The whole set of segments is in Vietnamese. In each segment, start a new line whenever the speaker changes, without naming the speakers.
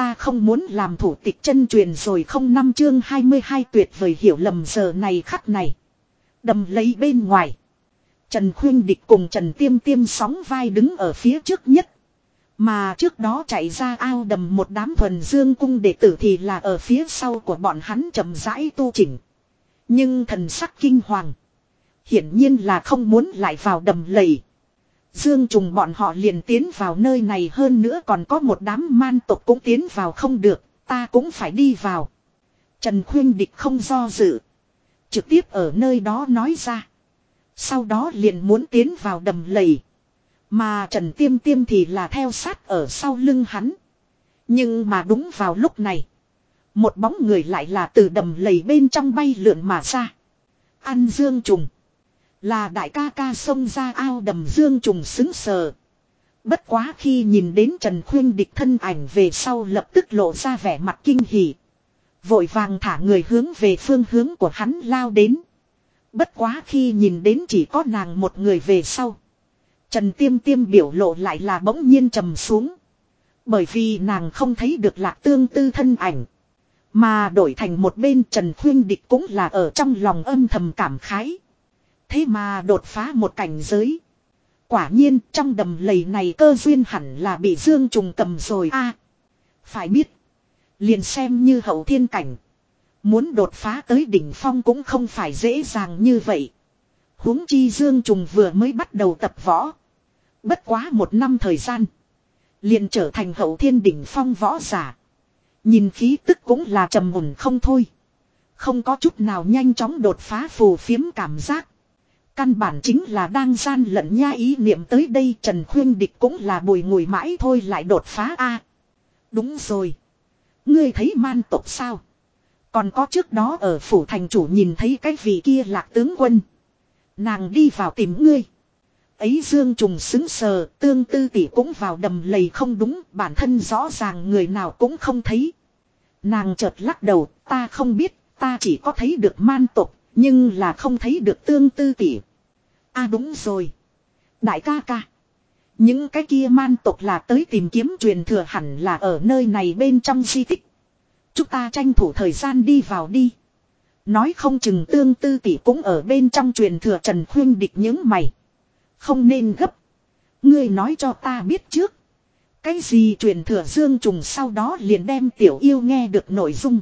Ta không muốn làm thủ tịch chân truyền rồi không năm chương 22 tuyệt vời hiểu lầm giờ này khắc này. Đầm lấy bên ngoài. Trần Khuyên Địch cùng Trần Tiêm Tiêm sóng vai đứng ở phía trước nhất. Mà trước đó chạy ra ao đầm một đám thuần dương cung đệ tử thì là ở phía sau của bọn hắn chậm rãi tu chỉnh. Nhưng thần sắc kinh hoàng. Hiển nhiên là không muốn lại vào đầm lầy. Dương trùng bọn họ liền tiến vào nơi này hơn nữa còn có một đám man tộc cũng tiến vào không được, ta cũng phải đi vào. Trần Khuyên Địch không do dự. Trực tiếp ở nơi đó nói ra. Sau đó liền muốn tiến vào đầm lầy. Mà Trần Tiêm Tiêm thì là theo sát ở sau lưng hắn. Nhưng mà đúng vào lúc này. Một bóng người lại là từ đầm lầy bên trong bay lượn mà ra. Ăn dương trùng. Là đại ca ca xông ra ao đầm dương trùng xứng sờ. Bất quá khi nhìn đến Trần Khuyên địch thân ảnh về sau lập tức lộ ra vẻ mặt kinh hỉ. Vội vàng thả người hướng về phương hướng của hắn lao đến. Bất quá khi nhìn đến chỉ có nàng một người về sau. Trần Tiêm Tiêm biểu lộ lại là bỗng nhiên trầm xuống. Bởi vì nàng không thấy được lạc tương tư thân ảnh. Mà đổi thành một bên Trần Khuyên Địch cũng là ở trong lòng âm thầm cảm khái. Thế mà đột phá một cảnh giới. Quả nhiên, trong đầm lầy này cơ duyên hẳn là bị Dương Trùng cầm rồi a Phải biết. Liền xem như hậu thiên cảnh. Muốn đột phá tới đỉnh phong cũng không phải dễ dàng như vậy. huống chi Dương Trùng vừa mới bắt đầu tập võ. Bất quá một năm thời gian. Liền trở thành hậu thiên đỉnh phong võ giả. Nhìn khí tức cũng là trầm ổn không thôi. Không có chút nào nhanh chóng đột phá phù phiếm cảm giác. Căn bản chính là đang gian lận nha ý niệm tới đây Trần Khuyên Địch cũng là bùi ngồi mãi thôi lại đột phá a Đúng rồi. Ngươi thấy man tộc sao? Còn có trước đó ở phủ thành chủ nhìn thấy cái vị kia lạc tướng quân. Nàng đi vào tìm ngươi. Ấy Dương Trùng xứng sờ, tương tư tỷ cũng vào đầm lầy không đúng, bản thân rõ ràng người nào cũng không thấy. Nàng chợt lắc đầu, ta không biết, ta chỉ có thấy được man tộc, nhưng là không thấy được tương tư tỷ. À đúng rồi. Đại ca ca. Những cái kia man tộc là tới tìm kiếm truyền thừa hẳn là ở nơi này bên trong di tích. Chúng ta tranh thủ thời gian đi vào đi. Nói không chừng tương tư tỷ cũng ở bên trong truyền thừa Trần Khuyên địch những mày. Không nên gấp. Ngươi nói cho ta biết trước. Cái gì truyền thừa dương trùng sau đó liền đem tiểu yêu nghe được nội dung.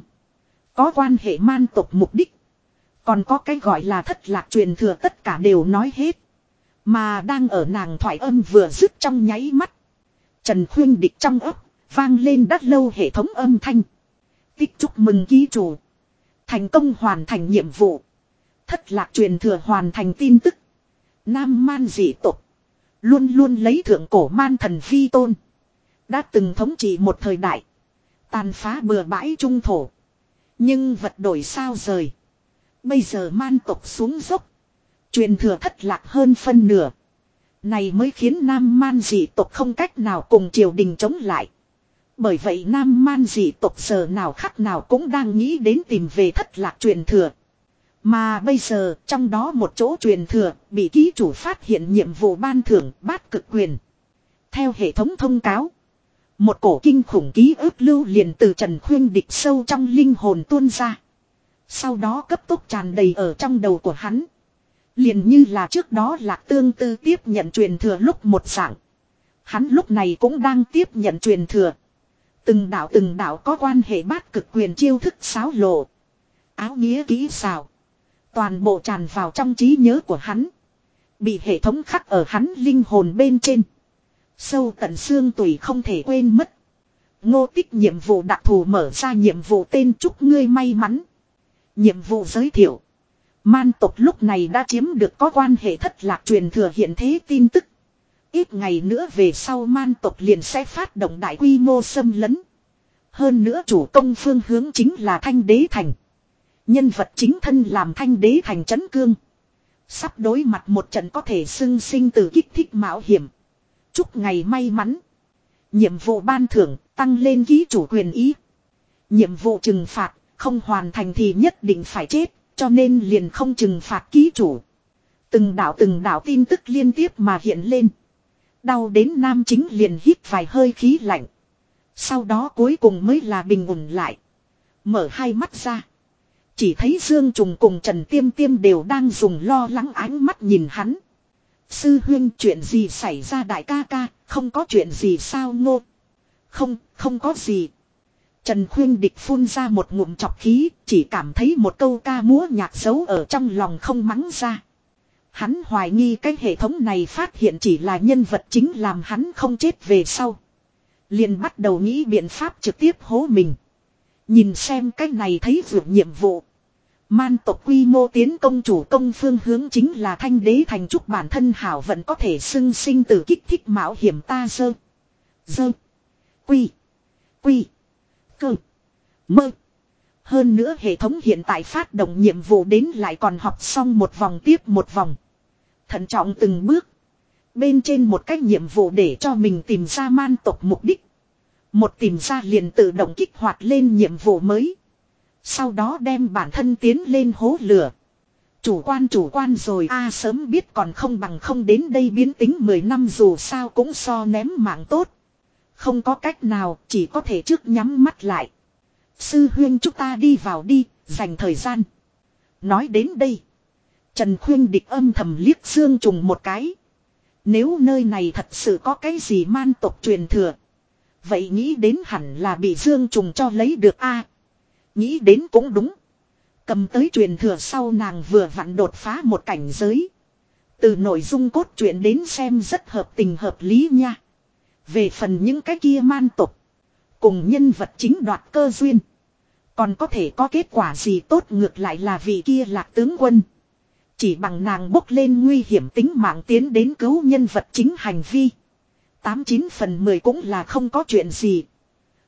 Có quan hệ man tộc mục đích. Còn có cái gọi là thất lạc truyền thừa tất cả đều nói hết. Mà đang ở nàng thoại âm vừa dứt trong nháy mắt. Trần Khuyên địch trong ấp, vang lên đắt lâu hệ thống âm thanh. Tích chúc mừng ký chủ. Thành công hoàn thành nhiệm vụ. Thất lạc truyền thừa hoàn thành tin tức. Nam man dị tục. Luôn luôn lấy thượng cổ man thần phi tôn. Đã từng thống trị một thời đại. Tàn phá bừa bãi trung thổ. Nhưng vật đổi sao rời. Bây giờ man tộc xuống dốc. Truyền thừa thất lạc hơn phân nửa. Này mới khiến Nam man dị tộc không cách nào cùng triều đình chống lại. Bởi vậy Nam man dị tộc giờ nào khắc nào cũng đang nghĩ đến tìm về thất lạc truyền thừa. Mà bây giờ, trong đó một chỗ truyền thừa, bị ký chủ phát hiện nhiệm vụ ban thưởng, bát cực quyền. Theo hệ thống thông cáo. Một cổ kinh khủng ký ức lưu liền từ Trần Khuyên địch sâu trong linh hồn tuôn ra. Sau đó cấp tốc tràn đầy ở trong đầu của hắn. Liền như là trước đó lạc tương tư tiếp nhận truyền thừa lúc một dạng. Hắn lúc này cũng đang tiếp nhận truyền thừa. Từng đạo từng đạo có quan hệ bát cực quyền chiêu thức xáo lộ. Áo nghĩa kỹ xào. Toàn bộ tràn vào trong trí nhớ của hắn. Bị hệ thống khắc ở hắn linh hồn bên trên. Sâu tận xương tùy không thể quên mất. Ngô tích nhiệm vụ đặc thù mở ra nhiệm vụ tên chúc ngươi may mắn. Nhiệm vụ giới thiệu. Man tộc lúc này đã chiếm được có quan hệ thất lạc truyền thừa hiện thế tin tức. Ít ngày nữa về sau man tộc liền sẽ phát động đại quy mô xâm lấn. Hơn nữa chủ công phương hướng chính là thanh đế thành. Nhân vật chính thân làm thanh đế thành chấn cương. Sắp đối mặt một trận có thể xưng sinh từ kích thích mạo hiểm. Chúc ngày may mắn. Nhiệm vụ ban thưởng, tăng lên ký chủ quyền ý. Nhiệm vụ trừng phạt không hoàn thành thì nhất định phải chết, cho nên liền không trừng phạt ký chủ. Từng đạo từng đạo tin tức liên tiếp mà hiện lên. Đau đến nam chính liền hít vài hơi khí lạnh. Sau đó cuối cùng mới là bình ổn lại. Mở hai mắt ra. Chỉ thấy Dương Trùng cùng Trần Tiêm Tiêm đều đang dùng lo lắng ánh mắt nhìn hắn. Sư huyên chuyện gì xảy ra đại ca ca, không có chuyện gì sao ngô. Không, không có gì. Trần Khuyên Địch phun ra một ngụm chọc khí, chỉ cảm thấy một câu ca múa nhạc xấu ở trong lòng không mắng ra. Hắn hoài nghi cái hệ thống này phát hiện chỉ là nhân vật chính làm hắn không chết về sau. Liền bắt đầu nghĩ biện pháp trực tiếp hố mình. Nhìn xem cái này thấy vượt nhiệm vụ. Man tộc quy mô tiến công chủ công phương hướng chính là thanh đế thành trúc bản thân hảo vẫn có thể xưng sinh từ kích thích mạo hiểm ta dơ. Dơ. Quy. Quy. Cơ. Mơ. Hơn nữa hệ thống hiện tại phát động nhiệm vụ đến lại còn học xong một vòng tiếp một vòng. Thận trọng từng bước. Bên trên một cách nhiệm vụ để cho mình tìm ra man tộc mục đích. Một tìm ra liền tự động kích hoạt lên nhiệm vụ mới. Sau đó đem bản thân tiến lên hố lửa. Chủ quan chủ quan rồi, a, sớm biết còn không bằng không đến đây biến tính 10 năm dù sao cũng so ném mạng tốt. Không có cách nào chỉ có thể trước nhắm mắt lại. Sư huyên chúng ta đi vào đi, dành thời gian. Nói đến đây. Trần Khuyên địch âm thầm liếc Dương Trùng một cái. Nếu nơi này thật sự có cái gì man tộc truyền thừa. Vậy nghĩ đến hẳn là bị Dương Trùng cho lấy được a Nghĩ đến cũng đúng. Cầm tới truyền thừa sau nàng vừa vặn đột phá một cảnh giới. Từ nội dung cốt truyện đến xem rất hợp tình hợp lý nha. Về phần những cái kia man tục. Cùng nhân vật chính đoạt cơ duyên. Còn có thể có kết quả gì tốt ngược lại là vị kia lạc tướng quân. Chỉ bằng nàng bốc lên nguy hiểm tính mạng tiến đến cứu nhân vật chính hành vi. Tám chín phần mười cũng là không có chuyện gì.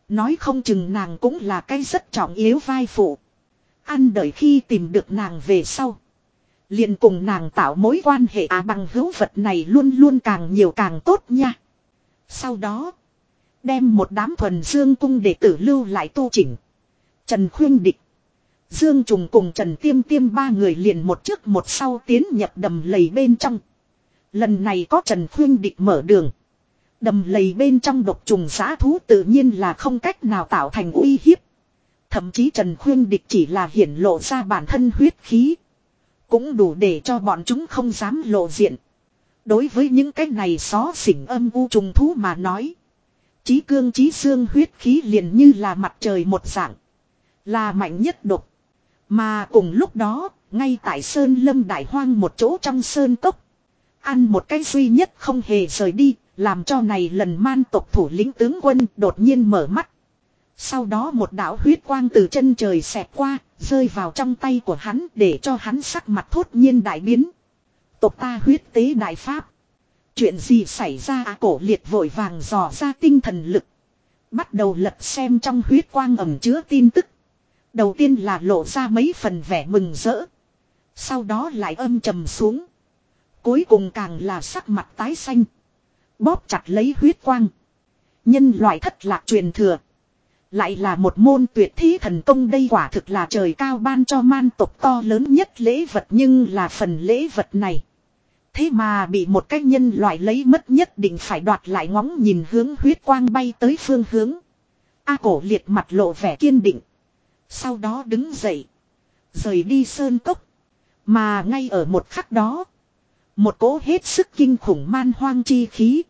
Nói không chừng nàng cũng là cái rất trọng yếu vai phụ. Ăn đợi khi tìm được nàng về sau. liền cùng nàng tạo mối quan hệ à bằng hữu vật này luôn luôn càng nhiều càng tốt nha. Sau đó. Đem một đám thuần dương cung để tử lưu lại tu chỉnh. Trần Khuyên Địch. Dương Trùng cùng Trần Tiêm Tiêm ba người liền một trước một sau tiến nhập đầm lầy bên trong. Lần này có Trần Khuyên Địch mở đường. Đầm lầy bên trong độc trùng giá thú tự nhiên là không cách nào tạo thành uy hiếp. Thậm chí Trần Khuyên Địch chỉ là hiển lộ ra bản thân huyết khí. Cũng đủ để cho bọn chúng không dám lộ diện. Đối với những cái này xó xỉnh âm u trùng thú mà nói. Chí cương chí xương huyết khí liền như là mặt trời một dạng. Là mạnh nhất độc. Mà cùng lúc đó, ngay tại Sơn Lâm Đại Hoang một chỗ trong Sơn Cốc. Ăn một cái duy nhất không hề rời đi, làm cho này lần man tộc thủ lĩnh tướng quân đột nhiên mở mắt. Sau đó một đạo huyết quang từ chân trời xẹt qua, rơi vào trong tay của hắn để cho hắn sắc mặt thốt nhiên đại biến. Tộc ta huyết tế đại pháp. Chuyện gì xảy ra à cổ liệt vội vàng dò ra tinh thần lực. Bắt đầu lật xem trong huyết quang ẩm chứa tin tức. Đầu tiên là lộ ra mấy phần vẻ mừng rỡ. Sau đó lại âm trầm xuống. Cuối cùng càng là sắc mặt tái xanh. Bóp chặt lấy huyết quang. Nhân loại thất lạc truyền thừa. Lại là một môn tuyệt thi thần công đây quả thực là trời cao ban cho man tộc to lớn nhất lễ vật nhưng là phần lễ vật này. Thế mà bị một cái nhân loại lấy mất nhất định phải đoạt lại ngóng nhìn hướng huyết quang bay tới phương hướng. A cổ liệt mặt lộ vẻ kiên định. Sau đó đứng dậy. Rời đi sơn cốc. Mà ngay ở một khắc đó. Một cỗ hết sức kinh khủng man hoang chi khí.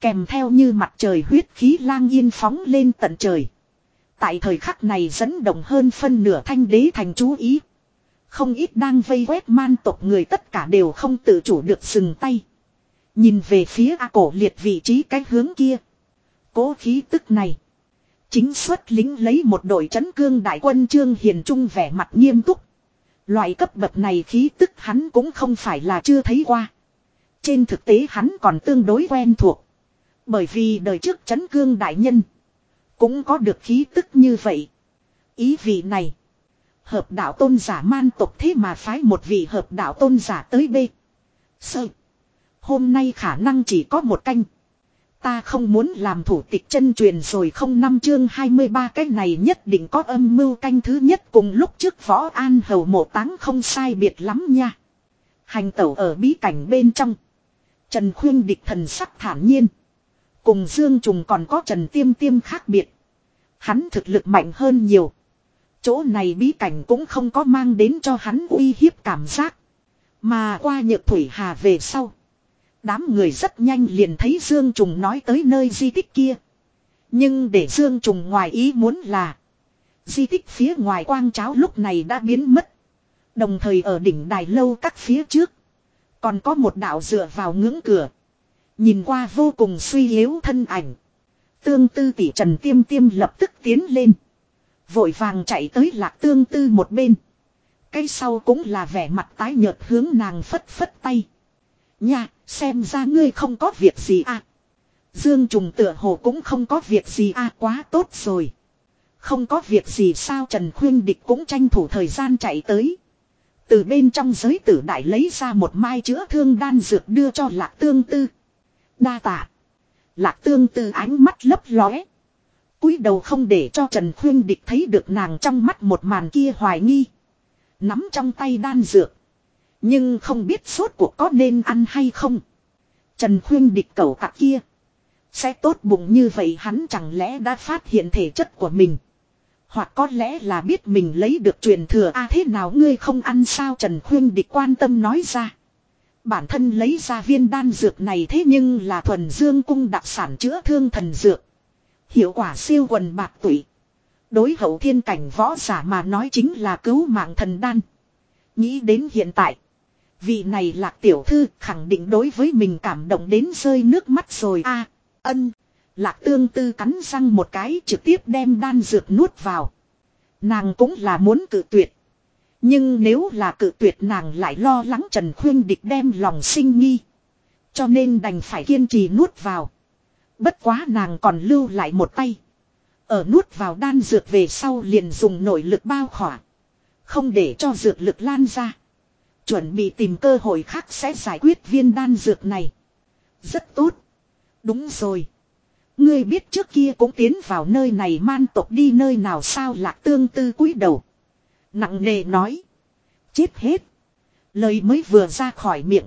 Kèm theo như mặt trời huyết khí lang yên phóng lên tận trời. Tại thời khắc này dẫn động hơn phân nửa thanh đế thành chú ý. Không ít đang vây quét man tộc người tất cả đều không tự chủ được dừng tay. Nhìn về phía A cổ liệt vị trí cái hướng kia. Cố khí tức này. Chính xuất lính lấy một đội chấn cương đại quân Trương Hiền Trung vẻ mặt nghiêm túc. Loại cấp bậc này khí tức hắn cũng không phải là chưa thấy qua. Trên thực tế hắn còn tương đối quen thuộc. Bởi vì đời trước chấn cương đại nhân. Cũng có được khí tức như vậy. Ý vị này. Hợp đạo tôn giả man tộc thế mà phái một vị hợp đạo tôn giả tới bê. Sơ. Hôm nay khả năng chỉ có một canh. Ta không muốn làm thủ tịch chân truyền rồi không năm chương 23 cái này nhất định có âm mưu canh thứ nhất cùng lúc trước võ an hầu mộ táng không sai biệt lắm nha. Hành tẩu ở bí cảnh bên trong. Trần khuyên địch thần sắc thản nhiên. Cùng Dương Trùng còn có Trần Tiêm Tiêm khác biệt. Hắn thực lực mạnh hơn nhiều. Chỗ này bí cảnh cũng không có mang đến cho hắn uy hiếp cảm giác. Mà qua nhược thủy hà về sau. Đám người rất nhanh liền thấy Dương Trùng nói tới nơi di tích kia. Nhưng để Dương Trùng ngoài ý muốn là. Di tích phía ngoài quang cháo lúc này đã biến mất. Đồng thời ở đỉnh đài lâu các phía trước. Còn có một đạo dựa vào ngưỡng cửa. Nhìn qua vô cùng suy yếu thân ảnh. Tương tư tỷ trần tiêm tiêm lập tức tiến lên. Vội vàng chạy tới lạc tương tư một bên. Cái sau cũng là vẻ mặt tái nhợt hướng nàng phất phất tay. Nha, xem ra ngươi không có việc gì à. Dương trùng tựa hồ cũng không có việc gì à quá tốt rồi. Không có việc gì sao Trần Khuyên Địch cũng tranh thủ thời gian chạy tới. Từ bên trong giới tử đại lấy ra một mai chữa thương đan dược đưa cho lạc tương tư. Đa tạ. Lạc tương tư ánh mắt lấp lóe cúi đầu không để cho Trần Khuyên Địch thấy được nàng trong mắt một màn kia hoài nghi. Nắm trong tay đan dược. Nhưng không biết suốt cuộc có nên ăn hay không. Trần Khuyên Địch cầu tạc kia. Sẽ tốt bụng như vậy hắn chẳng lẽ đã phát hiện thể chất của mình. Hoặc có lẽ là biết mình lấy được truyền thừa a à, thế nào ngươi không ăn sao Trần Khuyên Địch quan tâm nói ra. Bản thân lấy ra viên đan dược này thế nhưng là thuần dương cung đặc sản chữa thương thần dược. Hiệu quả siêu quần bạc tụy. Đối hậu thiên cảnh võ giả mà nói chính là cứu mạng thần đan. Nghĩ đến hiện tại. Vị này là tiểu thư khẳng định đối với mình cảm động đến rơi nước mắt rồi a ân. Lạc tương tư cắn răng một cái trực tiếp đem đan dược nuốt vào. Nàng cũng là muốn cự tuyệt. Nhưng nếu là cự tuyệt nàng lại lo lắng Trần Khuyên Địch đem lòng sinh nghi. Cho nên đành phải kiên trì nuốt vào. Bất quá nàng còn lưu lại một tay. Ở nuốt vào đan dược về sau liền dùng nội lực bao khỏa. Không để cho dược lực lan ra. Chuẩn bị tìm cơ hội khác sẽ giải quyết viên đan dược này. Rất tốt. Đúng rồi. Ngươi biết trước kia cũng tiến vào nơi này man tộc đi nơi nào sao lạc tương tư cúi đầu. Nặng nề nói. Chết hết. Lời mới vừa ra khỏi miệng.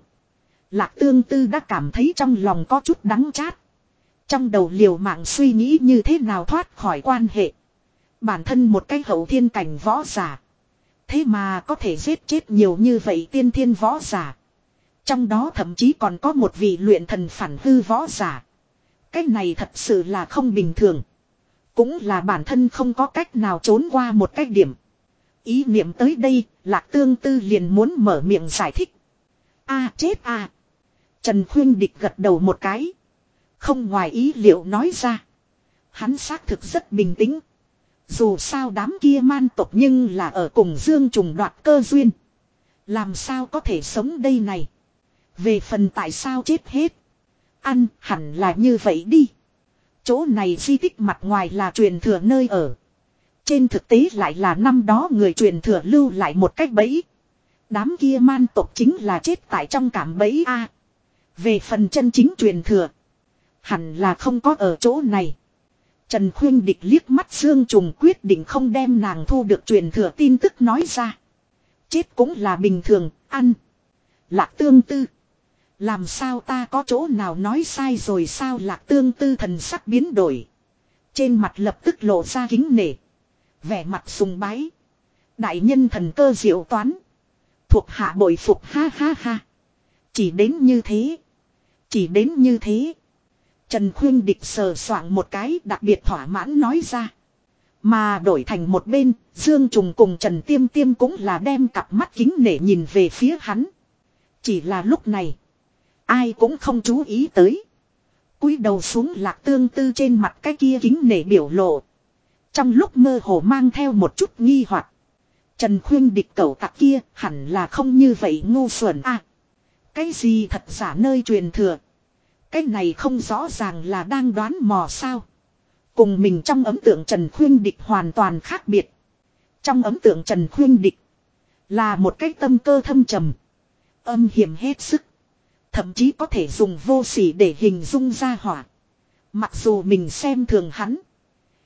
Lạc tương tư đã cảm thấy trong lòng có chút đắng chát. Trong đầu liều mạng suy nghĩ như thế nào thoát khỏi quan hệ. Bản thân một cái hậu thiên cảnh võ giả. Thế mà có thể giết chết nhiều như vậy tiên thiên võ giả. Trong đó thậm chí còn có một vị luyện thần phản hư võ giả. Cái này thật sự là không bình thường. Cũng là bản thân không có cách nào trốn qua một cách điểm. Ý niệm tới đây, lạc tương tư liền muốn mở miệng giải thích. a chết a Trần Khuyên Địch gật đầu một cái. Không ngoài ý liệu nói ra. Hắn xác thực rất bình tĩnh. Dù sao đám kia man tộc nhưng là ở cùng dương trùng đoạt cơ duyên. Làm sao có thể sống đây này. Về phần tại sao chết hết. Ăn hẳn là như vậy đi. Chỗ này di tích mặt ngoài là truyền thừa nơi ở. Trên thực tế lại là năm đó người truyền thừa lưu lại một cách bẫy. Đám kia man tộc chính là chết tại trong cảm bẫy A. về phần chân chính truyền thừa. Hẳn là không có ở chỗ này. Trần Khuyên Địch liếc mắt Dương Trùng quyết định không đem nàng thu được truyền thừa tin tức nói ra. Chết cũng là bình thường, ăn. Lạc tương tư. Làm sao ta có chỗ nào nói sai rồi sao lạc tương tư thần sắc biến đổi. Trên mặt lập tức lộ ra kính nể. Vẻ mặt sùng bái. Đại nhân thần cơ diệu toán. Thuộc hạ bội phục ha ha ha. Chỉ đến như thế. Chỉ đến như thế. Trần Khuyên Địch sờ soạng một cái đặc biệt thỏa mãn nói ra. Mà đổi thành một bên, Dương Trùng cùng Trần Tiêm Tiêm cũng là đem cặp mắt kính nể nhìn về phía hắn. Chỉ là lúc này, ai cũng không chú ý tới. cúi đầu xuống lạc tương tư trên mặt cái kia kính nể biểu lộ. Trong lúc mơ hồ mang theo một chút nghi hoặc Trần Khuyên địch cầu tặc kia hẳn là không như vậy ngu xuẩn à. Cái gì thật giả nơi truyền thừa. Cái này không rõ ràng là đang đoán mò sao. Cùng mình trong ấm tượng Trần Khuyên Địch hoàn toàn khác biệt. Trong ấm tượng Trần Khuyên Địch. Là một cái tâm cơ thâm trầm. Âm hiểm hết sức. Thậm chí có thể dùng vô sỉ để hình dung ra hỏa. Mặc dù mình xem thường hắn.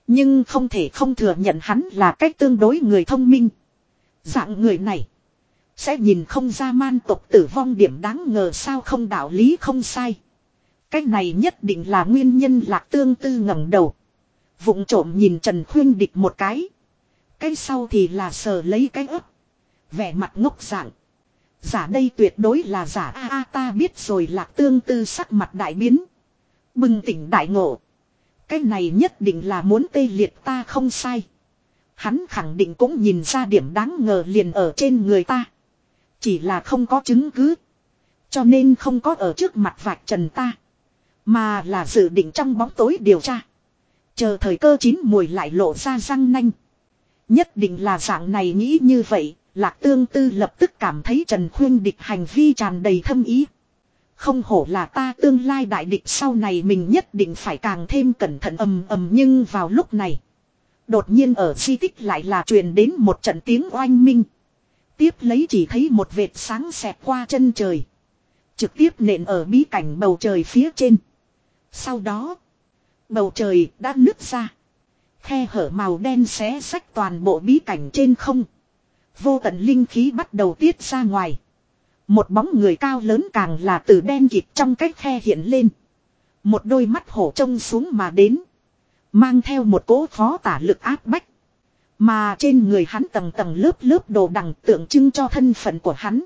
Nhưng không thể không thừa nhận hắn là cách tương đối người thông minh. Dạng người này. Sẽ nhìn không ra man tộc tử vong điểm đáng ngờ sao không đạo lý không sai. Cái này nhất định là nguyên nhân lạc tương tư ngẩng đầu. Vụng trộm nhìn Trần Khuyên Địch một cái. Cái sau thì là sờ lấy cái ấp. Vẻ mặt ngốc dạng. Giả đây tuyệt đối là giả a a, ta biết rồi lạc tương tư sắc mặt đại biến. Bừng tỉnh đại ngộ. Cái này nhất định là muốn tê liệt ta không sai. Hắn khẳng định cũng nhìn ra điểm đáng ngờ liền ở trên người ta. Chỉ là không có chứng cứ. Cho nên không có ở trước mặt vạch trần ta. Mà là dự định trong bóng tối điều tra. Chờ thời cơ chín mùi lại lộ ra răng nanh. Nhất định là dạng này nghĩ như vậy, Lạc Tương Tư lập tức cảm thấy Trần Khuyên địch hành vi tràn đầy thâm ý. Không hổ là ta tương lai đại địch sau này mình nhất định phải càng thêm cẩn thận ầm ầm nhưng vào lúc này. Đột nhiên ở di tích lại là truyền đến một trận tiếng oanh minh. Tiếp lấy chỉ thấy một vệt sáng xẹt qua chân trời. Trực tiếp nện ở bí cảnh bầu trời phía trên. Sau đó, bầu trời đã nứt ra. Khe hở màu đen xé sách toàn bộ bí cảnh trên không. Vô tận linh khí bắt đầu tiết ra ngoài. Một bóng người cao lớn càng là từ đen kịt trong cái khe hiện lên. Một đôi mắt hổ trông xuống mà đến. Mang theo một cỗ phó tả lực áp bách. Mà trên người hắn tầng tầng lớp lớp đồ đằng tượng trưng cho thân phận của hắn.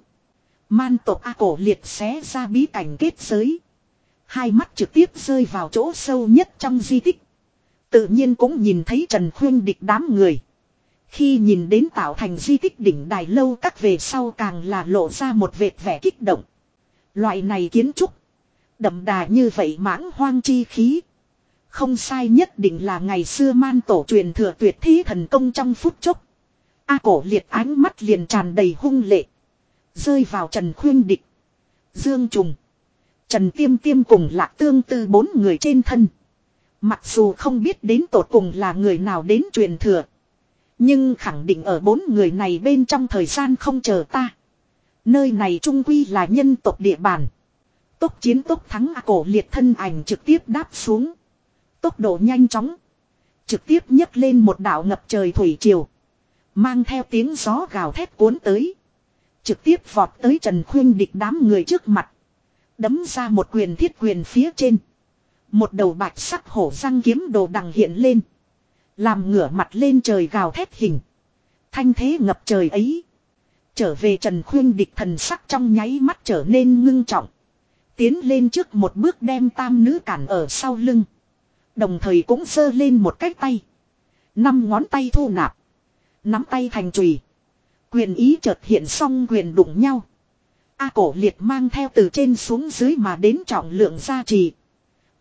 Man tộc A cổ liệt xé ra bí cảnh kết giới. Hai mắt trực tiếp rơi vào chỗ sâu nhất trong di tích. Tự nhiên cũng nhìn thấy Trần Khuyên địch đám người. Khi nhìn đến tạo thành di tích đỉnh đài lâu các về sau càng là lộ ra một vệt vẻ kích động. Loại này kiến trúc. Đậm đà như vậy mãng hoang chi khí. Không sai nhất định là ngày xưa man tổ truyền thừa tuyệt thi thần công trong phút chốc. A cổ liệt ánh mắt liền tràn đầy hung lệ. Rơi vào Trần Khuyên Địch. Dương Trùng. Trần Tiêm Tiêm cùng lạc tương tư bốn người trên thân. Mặc dù không biết đến tột cùng là người nào đến truyền thừa. Nhưng khẳng định ở bốn người này bên trong thời gian không chờ ta. Nơi này trung quy là nhân tộc địa bàn. Tốc chiến tốc thắng cổ liệt thân ảnh trực tiếp đáp xuống. Tốc độ nhanh chóng. Trực tiếp nhấc lên một đảo ngập trời thủy triều. Mang theo tiếng gió gào thét cuốn tới. Trực tiếp vọt tới Trần Khuyên địch đám người trước mặt. Đấm ra một quyền thiết quyền phía trên. Một đầu bạch sắc hổ răng kiếm đồ đằng hiện lên. Làm ngửa mặt lên trời gào thét hình. Thanh thế ngập trời ấy. Trở về Trần Khuyên địch thần sắc trong nháy mắt trở nên ngưng trọng. Tiến lên trước một bước đem tam nữ cản ở sau lưng. Đồng thời cũng giơ lên một cái tay. Năm ngón tay thu nạp. Nắm tay thành chùy. Quyền ý chợt hiện xong quyền đụng nhau. A cổ liệt mang theo từ trên xuống dưới mà đến trọng lượng gia trì.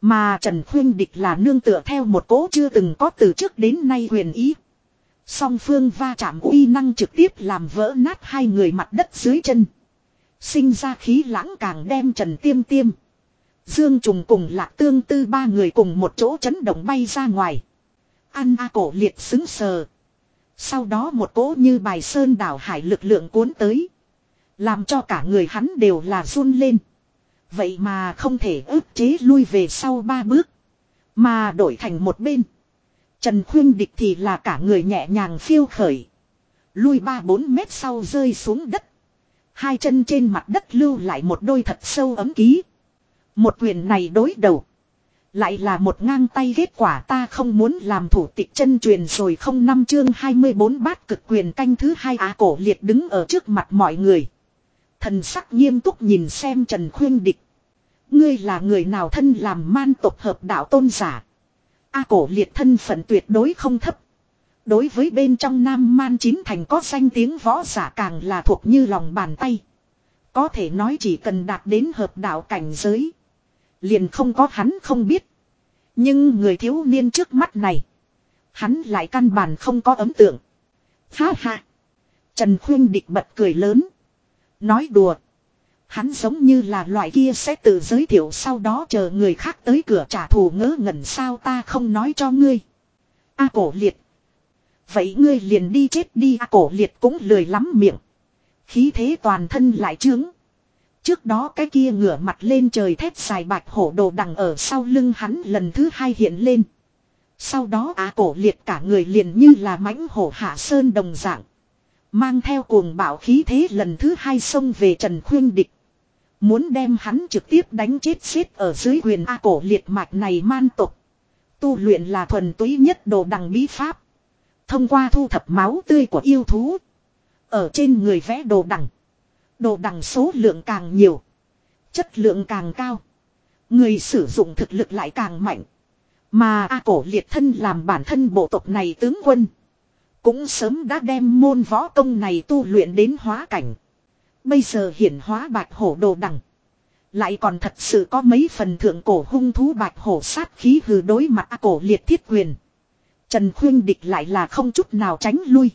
Mà Trần Khuyên Địch là nương tựa theo một cố chưa từng có từ trước đến nay huyền ý. Song phương va chạm uy năng trực tiếp làm vỡ nát hai người mặt đất dưới chân. Sinh ra khí lãng càng đem Trần Tiêm Tiêm. Dương Trùng cùng Lạc Tương Tư ba người cùng một chỗ chấn động bay ra ngoài. An A cổ liệt xứng sờ. Sau đó một cỗ như bài sơn đảo hải lực lượng cuốn tới. Làm cho cả người hắn đều là run lên. Vậy mà không thể ức chế lui về sau ba bước. Mà đổi thành một bên. Trần Khuyên Địch thì là cả người nhẹ nhàng phiêu khởi. Lui ba bốn mét sau rơi xuống đất. Hai chân trên mặt đất lưu lại một đôi thật sâu ấm ký. Một quyền này đối đầu. Lại là một ngang tay kết quả ta không muốn làm thủ tịch chân truyền rồi không năm chương 24 bát cực quyền canh thứ hai á cổ liệt đứng ở trước mặt mọi người. Thần sắc nghiêm túc nhìn xem Trần Khuyên Địch. Ngươi là người nào thân làm man tộc hợp đạo tôn giả. A cổ liệt thân phận tuyệt đối không thấp. Đối với bên trong Nam Man chín thành có danh tiếng võ giả càng là thuộc như lòng bàn tay. Có thể nói chỉ cần đạt đến hợp đạo cảnh giới. Liền không có hắn không biết. Nhưng người thiếu niên trước mắt này. Hắn lại căn bản không có ấn tượng. Ha ha. Trần Khuyên địch bật cười lớn. Nói đùa. Hắn giống như là loại kia sẽ tự giới thiệu sau đó chờ người khác tới cửa trả thù ngớ ngẩn sao ta không nói cho ngươi. A cổ liệt. Vậy ngươi liền đi chết đi, A cổ liệt cũng lười lắm miệng. Khí thế toàn thân lại trướng. Trước đó cái kia ngửa mặt lên trời thét dài bạch hổ đồ đằng ở sau lưng hắn lần thứ hai hiện lên. Sau đó á cổ liệt cả người liền như là mãnh hổ hạ sơn đồng dạng. Mang theo cuồng bạo khí thế lần thứ hai xông về Trần Khuyên Địch. Muốn đem hắn trực tiếp đánh chết xếp ở dưới quyền A cổ liệt mạch này man tục. tu luyện là thuần túy nhất đồ đằng bí pháp. Thông qua thu thập máu tươi của yêu thú. Ở trên người vẽ đồ đằng. Đồ đằng số lượng càng nhiều. Chất lượng càng cao. Người sử dụng thực lực lại càng mạnh. Mà A cổ liệt thân làm bản thân bộ tộc này tướng quân. Cũng sớm đã đem môn võ công này tu luyện đến hóa cảnh. Bây giờ hiển hóa bạch hổ đồ đằng. Lại còn thật sự có mấy phần thượng cổ hung thú bạch hổ sát khí hừ đối mặt cổ liệt thiết quyền. Trần Khuyên địch lại là không chút nào tránh lui.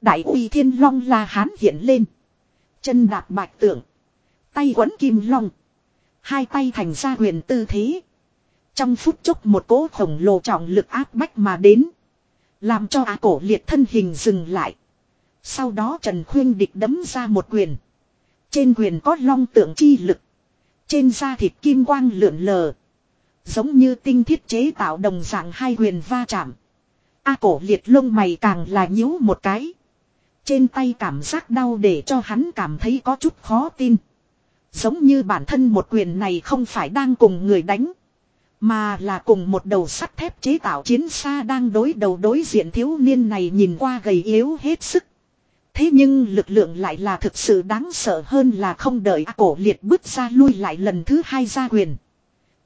Đại uy thiên long la hán hiện lên. Chân đạp bạch tượng. Tay quấn kim long. Hai tay thành ra huyền tư thế. Trong phút chốc một cỗ khổng lồ trọng lực áp bách mà đến. Làm cho á cổ liệt thân hình dừng lại. Sau đó Trần Khuyên địch đấm ra một quyền. Trên quyền có long tượng chi lực. Trên da thịt kim quang lượn lờ. Giống như tinh thiết chế tạo đồng dạng hai quyền va chạm. A cổ liệt lông mày càng là nhíu một cái. Trên tay cảm giác đau để cho hắn cảm thấy có chút khó tin. Giống như bản thân một quyền này không phải đang cùng người đánh. Mà là cùng một đầu sắt thép chế tạo chiến xa đang đối đầu đối diện thiếu niên này nhìn qua gầy yếu hết sức. Thế nhưng lực lượng lại là thực sự đáng sợ hơn là không đợi cổ liệt bước ra lui lại lần thứ hai ra quyền.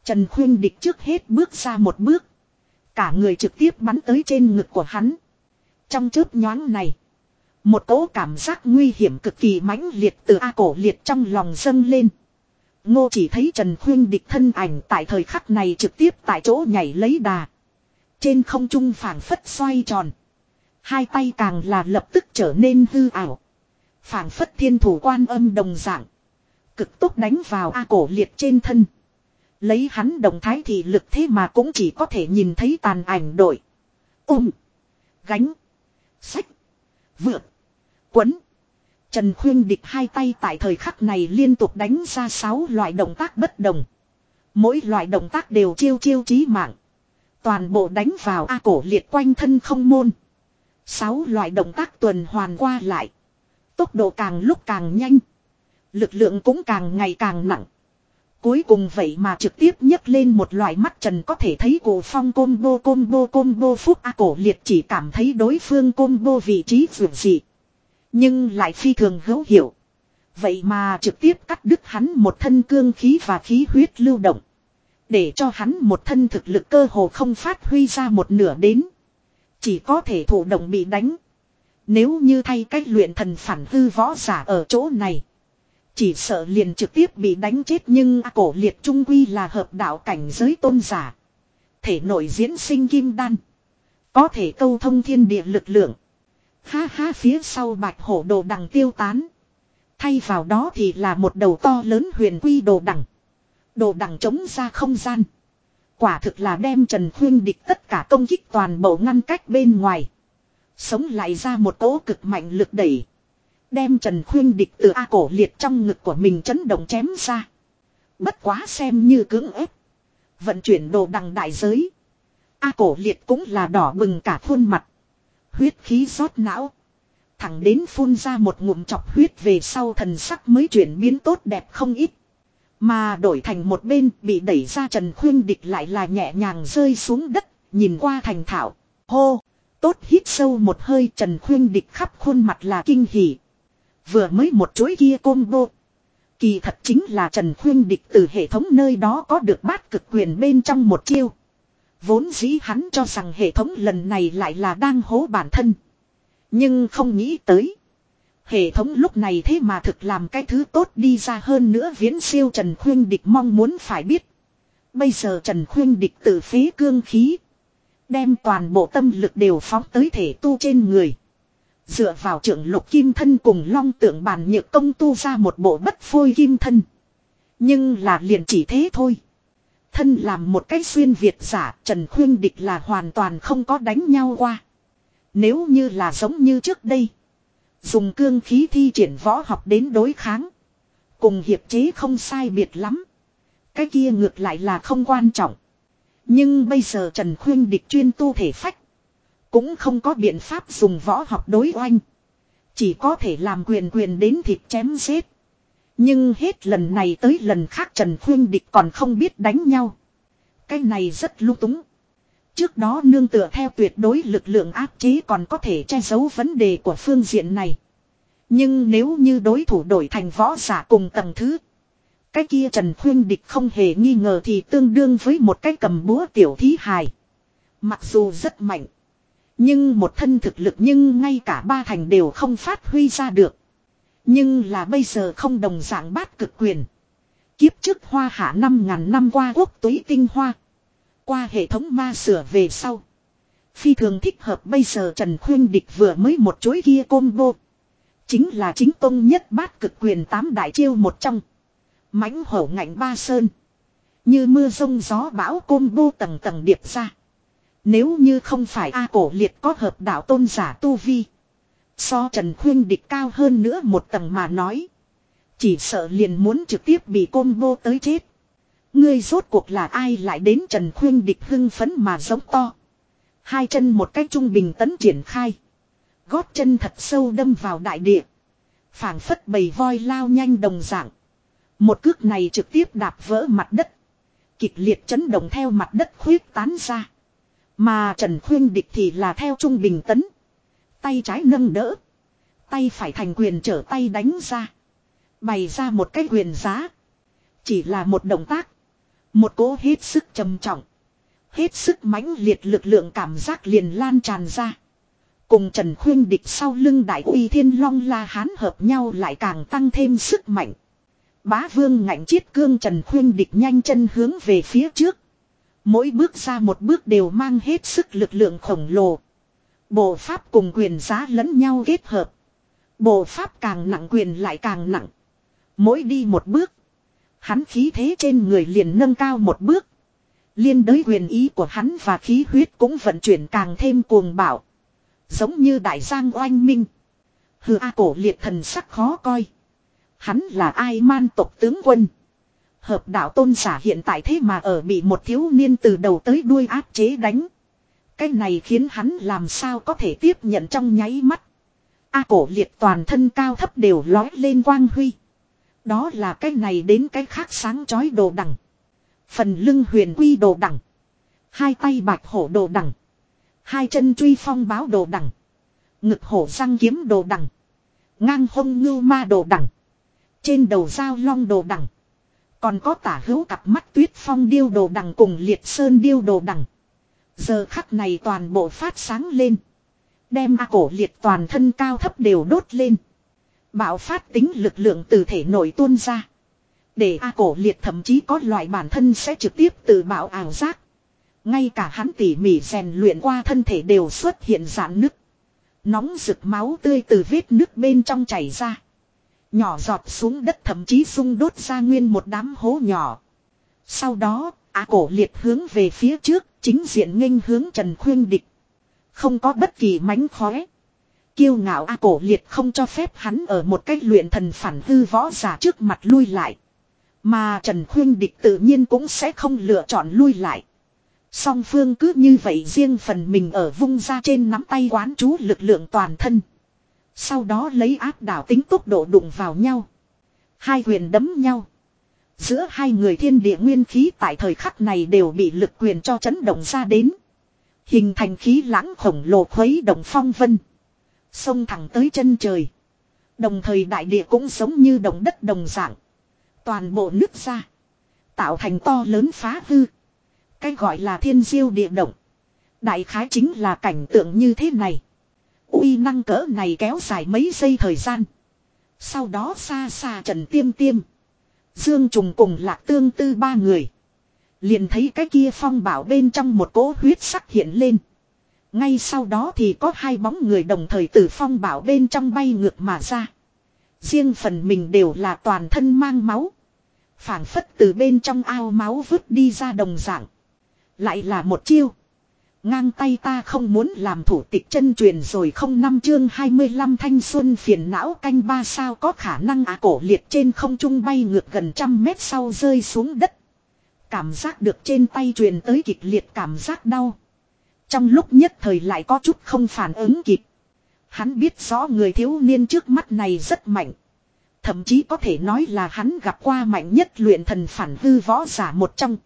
Trần Khuyên địch trước hết bước ra một bước. Cả người trực tiếp bắn tới trên ngực của hắn. Trong chớp nhoáng này. Một cỗ cảm giác nguy hiểm cực kỳ mãnh liệt từ A cổ liệt trong lòng dâng lên. Ngô chỉ thấy Trần Khuyên địch thân ảnh tại thời khắc này trực tiếp tại chỗ nhảy lấy đà. Trên không trung phảng phất xoay tròn. Hai tay càng là lập tức trở nên hư ảo. phảng phất thiên thủ quan âm đồng dạng. Cực tốc đánh vào A cổ liệt trên thân. Lấy hắn động thái thì lực thế mà cũng chỉ có thể nhìn thấy tàn ảnh đội. Ôm. Gánh. Sách. Vượt. Quấn. Trần Khuyên địch hai tay tại thời khắc này liên tục đánh ra sáu loại động tác bất đồng. Mỗi loại động tác đều chiêu chiêu chí mạng. Toàn bộ đánh vào A cổ liệt quanh thân không môn. Sáu loại động tác tuần hoàn qua lại. Tốc độ càng lúc càng nhanh. Lực lượng cũng càng ngày càng nặng. Cuối cùng vậy mà trực tiếp nhấc lên một loại mắt trần có thể thấy cổ phong combo combo combo phúc A cổ liệt chỉ cảm thấy đối phương combo vị trí vượt dị. Nhưng lại phi thường hữu hiệu. Vậy mà trực tiếp cắt đứt hắn một thân cương khí và khí huyết lưu động. Để cho hắn một thân thực lực cơ hồ không phát huy ra một nửa đến. Chỉ có thể thụ động bị đánh. Nếu như thay cách luyện thần phản hư võ giả ở chỗ này. Chỉ sợ liền trực tiếp bị đánh chết nhưng cổ liệt trung quy là hợp đạo cảnh giới tôn giả. Thể nội diễn sinh kim đan. Có thể câu thông thiên địa lực lượng. Ha ha, phía sau bạch hổ đồ đằng tiêu tán. Thay vào đó thì là một đầu to lớn huyền quy đồ đằng. Đồ đằng chống ra không gian. Quả thực là đem Trần Khuyên địch tất cả công kích toàn bộ ngăn cách bên ngoài. Sống lại ra một cỗ cực mạnh lực đẩy. Đem Trần Khuyên địch từ A cổ liệt trong ngực của mình chấn động chém ra. Bất quá xem như cưỡng ép. Vận chuyển đồ đằng đại giới. A cổ liệt cũng là đỏ bừng cả khuôn mặt. Huyết khí rót não. Thẳng đến phun ra một ngụm chọc huyết về sau thần sắc mới chuyển biến tốt đẹp không ít. Mà đổi thành một bên bị đẩy ra Trần Khuyên Địch lại là nhẹ nhàng rơi xuống đất, nhìn qua thành thảo. Hô! Tốt hít sâu một hơi Trần Khuyên Địch khắp khuôn mặt là kinh hỉ. Vừa mới một chuỗi kia combo. Kỳ thật chính là Trần Khuyên Địch từ hệ thống nơi đó có được bát cực quyền bên trong một chiêu. Vốn dĩ hắn cho rằng hệ thống lần này lại là đang hố bản thân. Nhưng không nghĩ tới. Hệ thống lúc này thế mà thực làm cái thứ tốt đi ra hơn nữa viễn siêu Trần Khuyên Địch mong muốn phải biết. Bây giờ Trần Khuyên Địch tự phế cương khí. Đem toàn bộ tâm lực đều phóng tới thể tu trên người. Dựa vào trưởng lục kim thân cùng long tượng bàn nhược công tu ra một bộ bất phôi kim thân. Nhưng là liền chỉ thế thôi. Thân làm một cái xuyên Việt giả, Trần Khuyên Địch là hoàn toàn không có đánh nhau qua. Nếu như là giống như trước đây. Dùng cương khí thi triển võ học đến đối kháng. Cùng hiệp chế không sai biệt lắm. Cái kia ngược lại là không quan trọng. Nhưng bây giờ Trần Khuyên Địch chuyên tu thể phách. Cũng không có biện pháp dùng võ học đối oanh. Chỉ có thể làm quyền quyền đến thịt chém giết. Nhưng hết lần này tới lần khác Trần Khuyên Địch còn không biết đánh nhau. Cái này rất lung túng. Trước đó nương tựa theo tuyệt đối lực lượng áp chế còn có thể che giấu vấn đề của phương diện này. Nhưng nếu như đối thủ đổi thành võ giả cùng tầng thứ. Cái kia Trần Khuyên Địch không hề nghi ngờ thì tương đương với một cái cầm búa tiểu thí hài. Mặc dù rất mạnh. Nhưng một thân thực lực nhưng ngay cả ba thành đều không phát huy ra được. Nhưng là bây giờ không đồng dạng bát cực quyền. Kiếp trước hoa hạ năm ngàn năm qua quốc túy tinh hoa. Qua hệ thống ma sửa về sau. Phi thường thích hợp bây giờ Trần Khuyên Địch vừa mới một chuỗi kia combo. Chính là chính tông nhất bát cực quyền tám đại chiêu một trong. mãnh hổ ngạnh ba sơn. Như mưa rông gió bão combo tầng tầng điệp ra. Nếu như không phải A cổ liệt có hợp đạo tôn giả tu vi. So Trần Khuyên địch cao hơn nữa một tầng mà nói. Chỉ sợ liền muốn trực tiếp bị combo tới chết. Ngươi rốt cuộc là ai lại đến Trần Khuyên địch hưng phấn mà giống to. Hai chân một cách trung bình tấn triển khai. Gót chân thật sâu đâm vào đại địa. phảng phất bầy voi lao nhanh đồng dạng. Một cước này trực tiếp đạp vỡ mặt đất. Kịch liệt chấn động theo mặt đất khuyết tán ra. Mà Trần Khuyên Địch thì là theo trung bình tấn. Tay trái nâng đỡ. Tay phải thành quyền trở tay đánh ra. Bày ra một cái quyền giá. Chỉ là một động tác. Một cố hết sức trầm trọng. Hết sức mãnh liệt lực lượng cảm giác liền lan tràn ra. Cùng Trần Khuyên Địch sau lưng đại uy thiên long la hán hợp nhau lại càng tăng thêm sức mạnh. Bá vương ngạnh chiết cương Trần Khuyên Địch nhanh chân hướng về phía trước. Mỗi bước ra một bước đều mang hết sức lực lượng khổng lồ. Bộ pháp cùng quyền giá lẫn nhau kết hợp. Bộ pháp càng nặng quyền lại càng nặng. Mỗi đi một bước. Hắn khí thế trên người liền nâng cao một bước. Liên đới quyền ý của hắn và khí huyết cũng vận chuyển càng thêm cuồng bạo. Giống như đại giang oanh minh. Hừ A cổ liệt thần sắc khó coi. Hắn là ai man tộc tướng quân. Hợp đạo tôn giả hiện tại thế mà ở bị một thiếu niên từ đầu tới đuôi áp chế đánh. Cái này khiến hắn làm sao có thể tiếp nhận trong nháy mắt. A cổ liệt toàn thân cao thấp đều lói lên quang huy. Đó là cái này đến cái khác sáng chói đồ đằng. Phần lưng huyền quy đồ đằng. Hai tay bạch hổ đồ đằng. Hai chân truy phong báo đồ đằng. Ngực hổ răng kiếm đồ đằng. Ngang hông ngưu ma đồ đằng. Trên đầu dao long đồ đằng. Còn có tả hữu cặp mắt tuyết phong điêu đồ đằng cùng liệt sơn điêu đồ đằng. Giờ khắc này toàn bộ phát sáng lên. Đem A cổ liệt toàn thân cao thấp đều đốt lên. Bạo phát tính lực lượng từ thể nội tuôn ra. Để A cổ liệt thậm chí có loại bản thân sẽ trực tiếp từ bạo ảo giác. Ngay cả hắn tỉ mỉ rèn luyện qua thân thể đều xuất hiện giãn nứt. Nóng rực máu tươi từ vết nước bên trong chảy ra. Nhỏ giọt xuống đất thậm chí sung đốt ra nguyên một đám hố nhỏ. Sau đó, á cổ liệt hướng về phía trước, chính diện nghênh hướng Trần Khuyên Địch. Không có bất kỳ mánh khóe. Kiêu ngạo A cổ liệt không cho phép hắn ở một cách luyện thần phản hư võ giả trước mặt lui lại. Mà Trần Khuyên Địch tự nhiên cũng sẽ không lựa chọn lui lại. Song phương cứ như vậy riêng phần mình ở vung ra trên nắm tay quán chú lực lượng toàn thân. Sau đó lấy áp đảo tính tốc độ đụng vào nhau. Hai quyền đấm nhau. Giữa hai người thiên địa nguyên khí tại thời khắc này đều bị lực quyền cho chấn động ra đến. Hình thành khí lãng khổng lồ khuấy động phong vân. Xông thẳng tới chân trời. Đồng thời đại địa cũng giống như động đất đồng dạng. Toàn bộ nước ra. Tạo thành to lớn phá hư. Cái gọi là thiên diêu địa động. Đại khái chính là cảnh tượng như thế này uy năng cỡ này kéo dài mấy giây thời gian. Sau đó xa xa trần tiêm tiêm. Dương trùng cùng lạc tương tư ba người. Liền thấy cái kia phong bảo bên trong một cỗ huyết sắc hiện lên. Ngay sau đó thì có hai bóng người đồng thời từ phong bảo bên trong bay ngược mà ra. Riêng phần mình đều là toàn thân mang máu. phảng phất từ bên trong ao máu vứt đi ra đồng dạng. Lại là một chiêu. Ngang tay ta không muốn làm thủ tịch chân truyền rồi không năm chương 25 thanh xuân phiền não canh ba sao có khả năng á cổ liệt trên không trung bay ngược gần trăm mét sau rơi xuống đất. Cảm giác được trên tay truyền tới kịch liệt cảm giác đau. Trong lúc nhất thời lại có chút không phản ứng kịp. Hắn biết rõ người thiếu niên trước mắt này rất mạnh. Thậm chí có thể nói là hắn gặp qua mạnh nhất luyện thần phản hư võ giả một trong.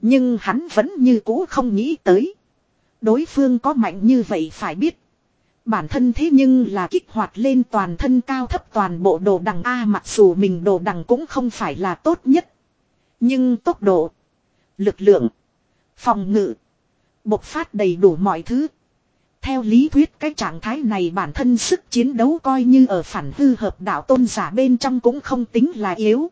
Nhưng hắn vẫn như cũ không nghĩ tới. Đối phương có mạnh như vậy phải biết. Bản thân thế nhưng là kích hoạt lên toàn thân cao thấp toàn bộ đồ đằng A mặc dù mình đồ đằng cũng không phải là tốt nhất. Nhưng tốc độ, lực lượng, phòng ngự, bộc phát đầy đủ mọi thứ. Theo lý thuyết cái trạng thái này bản thân sức chiến đấu coi như ở phản hư hợp đạo tôn giả bên trong cũng không tính là yếu.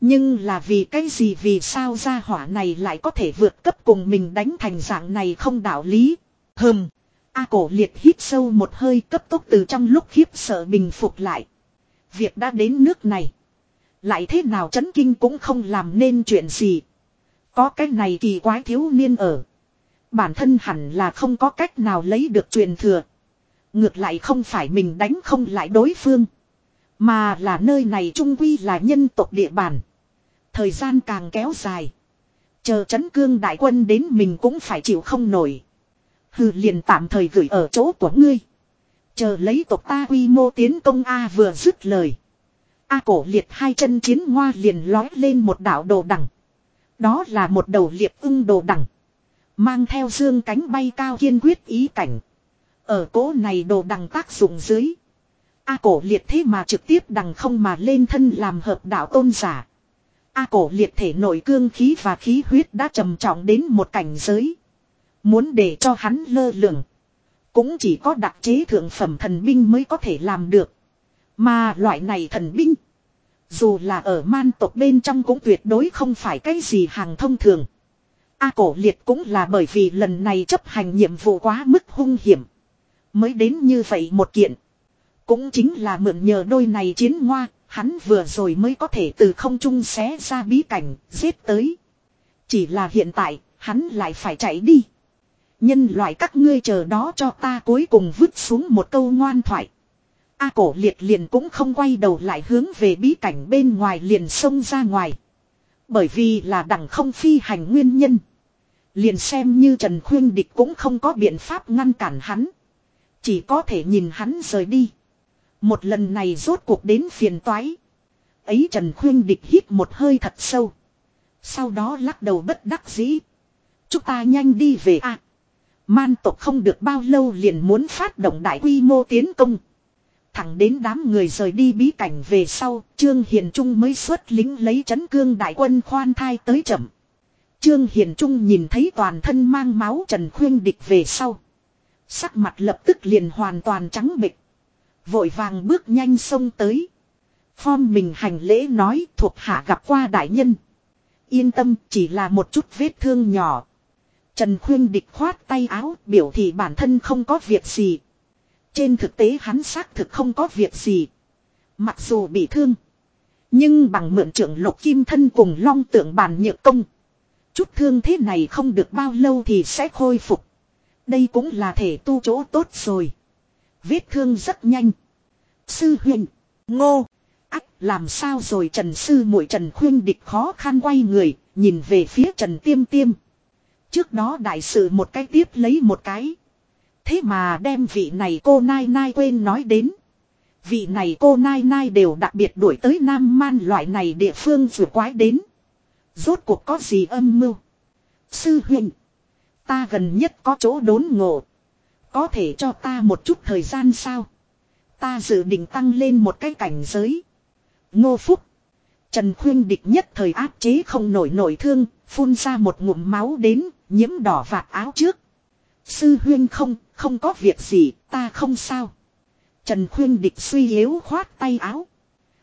Nhưng là vì cái gì vì sao gia hỏa này lại có thể vượt cấp cùng mình đánh thành dạng này không đạo lý. Hừm. A cổ liệt hít sâu một hơi cấp tốc từ trong lúc khiếp sợ bình phục lại. Việc đã đến nước này. Lại thế nào chấn kinh cũng không làm nên chuyện gì. Có cái này kỳ quái thiếu niên ở. Bản thân hẳn là không có cách nào lấy được truyền thừa. Ngược lại không phải mình đánh không lại đối phương. Mà là nơi này trung quy là nhân tộc địa bàn. Thời gian càng kéo dài. Chờ chấn cương đại quân đến mình cũng phải chịu không nổi. Hừ, liền tạm thời gửi ở chỗ của ngươi. Chờ lấy tộc ta quy mô tiến công A vừa dứt lời. A cổ liệt hai chân chiến ngoa liền lói lên một đảo đồ đằng. Đó là một đầu liệp ưng đồ đằng. Mang theo dương cánh bay cao kiên quyết ý cảnh. Ở cố này đồ đằng tác dụng dưới. A cổ liệt thế mà trực tiếp đằng không mà lên thân làm hợp đạo tôn giả. A cổ liệt thể nội cương khí và khí huyết đã trầm trọng đến một cảnh giới. Muốn để cho hắn lơ lửng. Cũng chỉ có đặc chế thượng phẩm thần binh mới có thể làm được. Mà loại này thần binh. Dù là ở man tộc bên trong cũng tuyệt đối không phải cái gì hàng thông thường. A cổ liệt cũng là bởi vì lần này chấp hành nhiệm vụ quá mức hung hiểm. Mới đến như vậy một kiện. Cũng chính là mượn nhờ đôi này chiến ngoa, hắn vừa rồi mới có thể từ không trung xé ra bí cảnh, giết tới. Chỉ là hiện tại, hắn lại phải chạy đi. Nhân loại các ngươi chờ đó cho ta cuối cùng vứt xuống một câu ngoan thoại. A cổ liệt liền cũng không quay đầu lại hướng về bí cảnh bên ngoài liền xông ra ngoài. Bởi vì là đẳng không phi hành nguyên nhân. Liền xem như Trần Khuyên Địch cũng không có biện pháp ngăn cản hắn. Chỉ có thể nhìn hắn rời đi. Một lần này rốt cuộc đến phiền toái. Ấy Trần Khuyên Địch hít một hơi thật sâu. Sau đó lắc đầu bất đắc dĩ. Chúng ta nhanh đi về a. Man tộc không được bao lâu liền muốn phát động đại quy mô tiến công. Thẳng đến đám người rời đi bí cảnh về sau, Trương Hiền Trung mới xuất lính lấy chấn cương đại quân khoan thai tới chậm. Trương Hiền Trung nhìn thấy toàn thân mang máu Trần Khuyên Địch về sau. Sắc mặt lập tức liền hoàn toàn trắng bịch. Vội vàng bước nhanh xông tới. Phong mình hành lễ nói thuộc hạ gặp qua đại nhân. Yên tâm, chỉ là một chút vết thương nhỏ. Trần Khuyên Địch khoát tay áo, biểu thị bản thân không có việc gì. Trên thực tế hắn xác thực không có việc gì. Mặc dù bị thương. Nhưng bằng mượn trưởng lục kim thân cùng long tượng bàn nhược công. Chút thương thế này không được bao lâu thì sẽ khôi phục. Đây cũng là thể tu chỗ tốt rồi. Vết thương rất nhanh. Sư huyền, ngô, ách làm sao rồi Trần Sư muội Trần Khuyên địch khó khăn quay người, nhìn về phía Trần Tiêm Tiêm. Trước đó đại sự một cái tiếp lấy một cái. Thế mà đem vị này cô Nai Nai quên nói đến. Vị này cô Nai Nai đều đặc biệt đuổi tới Nam Man loại này địa phương vừa quái đến. Rốt cuộc có gì âm mưu. Sư huynh. Ta gần nhất có chỗ đốn ngộ. Có thể cho ta một chút thời gian sao? Ta dự định tăng lên một cái cảnh giới. Ngô Phúc. Trần Khuyên địch nhất thời áp chế không nổi nổi thương, phun ra một ngụm máu đến, nhiễm đỏ vạt áo trước. Sư huyên không, không có việc gì, ta không sao. Trần Khuyên địch suy yếu khoát tay áo.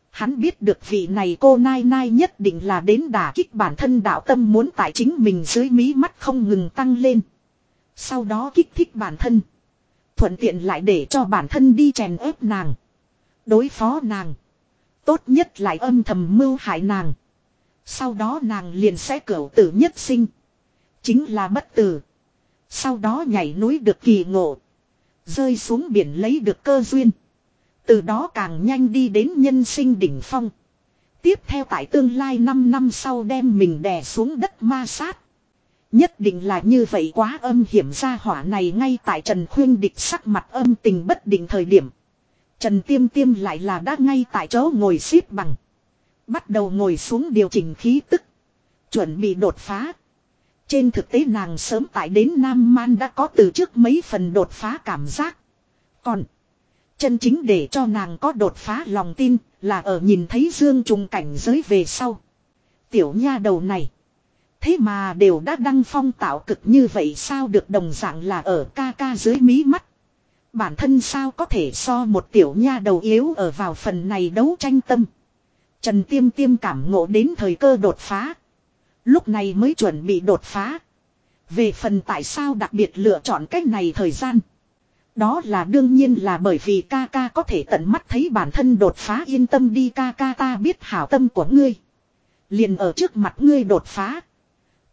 Hắn biết được vị này cô Nai Nai nhất định là đến đả kích bản thân đạo tâm muốn tại chính mình dưới mí mắt không ngừng tăng lên. Sau đó kích thích bản thân. Thuận tiện lại để cho bản thân đi chèn ép nàng. Đối phó nàng. Tốt nhất lại âm thầm mưu hại nàng. Sau đó nàng liền sẽ cửu tử nhất sinh. Chính là bất tử. Sau đó nhảy núi được kỳ ngộ. Rơi xuống biển lấy được cơ duyên. Từ đó càng nhanh đi đến nhân sinh đỉnh phong. Tiếp theo tại tương lai 5 năm sau đem mình đè xuống đất ma sát. Nhất định là như vậy quá âm hiểm ra hỏa này ngay tại Trần Khuyên địch sắc mặt âm tình bất định thời điểm. Trần Tiêm Tiêm lại là đã ngay tại chỗ ngồi xếp bằng. Bắt đầu ngồi xuống điều chỉnh khí tức. Chuẩn bị đột phá. Trên thực tế nàng sớm tại đến Nam Man đã có từ trước mấy phần đột phá cảm giác. Còn. Chân chính để cho nàng có đột phá lòng tin là ở nhìn thấy Dương Trùng cảnh giới về sau. Tiểu nha đầu này. Thế mà đều đã đăng phong tạo cực như vậy sao được đồng dạng là ở ca ca dưới mí mắt. Bản thân sao có thể so một tiểu nha đầu yếu ở vào phần này đấu tranh tâm. Trần Tiêm Tiêm cảm ngộ đến thời cơ đột phá. Lúc này mới chuẩn bị đột phá. Về phần tại sao đặc biệt lựa chọn cách này thời gian. Đó là đương nhiên là bởi vì ca ca có thể tận mắt thấy bản thân đột phá yên tâm đi ca ca ta biết hảo tâm của ngươi. Liền ở trước mặt ngươi đột phá.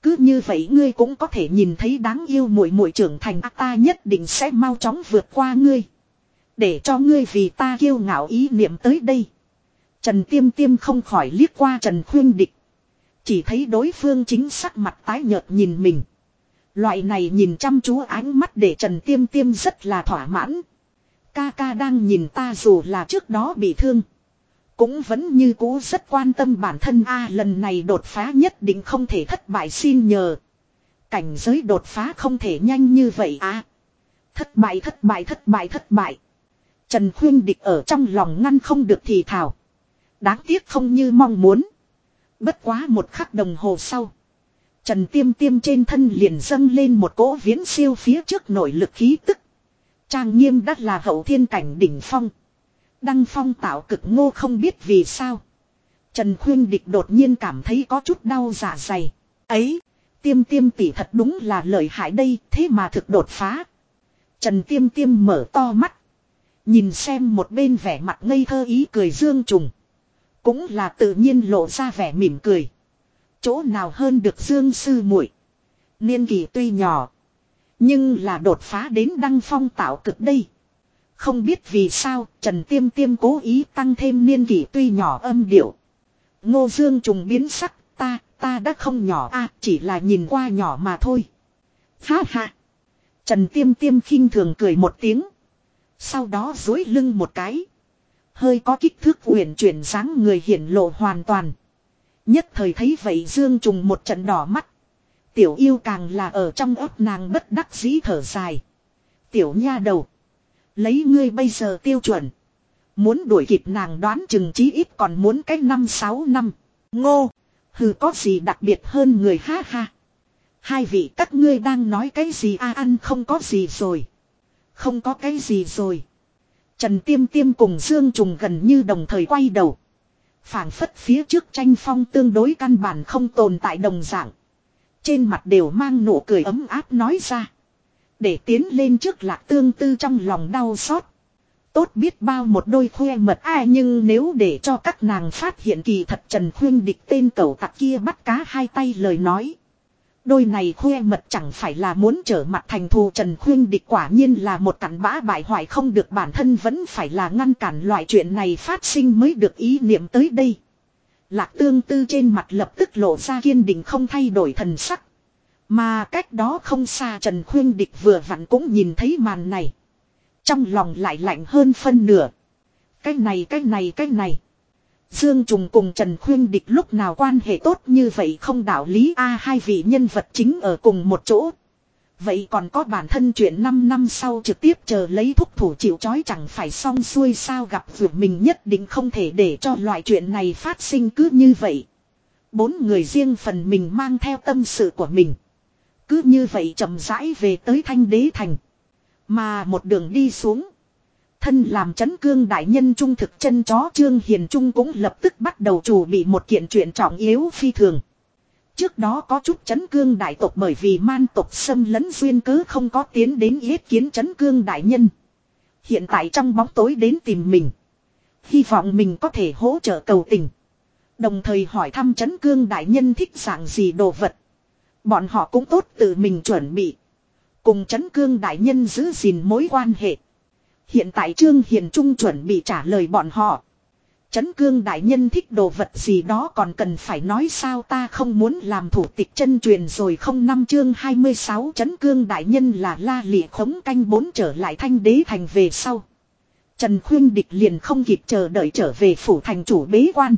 Cứ như vậy ngươi cũng có thể nhìn thấy đáng yêu muội muội trưởng thành ta nhất định sẽ mau chóng vượt qua ngươi. Để cho ngươi vì ta kiêu ngạo ý niệm tới đây. Trần Tiêm Tiêm không khỏi liếc qua Trần Khuyên Địch. Chỉ thấy đối phương chính sắc mặt tái nhợt nhìn mình. Loại này nhìn chăm chú ánh mắt để Trần Tiêm Tiêm rất là thỏa mãn. Ca ca đang nhìn ta dù là trước đó bị thương. Cũng vẫn như cũ rất quan tâm bản thân a, lần này đột phá nhất định không thể thất bại xin nhờ. Cảnh giới đột phá không thể nhanh như vậy à. Thất bại thất bại thất bại thất bại. Trần Khuyên Địch ở trong lòng ngăn không được thì thảo. Đáng tiếc không như mong muốn. Bất quá một khắc đồng hồ sau. Trần Tiêm Tiêm trên thân liền dâng lên một cỗ viễn siêu phía trước nội lực khí tức. Trang nghiêm đắt là hậu thiên cảnh đỉnh phong. Đăng phong tạo cực ngô không biết vì sao. Trần Khuyên Địch đột nhiên cảm thấy có chút đau dạ dày. Ấy, tiêm tiêm tỷ thật đúng là lợi hại đây, thế mà thực đột phá. Trần tiêm tiêm mở to mắt. Nhìn xem một bên vẻ mặt ngây thơ ý cười dương trùng. Cũng là tự nhiên lộ ra vẻ mỉm cười. Chỗ nào hơn được dương sư muội Niên kỳ tuy nhỏ. Nhưng là đột phá đến đăng phong tạo cực đây. Không biết vì sao Trần Tiêm Tiêm cố ý tăng thêm niên kỷ tuy nhỏ âm điệu. Ngô Dương trùng biến sắc ta, ta đã không nhỏ a chỉ là nhìn qua nhỏ mà thôi. Ha ha. Trần Tiêm Tiêm khinh thường cười một tiếng. Sau đó dối lưng một cái. Hơi có kích thước uyển chuyển dáng người hiển lộ hoàn toàn. Nhất thời thấy vậy Dương trùng một trận đỏ mắt. Tiểu yêu càng là ở trong ấp nàng bất đắc dĩ thở dài. Tiểu nha đầu. Lấy ngươi bây giờ tiêu chuẩn. Muốn đuổi kịp nàng đoán chừng chí ít còn muốn cái năm sáu năm. Ngô. Hừ, có gì đặc biệt hơn người ha ha. Hai vị các ngươi đang nói cái gì a ăn không có gì rồi. Không có cái gì rồi. Trần Tiêm Tiêm cùng Dương Trùng gần như đồng thời quay đầu. phảng phất phía trước tranh phong tương đối căn bản không tồn tại đồng dạng. Trên mặt đều mang nụ cười ấm áp nói ra. Để tiến lên trước lạc tương tư trong lòng đau xót. Tốt biết bao một đôi khoe mật ai nhưng nếu để cho các nàng phát hiện kỳ thật Trần Khuyên địch tên cẩu tặc kia bắt cá hai tay lời nói. Đôi này khoe mật chẳng phải là muốn trở mặt thành thù Trần Khuyên địch quả nhiên là một cặn bã bại hoại không được bản thân vẫn phải là ngăn cản loại chuyện này phát sinh mới được ý niệm tới đây. Lạc tương tư trên mặt lập tức lộ ra kiên định không thay đổi thần sắc. Mà cách đó không xa Trần Khuyên Địch vừa vặn cũng nhìn thấy màn này. Trong lòng lại lạnh hơn phân nửa. Cái này cái này cái này. Dương Trùng cùng Trần Khuyên Địch lúc nào quan hệ tốt như vậy không đạo lý a, hai vị nhân vật chính ở cùng một chỗ. Vậy còn có bản thân chuyện 5 năm sau trực tiếp chờ lấy thúc thủ chịu chói chẳng phải xong xuôi sao gặp vượt mình nhất định không thể để cho loại chuyện này phát sinh cứ như vậy. Bốn người riêng phần mình mang theo tâm sự của mình. Cứ như vậy chậm rãi về tới thanh đế thành. Mà một đường đi xuống. Thân làm chấn cương đại nhân trung thực chân chó Trương Hiền Trung cũng lập tức bắt đầu chủ bị một kiện chuyện trọng yếu phi thường. Trước đó có chút chấn cương đại tộc bởi vì man tộc xâm lấn duyên cớ không có tiến đến yết kiến chấn cương đại nhân. Hiện tại trong bóng tối đến tìm mình. Hy vọng mình có thể hỗ trợ cầu tình. Đồng thời hỏi thăm chấn cương đại nhân thích dạng gì đồ vật. Bọn họ cũng tốt tự mình chuẩn bị. Cùng chấn cương đại nhân giữ gìn mối quan hệ. Hiện tại Trương Hiền Trung chuẩn bị trả lời bọn họ. Chấn cương đại nhân thích đồ vật gì đó còn cần phải nói sao ta không muốn làm thủ tịch chân truyền rồi không năm chương 26 chấn cương đại nhân là la lịa khống canh bốn trở lại thanh đế thành về sau. Trần Khuyên Địch liền không kịp chờ đợi trở về phủ thành chủ bế quan.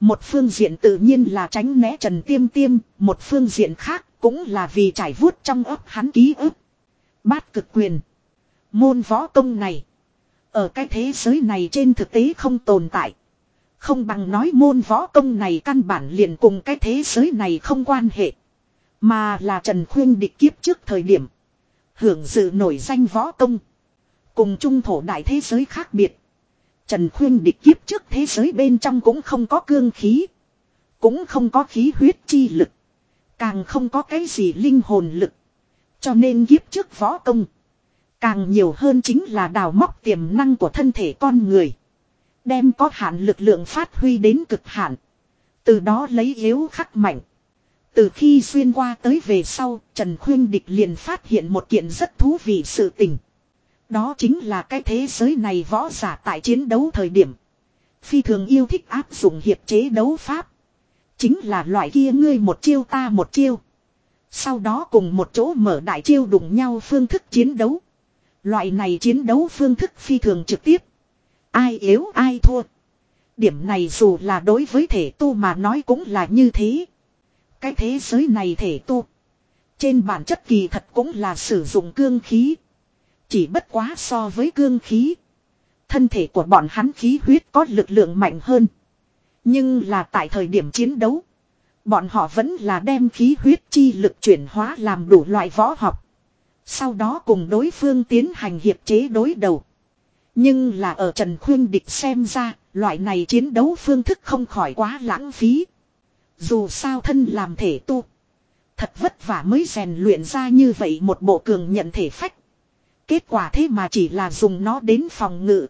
Một phương diện tự nhiên là tránh né Trần Tiêm Tiêm, một phương diện khác Cũng là vì trải vuốt trong ấp hắn ký ức. Bát cực quyền. Môn võ công này. Ở cái thế giới này trên thực tế không tồn tại. Không bằng nói môn võ công này căn bản liền cùng cái thế giới này không quan hệ. Mà là Trần Khuyên địch kiếp trước thời điểm. Hưởng dự nổi danh võ công. Cùng trung thổ đại thế giới khác biệt. Trần Khuyên địch kiếp trước thế giới bên trong cũng không có cương khí. Cũng không có khí huyết chi lực. Càng không có cái gì linh hồn lực. Cho nên kiếp trước võ công. Càng nhiều hơn chính là đào móc tiềm năng của thân thể con người. Đem có hạn lực lượng phát huy đến cực hạn. Từ đó lấy yếu khắc mạnh. Từ khi xuyên qua tới về sau, Trần Khuyên Địch liền phát hiện một kiện rất thú vị sự tình. Đó chính là cái thế giới này võ giả tại chiến đấu thời điểm. Phi thường yêu thích áp dụng hiệp chế đấu pháp. Chính là loại kia ngươi một chiêu ta một chiêu. Sau đó cùng một chỗ mở đại chiêu đụng nhau phương thức chiến đấu. Loại này chiến đấu phương thức phi thường trực tiếp. Ai yếu ai thua. Điểm này dù là đối với thể tu mà nói cũng là như thế. Cái thế giới này thể tu. Trên bản chất kỳ thật cũng là sử dụng cương khí. Chỉ bất quá so với cương khí. Thân thể của bọn hắn khí huyết có lực lượng mạnh hơn. Nhưng là tại thời điểm chiến đấu. Bọn họ vẫn là đem khí huyết chi lực chuyển hóa làm đủ loại võ học. Sau đó cùng đối phương tiến hành hiệp chế đối đầu. Nhưng là ở Trần Khuyên Địch xem ra, loại này chiến đấu phương thức không khỏi quá lãng phí. Dù sao thân làm thể tu. Thật vất vả mới rèn luyện ra như vậy một bộ cường nhận thể phách. Kết quả thế mà chỉ là dùng nó đến phòng ngự.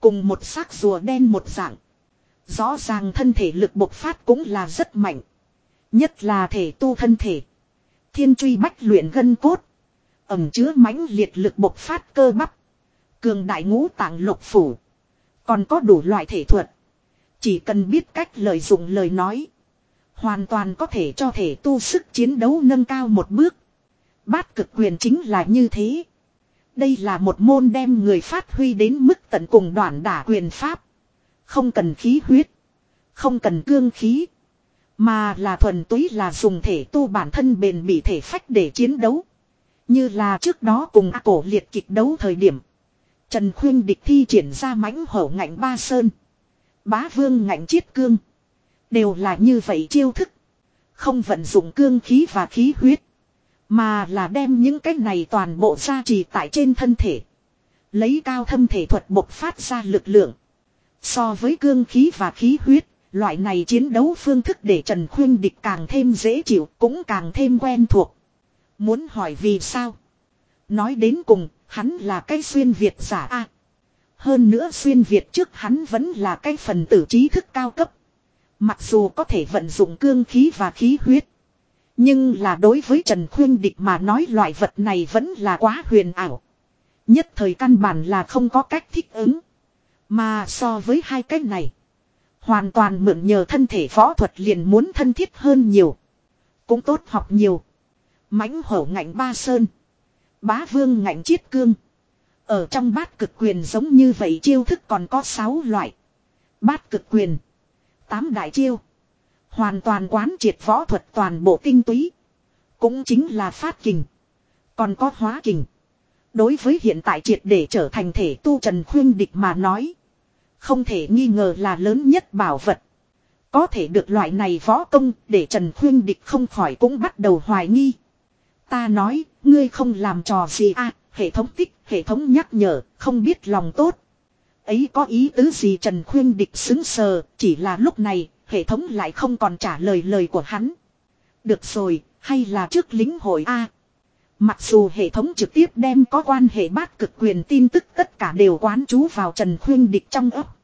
Cùng một xác rùa đen một dạng. Rõ ràng thân thể lực bộc phát cũng là rất mạnh. Nhất là thể tu thân thể. Thiên truy bách luyện gân cốt. Ẩm chứa mãnh liệt lực bộc phát cơ bắp. Cường đại ngũ tạng lục phủ. Còn có đủ loại thể thuật. Chỉ cần biết cách lợi dụng lời nói. Hoàn toàn có thể cho thể tu sức chiến đấu nâng cao một bước. Bát cực quyền chính là như thế. Đây là một môn đem người phát huy đến mức tận cùng đoạn đả quyền pháp. Không cần khí huyết. Không cần cương khí. Mà là thuần túy là dùng thể tu bản thân bền bị thể phách để chiến đấu. Như là trước đó cùng cổ liệt kịch đấu thời điểm. Trần Khuyên địch thi triển ra mãnh hổ ngạnh ba sơn. Bá vương ngạnh chiết cương. Đều là như vậy chiêu thức. Không vận dụng cương khí và khí huyết. Mà là đem những cái này toàn bộ ra trì tại trên thân thể. Lấy cao thâm thể thuật bộc phát ra lực lượng. So với cương khí và khí huyết, loại này chiến đấu phương thức để Trần Khuyên Địch càng thêm dễ chịu cũng càng thêm quen thuộc. Muốn hỏi vì sao? Nói đến cùng, hắn là cái xuyên Việt giả a Hơn nữa xuyên Việt trước hắn vẫn là cái phần tử trí thức cao cấp. Mặc dù có thể vận dụng cương khí và khí huyết. Nhưng là đối với Trần Khuyên Địch mà nói loại vật này vẫn là quá huyền ảo. Nhất thời căn bản là không có cách thích ứng. Mà so với hai cách này. Hoàn toàn mượn nhờ thân thể võ thuật liền muốn thân thiết hơn nhiều. Cũng tốt học nhiều. mãnh hổ ngạnh ba sơn. Bá vương ngạnh chiết cương. Ở trong bát cực quyền giống như vậy chiêu thức còn có sáu loại. Bát cực quyền. tám đại chiêu. Hoàn toàn quán triệt võ thuật toàn bộ tinh túy. Cũng chính là phát kình. Còn có hóa kình. Đối với hiện tại triệt để trở thành thể tu trần khuyên địch mà nói. Không thể nghi ngờ là lớn nhất bảo vật. Có thể được loại này võ công để Trần Khuyên Địch không khỏi cũng bắt đầu hoài nghi. Ta nói, ngươi không làm trò gì à, hệ thống tích, hệ thống nhắc nhở, không biết lòng tốt. Ấy có ý tứ gì Trần Khuyên Địch xứng sờ, chỉ là lúc này, hệ thống lại không còn trả lời lời của hắn. Được rồi, hay là trước lính hội A. Mặc dù hệ thống trực tiếp đem có quan hệ bát cực quyền tin tức tất cả đều quán chú vào Trần Khuyên Địch trong ấp.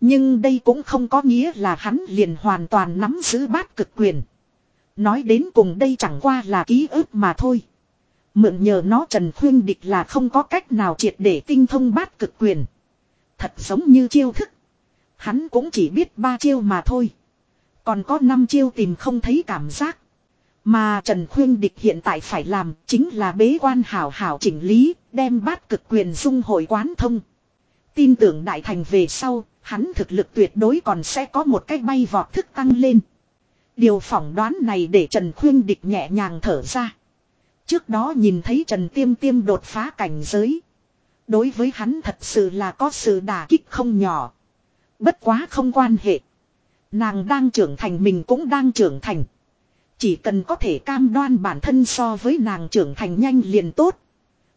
Nhưng đây cũng không có nghĩa là hắn liền hoàn toàn nắm giữ bát cực quyền. Nói đến cùng đây chẳng qua là ký ức mà thôi. Mượn nhờ nó Trần Khuyên Địch là không có cách nào triệt để tinh thông bát cực quyền. Thật giống như chiêu thức. Hắn cũng chỉ biết ba chiêu mà thôi. Còn có năm chiêu tìm không thấy cảm giác. Mà Trần Khuyên Địch hiện tại phải làm chính là bế quan hảo hảo chỉnh lý, đem bát cực quyền dung hội quán thông. Tin tưởng đại thành về sau, hắn thực lực tuyệt đối còn sẽ có một cách bay vọt thức tăng lên. Điều phỏng đoán này để Trần Khuyên Địch nhẹ nhàng thở ra. Trước đó nhìn thấy Trần Tiêm Tiêm đột phá cảnh giới. Đối với hắn thật sự là có sự đả kích không nhỏ. Bất quá không quan hệ. Nàng đang trưởng thành mình cũng đang trưởng thành. Chỉ cần có thể cam đoan bản thân so với nàng trưởng thành nhanh liền tốt.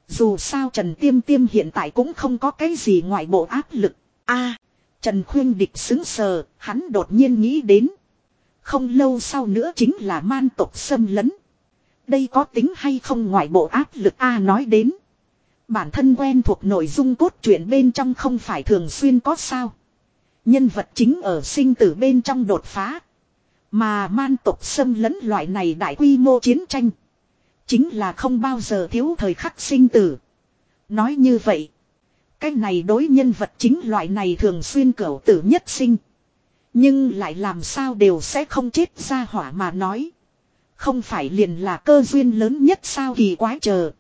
Dù sao Trần Tiêm Tiêm hiện tại cũng không có cái gì ngoại bộ áp lực. a Trần Khuyên Địch xứng sờ, hắn đột nhiên nghĩ đến. Không lâu sau nữa chính là man tộc xâm lấn. Đây có tính hay không ngoại bộ áp lực A nói đến. Bản thân quen thuộc nội dung cốt truyện bên trong không phải thường xuyên có sao. Nhân vật chính ở sinh tử bên trong đột phá. Mà man tộc xâm lấn loại này đại quy mô chiến tranh. Chính là không bao giờ thiếu thời khắc sinh tử. Nói như vậy. Cái này đối nhân vật chính loại này thường xuyên cẩu tử nhất sinh. Nhưng lại làm sao đều sẽ không chết ra hỏa mà nói. Không phải liền là cơ duyên lớn nhất sao kỳ quái chờ.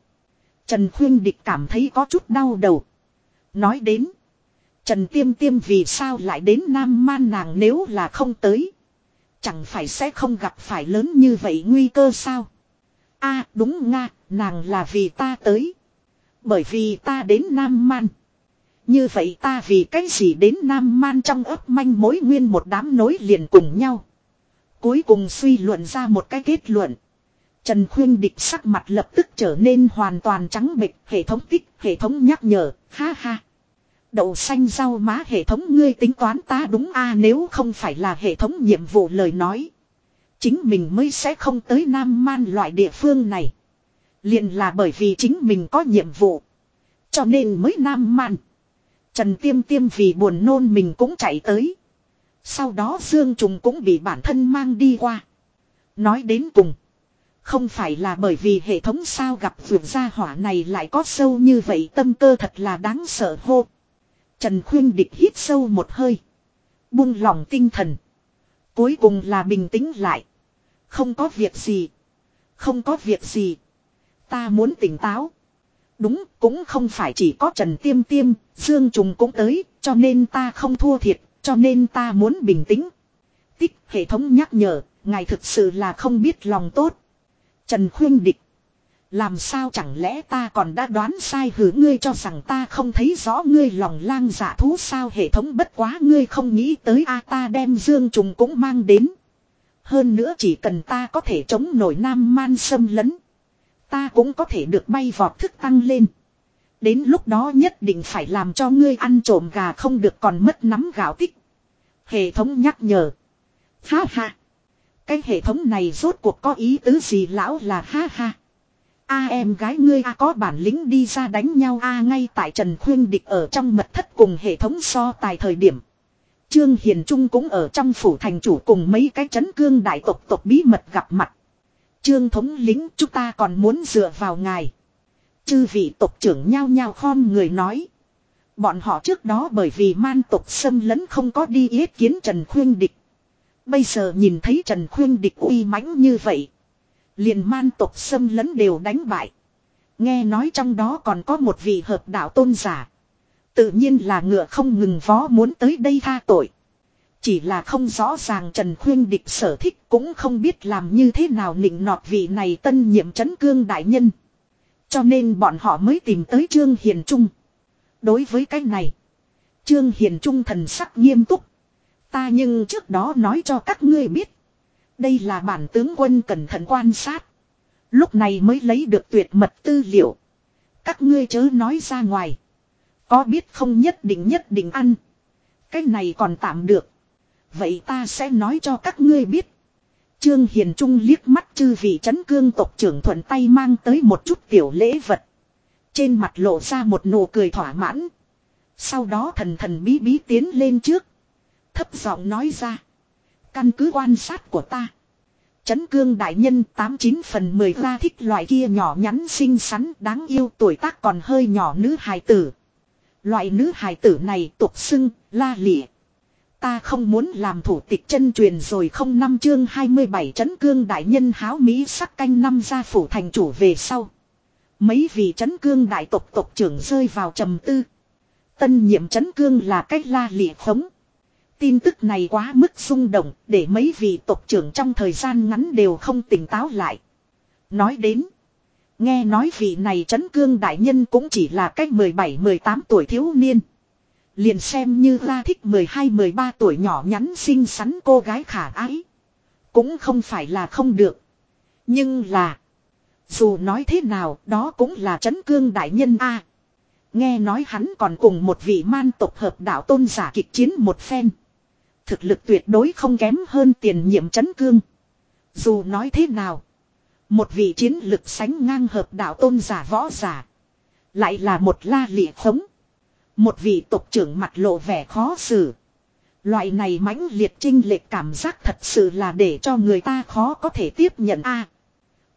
Trần Khuyên Địch cảm thấy có chút đau đầu. Nói đến. Trần Tiêm Tiêm vì sao lại đến Nam Man nàng nếu là không tới. Chẳng phải sẽ không gặp phải lớn như vậy nguy cơ sao. a đúng nga, nàng là vì ta tới. Bởi vì ta đến Nam Man. Như vậy ta vì cái gì đến Nam Man trong ấp manh mối nguyên một đám nối liền cùng nhau. Cuối cùng suy luận ra một cái kết luận. Trần Khuyên Địch sắc mặt lập tức trở nên hoàn toàn trắng bệch, hệ thống tích, hệ thống nhắc nhở, ha ha. Đậu xanh rau má hệ thống ngươi tính toán ta đúng a, nếu không phải là hệ thống nhiệm vụ lời nói. Chính mình mới sẽ không tới Nam Man loại địa phương này. liền là bởi vì chính mình có nhiệm vụ. Cho nên mới Nam Man. Trần Tiêm Tiêm vì buồn nôn mình cũng chạy tới. Sau đó Dương Trùng cũng bị bản thân mang đi qua. Nói đến cùng. Không phải là bởi vì hệ thống sao gặp vượt gia hỏa này lại có sâu như vậy, tâm cơ thật là đáng sợ hô. Trần Khuyên Địch hít sâu một hơi. Buông lòng tinh thần. Cuối cùng là bình tĩnh lại. Không có việc gì. Không có việc gì. Ta muốn tỉnh táo. Đúng, cũng không phải chỉ có Trần Tiêm Tiêm, Dương Trùng cũng tới, cho nên ta không thua thiệt, cho nên ta muốn bình tĩnh. Tích hệ thống nhắc nhở, ngài thực sự là không biết lòng tốt. Trần Khuyên Địch. Làm sao chẳng lẽ ta còn đã đoán sai hử ngươi cho rằng ta không thấy rõ ngươi lòng lang dạ thú sao hệ thống bất quá ngươi không nghĩ tới a, ta đem dương trùng cũng mang đến. Hơn nữa chỉ cần ta có thể chống nổi nam man xâm lấn. Ta cũng có thể được bay vọt thức tăng lên. Đến lúc đó nhất định phải làm cho ngươi ăn trộm gà không được còn mất nắm gạo tích. Hệ thống nhắc nhở. Ha ha. Cái hệ thống này rốt cuộc có ý tứ gì lão là ha ha. A em gái ngươi a có bản lĩnh đi ra đánh nhau a ngay tại Trần Khuyên Địch ở trong mật thất cùng hệ thống so tài thời điểm. Trương Hiền Trung cũng ở trong phủ thành chủ cùng mấy cái chấn cương đại tộc tộc bí mật gặp mặt. Trương thống lính chúng ta còn muốn dựa vào ngài. Chư vị tộc trưởng nhao nhao khom người nói. Bọn họ trước đó bởi vì man tộc xâm lấn không có đi yết kiến Trần Khuyên Địch. Bây giờ nhìn thấy Trần Khuyên Địch uy mãnh như vậy. Liền man tộc xâm lấn đều đánh bại. Nghe nói trong đó còn có một vị hợp đạo tôn giả. Tự nhiên là ngựa không ngừng vó muốn tới đây tha tội. Chỉ là không rõ ràng Trần Khuyên Địch sở thích cũng không biết làm như thế nào nịnh nọt vị này tân nhiệm chấn cương đại nhân. Cho nên bọn họ mới tìm tới Trương Hiền Trung. Đối với cái này, Trương Hiền Trung thần sắc nghiêm túc. Ta nhưng trước đó nói cho các ngươi biết. Đây là bản tướng quân cẩn thận quan sát. Lúc này mới lấy được tuyệt mật tư liệu. Các ngươi chớ nói ra ngoài. Có biết không nhất định nhất định ăn. Cái này còn tạm được. Vậy ta sẽ nói cho các ngươi biết. Trương Hiền Trung liếc mắt chư vị chấn cương tộc trưởng thuận tay mang tới một chút tiểu lễ vật. Trên mặt lộ ra một nụ cười thỏa mãn. Sau đó thần thần bí bí tiến lên trước. Thấp giọng nói ra. Căn cứ quan sát của ta. Chấn cương đại nhân 89 phần 10 ra thích loại kia nhỏ nhắn xinh xắn đáng yêu tuổi tác còn hơi nhỏ nữ hài tử. Loại nữ hài tử này tục xưng, la lịa. Ta không muốn làm thủ tịch chân truyền rồi không năm chương 27 chấn cương đại nhân háo Mỹ sắc canh năm gia phủ thành chủ về sau. Mấy vị chấn cương đại tộc tộc trưởng rơi vào trầm tư. Tân nhiệm chấn cương là cách la lịa khống. Tin tức này quá mức rung động, để mấy vị tộc trưởng trong thời gian ngắn đều không tỉnh táo lại. Nói đến. Nghe nói vị này chấn cương đại nhân cũng chỉ là cách 17-18 tuổi thiếu niên. Liền xem như ra thích 12-13 tuổi nhỏ nhắn xinh xắn cô gái khả ái. Cũng không phải là không được. Nhưng là. Dù nói thế nào, đó cũng là chấn cương đại nhân a Nghe nói hắn còn cùng một vị man tộc hợp đạo tôn giả kịch chiến một phen. Thực lực tuyệt đối không kém hơn tiền nhiệm chấn cương. Dù nói thế nào. Một vị chiến lực sánh ngang hợp đạo tôn giả võ giả. Lại là một la lịa khống. Một vị tộc trưởng mặt lộ vẻ khó xử. Loại này mãnh liệt trinh lệch cảm giác thật sự là để cho người ta khó có thể tiếp nhận a. À,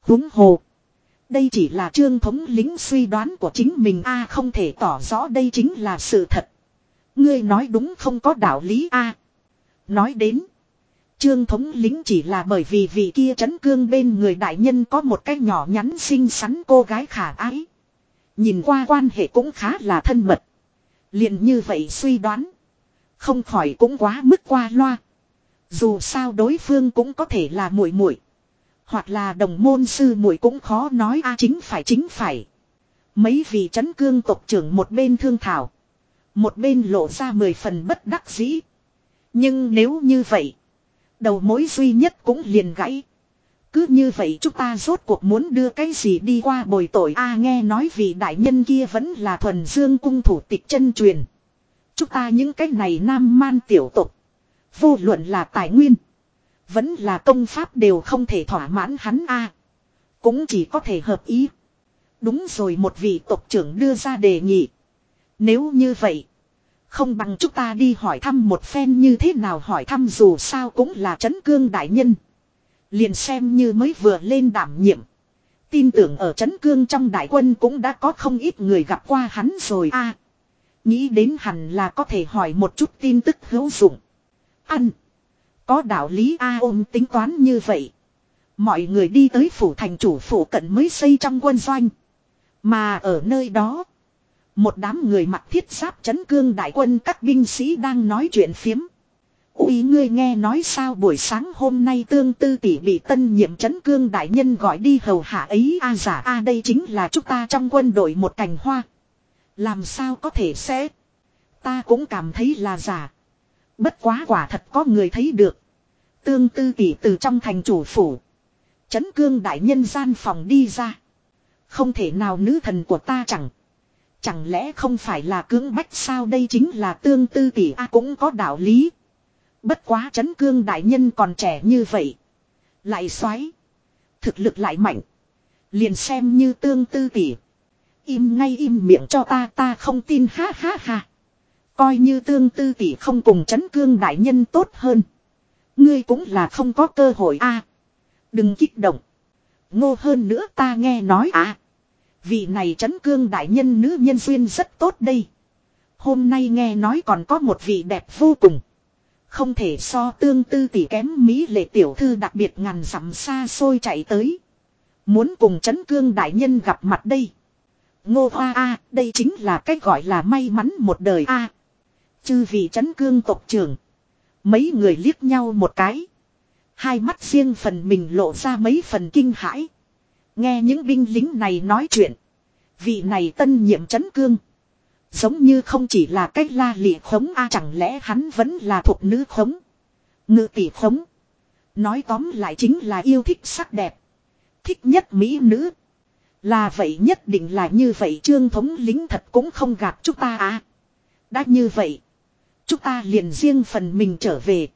húng hồ. Đây chỉ là trương thống lính suy đoán của chính mình a không thể tỏ rõ đây chính là sự thật. Ngươi nói đúng không có đạo lý a nói đến. Trương thống lính chỉ là bởi vì vị kia chấn cương bên người đại nhân có một cái nhỏ nhắn xinh xắn cô gái khả ái. Nhìn qua quan hệ cũng khá là thân mật. liền như vậy suy đoán. Không khỏi cũng quá mức qua loa. Dù sao đối phương cũng có thể là muội muội, hoặc là đồng môn sư muội cũng khó nói a chính phải chính phải. Mấy vị chấn cương tộc trưởng một bên thương thảo. Một bên lộ ra mười phần bất đắc dĩ. Nhưng nếu như vậy. Đầu mối duy nhất cũng liền gãy. Cứ như vậy chúng ta rốt cuộc muốn đưa cái gì đi qua bồi tội a, nghe nói vì đại nhân kia vẫn là thuần dương cung thủ tịch chân truyền. Chúng ta những cái này nam man tiểu tục. Vô luận là tài nguyên. Vẫn là công pháp đều không thể thỏa mãn hắn a Cũng chỉ có thể hợp ý. Đúng rồi, một vị tộc trưởng đưa ra đề nghị. Nếu như vậy. Không bằng chúng ta đi hỏi thăm một phen như thế nào hỏi thăm dù sao cũng là chấn cương đại nhân. Liền xem như mới vừa lên đảm nhiệm. Tin tưởng ở chấn cương trong đại quân cũng đã có không ít người gặp qua hắn rồi a Nghĩ đến hẳn là có thể hỏi một chút tin tức hữu dụng. Ăn. Có đạo lý A ôm tính toán như vậy. Mọi người đi tới phủ thành chủ phủ cận mới xây trong quân doanh. Mà ở nơi đó. Một đám người mặc thiết giáp chấn cương đại quân các binh sĩ đang nói chuyện phiếm. Úi ngươi nghe nói sao buổi sáng hôm nay tương tư tỷ bị tân nhiệm chấn cương đại nhân gọi đi hầu hạ ấy a giả, a đây chính là chúng ta trong quân đội một cành hoa. Làm sao có thể sẽ. Ta cũng cảm thấy là giả. Bất quá quả thật có người thấy được. Tương tư tỷ từ trong thành chủ phủ. Chấn cương đại nhân gian phòng đi ra. Không thể nào nữ thần của ta chẳng. Chẳng lẽ không phải là cưỡng bách sao đây chính là tương tư tỷ a, cũng có đạo lý. Bất quá chấn cương đại nhân còn trẻ như vậy. Lại xoáy. Thực lực lại mạnh. Liền xem như tương tư tỷ. Im ngay im miệng cho ta ta không tin ha ha ha. Coi như tương tư tỷ không cùng chấn cương đại nhân tốt hơn. Ngươi cũng là không có cơ hội a. đừng kích động. Ngô hơn nữa ta nghe nói à. Vị này chấn cương đại nhân nữ nhân duyên rất tốt đây. Hôm nay nghe nói còn có một vị đẹp vô cùng. Không thể so tương tư tỷ kém Mỹ lệ tiểu thư đặc biệt ngàn dặm xa xôi chạy tới. Muốn cùng chấn cương đại nhân gặp mặt đây. Ngô hoa a, đây chính là cách gọi là may mắn một đời a Chư vị chấn cương tộc trưởng. Mấy người liếc nhau một cái. Hai mắt riêng phần mình lộ ra mấy phần kinh hãi. Nghe những binh lính này nói chuyện. Vị này tân nhiệm chấn cương. Giống như không chỉ là cách la lịa khống a, chẳng lẽ hắn vẫn là thuộc nữ khống. Ngự tỷ khống. Nói tóm lại chính là yêu thích sắc đẹp. Thích nhất mỹ nữ. Là vậy nhất định là như vậy, trương thống lính thật cũng không gạt chúng ta à. Đã như vậy. Chúng ta liền riêng phần mình trở về.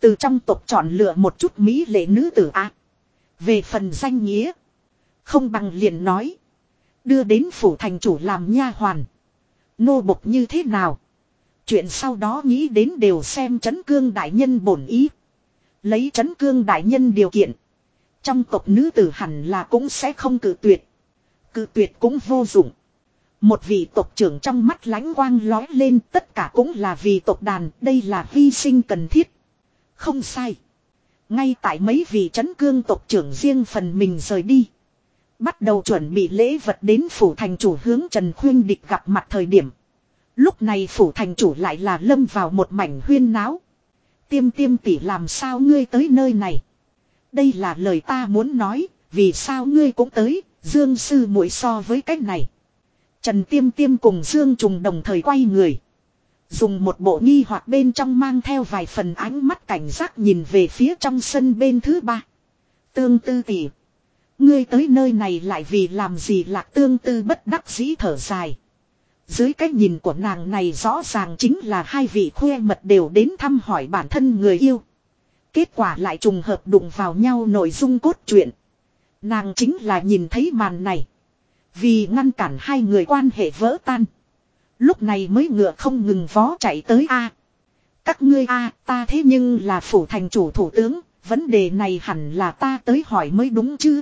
Từ trong tộc chọn lựa một chút mỹ lệ nữ tử a. Về phần danh nghĩa. Không bằng liền nói. Đưa đến phủ thành chủ làm nha hoàn. Nô bộc như thế nào. Chuyện sau đó nghĩ đến đều xem chấn cương đại nhân bổn ý. Lấy chấn cương đại nhân điều kiện. Trong tộc nữ tử hẳn là cũng sẽ không cử tuyệt. Cử tuyệt cũng vô dụng. Một vị tộc trưởng trong mắt lánh quang lói lên tất cả cũng là vì tộc đàn, đây là hy sinh cần thiết. Không sai. Ngay tại mấy vị chấn cương tộc trưởng riêng phần mình rời đi. Bắt đầu chuẩn bị lễ vật đến phủ thành chủ hướng Trần Khuyên Địch gặp mặt thời điểm. Lúc này phủ thành chủ lại là lâm vào một mảnh huyên náo. Tiêm tiêm tỷ làm sao ngươi tới nơi này. Đây là lời ta muốn nói, vì sao ngươi cũng tới, Dương sư muội so với cách này. Trần Tiêm Tiêm cùng Dương Trùng đồng thời quay người. Dùng một bộ nghi hoặc bên trong mang theo vài phần ánh mắt cảnh giác nhìn về phía trong sân bên thứ ba. Tương tư tỷ. Ngươi tới nơi này lại vì làm gì lạc tương tư bất đắc dĩ thở dài. Dưới cái nhìn của nàng này rõ ràng chính là hai vị khuê mật đều đến thăm hỏi bản thân người yêu. Kết quả lại trùng hợp đụng vào nhau nội dung cốt truyện. Nàng chính là nhìn thấy màn này. Vì ngăn cản hai người quan hệ vỡ tan. Lúc này mới ngựa không ngừng vó chạy tới A. Các ngươi A, ta thế nhưng là phủ thành chủ thủ tướng. Vấn đề này hẳn là ta tới hỏi mới đúng chứ.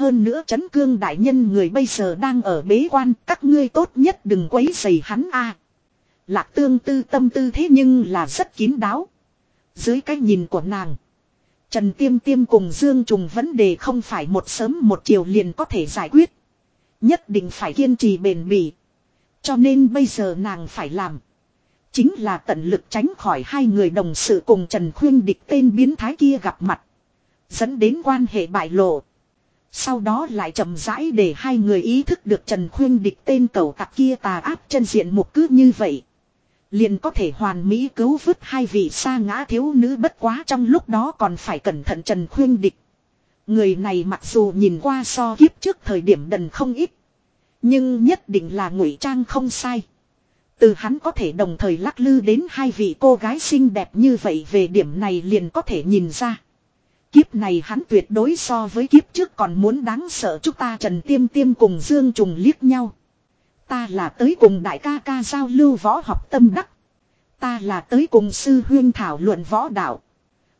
Hơn nữa chấn cương đại nhân người bây giờ đang ở bế quan. Các ngươi tốt nhất đừng quấy rầy hắn A. Lạc tương tư tâm tư thế nhưng là rất kín đáo. Dưới cái nhìn của nàng. Trần Tiêm Tiêm cùng Dương Trùng vấn đề không phải một sớm một chiều liền có thể giải quyết. Nhất định phải kiên trì bền bỉ. Cho nên bây giờ nàng phải làm. Chính là tận lực tránh khỏi hai người đồng sự cùng Trần Khuyên địch tên biến thái kia gặp mặt. Dẫn đến quan hệ bại lộ. Sau đó lại chậm rãi để hai người ý thức được Trần Khuyên địch tên cầu tặc kia tà áp chân diện một cứ như vậy. Liền có thể hoàn mỹ cứu vứt hai vị xa ngã thiếu nữ bất quá trong lúc đó còn phải cẩn thận Trần Khuyên địch. Người này mặc dù nhìn qua so kiếp trước thời điểm đần không ít. Nhưng nhất định là ngụy trang không sai. Từ hắn có thể đồng thời lắc lư đến hai vị cô gái xinh đẹp như vậy về điểm này liền có thể nhìn ra. Kiếp này hắn tuyệt đối so với kiếp trước còn muốn đáng sợ chúng ta Trần Tiêm Tiêm cùng Dương Trùng liếc nhau. Ta là tới cùng đại ca ca giao lưu võ học tâm đắc. Ta là tới cùng sư huyên thảo luận võ đạo.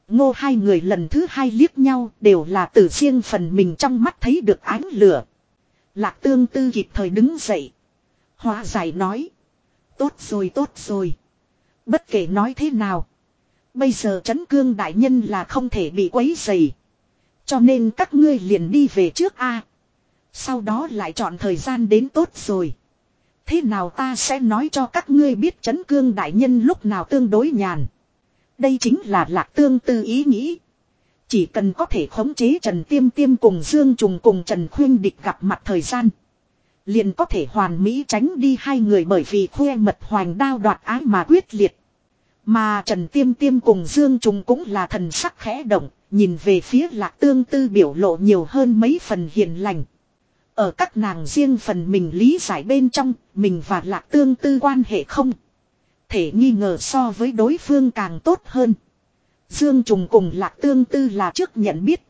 Ngô hai người lần thứ hai liếc nhau đều là từ riêng phần mình trong mắt thấy được ánh lửa. Lạc tương tư kịp thời đứng dậy. Hóa giải nói. Tốt rồi tốt rồi. Bất kể nói thế nào. Bây giờ chấn cương đại nhân là không thể bị quấy dày. Cho nên các ngươi liền đi về trước a. Sau đó lại chọn thời gian đến tốt rồi. Thế nào ta sẽ nói cho các ngươi biết chấn cương đại nhân lúc nào tương đối nhàn. Đây chính là lạc tương tư ý nghĩ. Chỉ cần có thể khống chế Trần Tiêm Tiêm cùng Dương Trùng cùng Trần Khuyên Địch gặp mặt thời gian. Liền có thể hoàn mỹ tránh đi hai người bởi vì khuê mật hoành đao đoạt ái mà quyết liệt. Mà Trần Tiêm Tiêm cùng Dương Trùng cũng là thần sắc khẽ động, nhìn về phía lạc tương tư biểu lộ nhiều hơn mấy phần hiền lành. Ở các nàng riêng phần mình lý giải bên trong, mình và lạc tương tư quan hệ không. Thể nghi ngờ so với đối phương càng tốt hơn. Dương Trùng cùng lạc tương tư là trước nhận biết.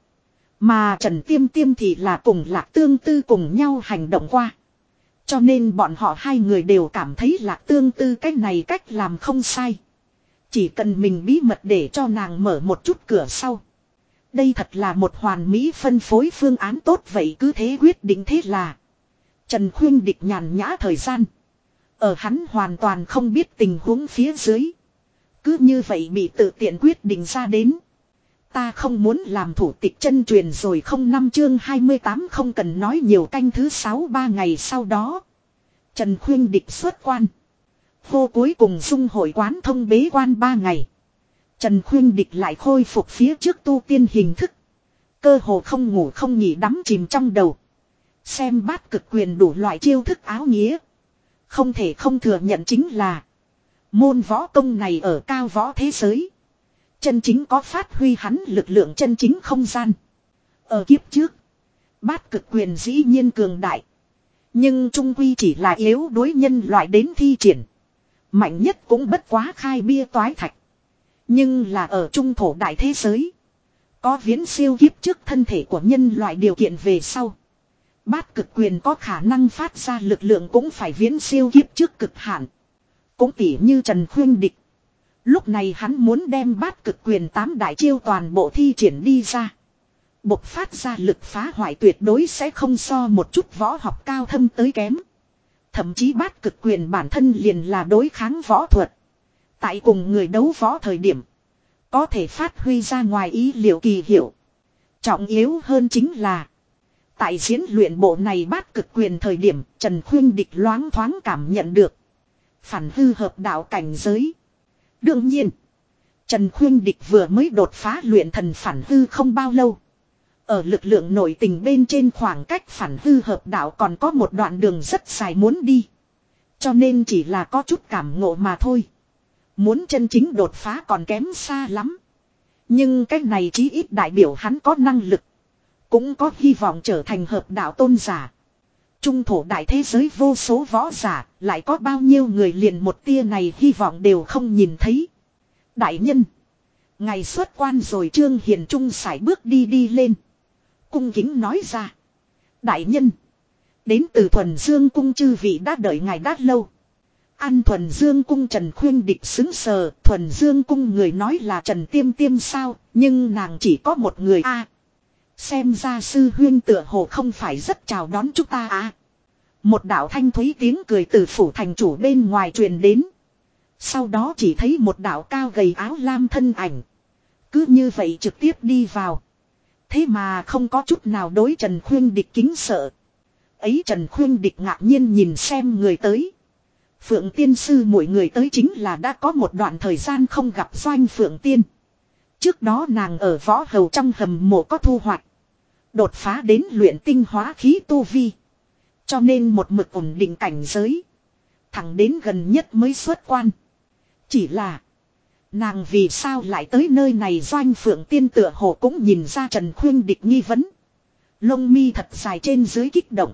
Mà Trần Tiêm Tiêm thì là cùng lạc tương tư cùng nhau hành động qua. Cho nên bọn họ hai người đều cảm thấy lạc tương tư cách này cách làm không sai. Chỉ cần mình bí mật để cho nàng mở một chút cửa sau. Đây thật là một hoàn mỹ phân phối phương án tốt vậy cứ thế quyết định thế là. Trần Khuyên địch nhàn nhã thời gian. Ở hắn hoàn toàn không biết tình huống phía dưới. Cứ như vậy bị tự tiện quyết định ra đến. Ta không muốn làm thủ tịch chân truyền rồi không năm chương 28 không cần nói nhiều canh thứ sáu ba ngày sau đó. Trần Khuyên địch xuất quan. Hô cuối cùng dung hội quán thông bế quan ba ngày. Trần Khuyên địch lại khôi phục phía trước tu tiên hình thức. Cơ hồ không ngủ không nghỉ đắm chìm trong đầu. Xem bát cực quyền đủ loại chiêu thức áo nghĩa. Không thể không thừa nhận chính là. Môn võ công này ở cao võ thế giới. Chân chính có phát huy hắn lực lượng chân chính không gian. Ở kiếp trước. Bát cực quyền dĩ nhiên cường đại. Nhưng trung quy chỉ là yếu đối nhân loại đến thi triển. Mạnh nhất cũng bất quá khai bia toái thạch. Nhưng là ở trung thổ đại thế giới. Có viễn siêu kiếp trước thân thể của nhân loại điều kiện về sau. Bát cực quyền có khả năng phát ra lực lượng cũng phải viễn siêu kiếp trước cực hạn. Cũng tỉ như Trần Khuyên Địch. Lúc này hắn muốn đem bát cực quyền tám đại chiêu toàn bộ thi triển đi ra. Bộc phát ra lực phá hoại tuyệt đối sẽ không so một chút võ học cao thâm tới kém. Thậm chí bát cực quyền bản thân liền là đối kháng võ thuật. Tại cùng người đấu võ thời điểm. Có thể phát huy ra ngoài ý liệu kỳ hiệu. Trọng yếu hơn chính là. Tại diễn luyện bộ này bát cực quyền thời điểm, Trần Khuyên Địch loáng thoáng cảm nhận được. Phản hư hợp đạo cảnh giới. Đương nhiên. Trần Khuyên Địch vừa mới đột phá luyện thần phản hư không bao lâu. Ở lực lượng nội tình bên trên khoảng cách phản hư hợp đạo còn có một đoạn đường rất dài muốn đi. Cho nên chỉ là có chút cảm ngộ mà thôi. Muốn chân chính đột phá còn kém xa lắm. Nhưng cái này chí ít đại biểu hắn có năng lực. Cũng có hy vọng trở thành hợp đạo tôn giả. Trung thổ đại thế giới vô số võ giả, lại có bao nhiêu người liền một tia này hy vọng đều không nhìn thấy. Đại nhân. Ngày xuất quan rồi Trương Hiền Trung sải bước đi đi lên. Cung kính nói ra. Đại nhân. Đến từ thuần dương cung chư vị đã đợi ngài đã lâu. An thuần dương cung Trần Khuyên địch xứng sờ. Thuần dương cung người nói là Trần Tiêm Tiêm sao. Nhưng nàng chỉ có một người a Xem ra sư huyên tựa hồ không phải rất chào đón chúng ta à. Một đạo thanh thúy tiếng cười từ phủ thành chủ bên ngoài truyền đến. Sau đó chỉ thấy một đạo cao gầy áo lam thân ảnh. Cứ như vậy trực tiếp đi vào. Thế mà không có chút nào đối Trần Khuyên Địch kính sợ. Ấy Trần Khuyên Địch ngạc nhiên nhìn xem người tới. Phượng Tiên Sư mỗi người tới chính là đã có một đoạn thời gian không gặp Doanh Phượng Tiên. Trước đó nàng ở võ hầu trong hầm mộ có thu hoạch. Đột phá đến luyện tinh hóa khí tu vi. Cho nên một mực ổn định cảnh giới. Thẳng đến gần nhất mới xuất quan. Chỉ là. Nàng vì sao lại tới nơi này doanh phượng tiên tựa hồ cũng nhìn ra Trần Khuyên địch nghi vấn. Lông mi thật dài trên dưới kích động.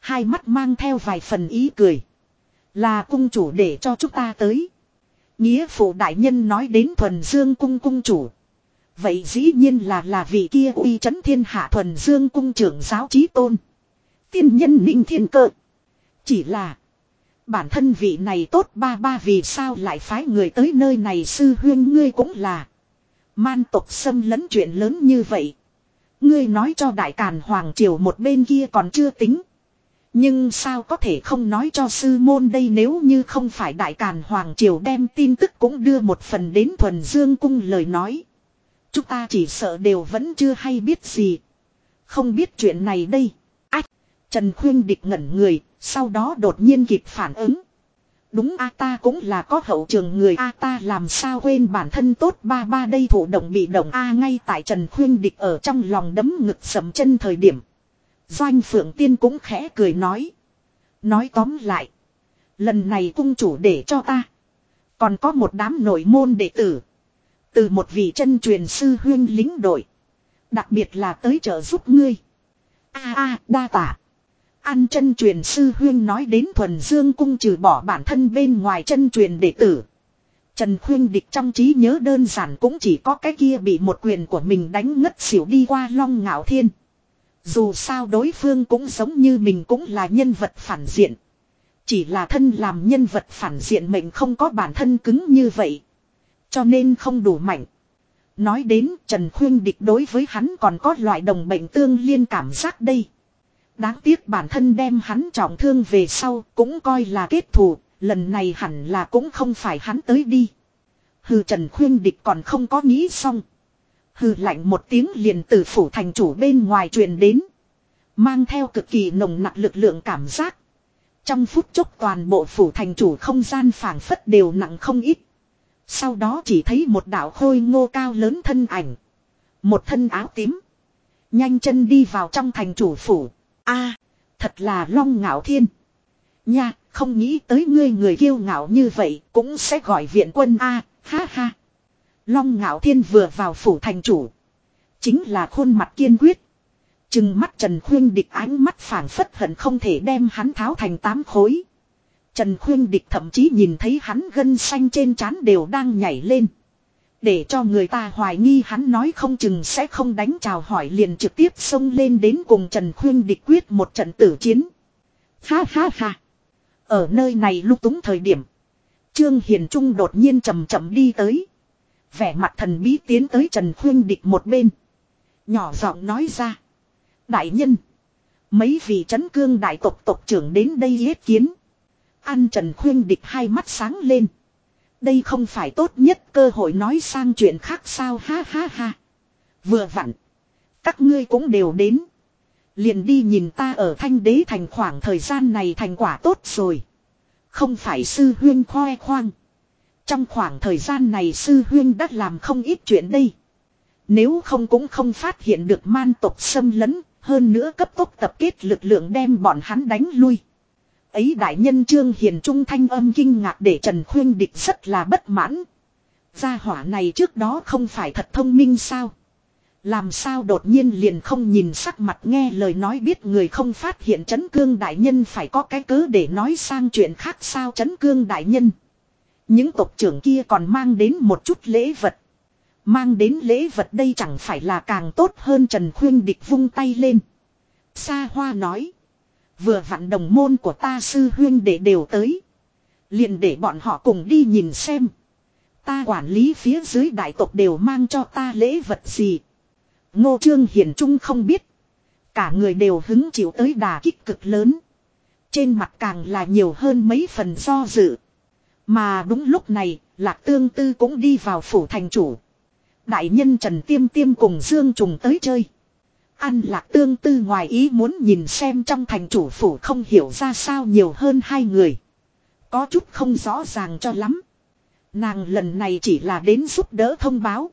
Hai mắt mang theo vài phần ý cười. Là cung chủ để cho chúng ta tới. Nghĩa phụ đại nhân nói đến thuần dương cung cung chủ. Vậy dĩ nhiên là là vị kia uy chấn thiên hạ thuần dương cung trưởng giáo trí tôn. Tiên nhân ninh thiên cơ. Chỉ là. Bản thân vị này tốt ba ba vì sao lại phái người tới nơi này sư huyên ngươi cũng là. Man tộc xâm lấn chuyện lớn như vậy. Ngươi nói cho đại càn hoàng triều một bên kia còn chưa tính. Nhưng sao có thể không nói cho sư môn đây nếu như không phải đại càn hoàng triều đem tin tức cũng đưa một phần đến thuần dương cung lời nói. Chúng ta chỉ sợ đều vẫn chưa hay biết gì. Không biết chuyện này đây. Ách! Trần Khuyên địch ngẩn người, sau đó đột nhiên kịp phản ứng. Đúng a ta cũng là có hậu trường người a ta làm sao quên bản thân tốt ba ba đây thủ động bị động a ngay tại Trần Khuyên địch ở trong lòng đấm ngực sầm chân thời điểm. Doanh Phượng Tiên cũng khẽ cười nói. Nói tóm lại. Lần này cung chủ để cho ta. Còn có một đám nội môn đệ tử. Từ một vị chân truyền sư huyên lính đội. Đặc biệt là tới trợ giúp ngươi. a a đa tạ An chân truyền sư huyên nói đến thuần dương cung trừ bỏ bản thân bên ngoài chân truyền đệ tử. Trần Khuyên Địch trong trí nhớ đơn giản cũng chỉ có cái kia bị một quyền của mình đánh ngất xỉu đi qua long ngạo thiên. Dù sao đối phương cũng giống như mình cũng là nhân vật phản diện. Chỉ là thân làm nhân vật phản diện mình không có bản thân cứng như vậy. Cho nên không đủ mạnh. Nói đến Trần Khuyên Địch đối với hắn còn có loại đồng bệnh tương liên cảm giác đây. Đáng tiếc bản thân đem hắn trọng thương về sau cũng coi là kết thù, lần này hẳn là cũng không phải hắn tới đi. Hừ Trần Khuyên Địch còn không có nghĩ xong. Hừ lạnh một tiếng liền từ phủ thành chủ bên ngoài truyền đến. Mang theo cực kỳ nồng nặc lực lượng cảm giác. Trong phút chốc toàn bộ phủ thành chủ không gian phảng phất đều nặng không ít. Sau đó chỉ thấy một đạo khôi ngô cao lớn thân ảnh. Một thân áo tím. Nhanh chân đi vào trong thành chủ phủ a thật là long ngạo thiên. Nha, không nghĩ tới ngươi người kiêu ngạo như vậy cũng sẽ gọi viện quân a ha ha. Long ngạo thiên vừa vào phủ thành chủ. Chính là khuôn mặt kiên quyết. Chừng mắt Trần Khuyên địch ánh mắt phảng phất hận không thể đem hắn tháo thành tám khối. Trần Khuyên Địch thậm chí nhìn thấy hắn gân xanh trên trán đều đang nhảy lên. Để cho người ta hoài nghi hắn nói không chừng sẽ không đánh chào hỏi liền trực tiếp xông lên đến cùng Trần Khuyên Địch quyết một trận tử chiến. Ha ha ha. Ở nơi này lúc túng thời điểm. Trương Hiền Trung đột nhiên chậm chậm đi tới. Vẻ mặt thần bí tiến tới Trần Khuyên Địch một bên. Nhỏ giọng nói ra. Đại nhân. Mấy vị Trấn cương đại tộc tộc trưởng đến đây yết kiến. Ăn Trần Khuyên địch hai mắt sáng lên. Đây không phải tốt nhất cơ hội nói sang chuyện khác sao ha ha ha. Vừa vặn. Các ngươi cũng đều đến. Liền đi nhìn ta ở thanh đế thành khoảng thời gian này thành quả tốt rồi. Không phải sư huyên khoe khoang. Trong khoảng thời gian này sư huyên đã làm không ít chuyện đây. Nếu không cũng không phát hiện được man tộc xâm lấn, hơn nữa cấp tốc tập kết lực lượng đem bọn hắn đánh lui. Ấy đại nhân Trương Hiền Trung thanh âm kinh ngạc để Trần Khuyên Địch rất là bất mãn. Gia hỏa này trước đó không phải thật thông minh sao? Làm sao đột nhiên liền không nhìn sắc mặt nghe lời nói biết người không phát hiện chấn cương đại nhân phải có cái cớ để nói sang chuyện khác sao chấn cương đại nhân. Những tộc trưởng kia còn mang đến một chút lễ vật. Mang đến lễ vật đây chẳng phải là càng tốt hơn Trần Khuyên Địch vung tay lên. xa Hoa nói. Vừa vặn đồng môn của ta sư huyên để đều tới. liền để bọn họ cùng đi nhìn xem. Ta quản lý phía dưới đại tộc đều mang cho ta lễ vật gì. Ngô Trương Hiển Trung không biết. Cả người đều hứng chịu tới đà kích cực lớn. Trên mặt càng là nhiều hơn mấy phần do dự. Mà đúng lúc này, Lạc Tương Tư cũng đi vào phủ thành chủ. Đại nhân Trần Tiêm Tiêm cùng Dương Trùng tới chơi. Ăn Lạc Tương Tư ngoài ý muốn nhìn xem trong thành chủ phủ không hiểu ra sao nhiều hơn hai người. Có chút không rõ ràng cho lắm. Nàng lần này chỉ là đến giúp đỡ thông báo.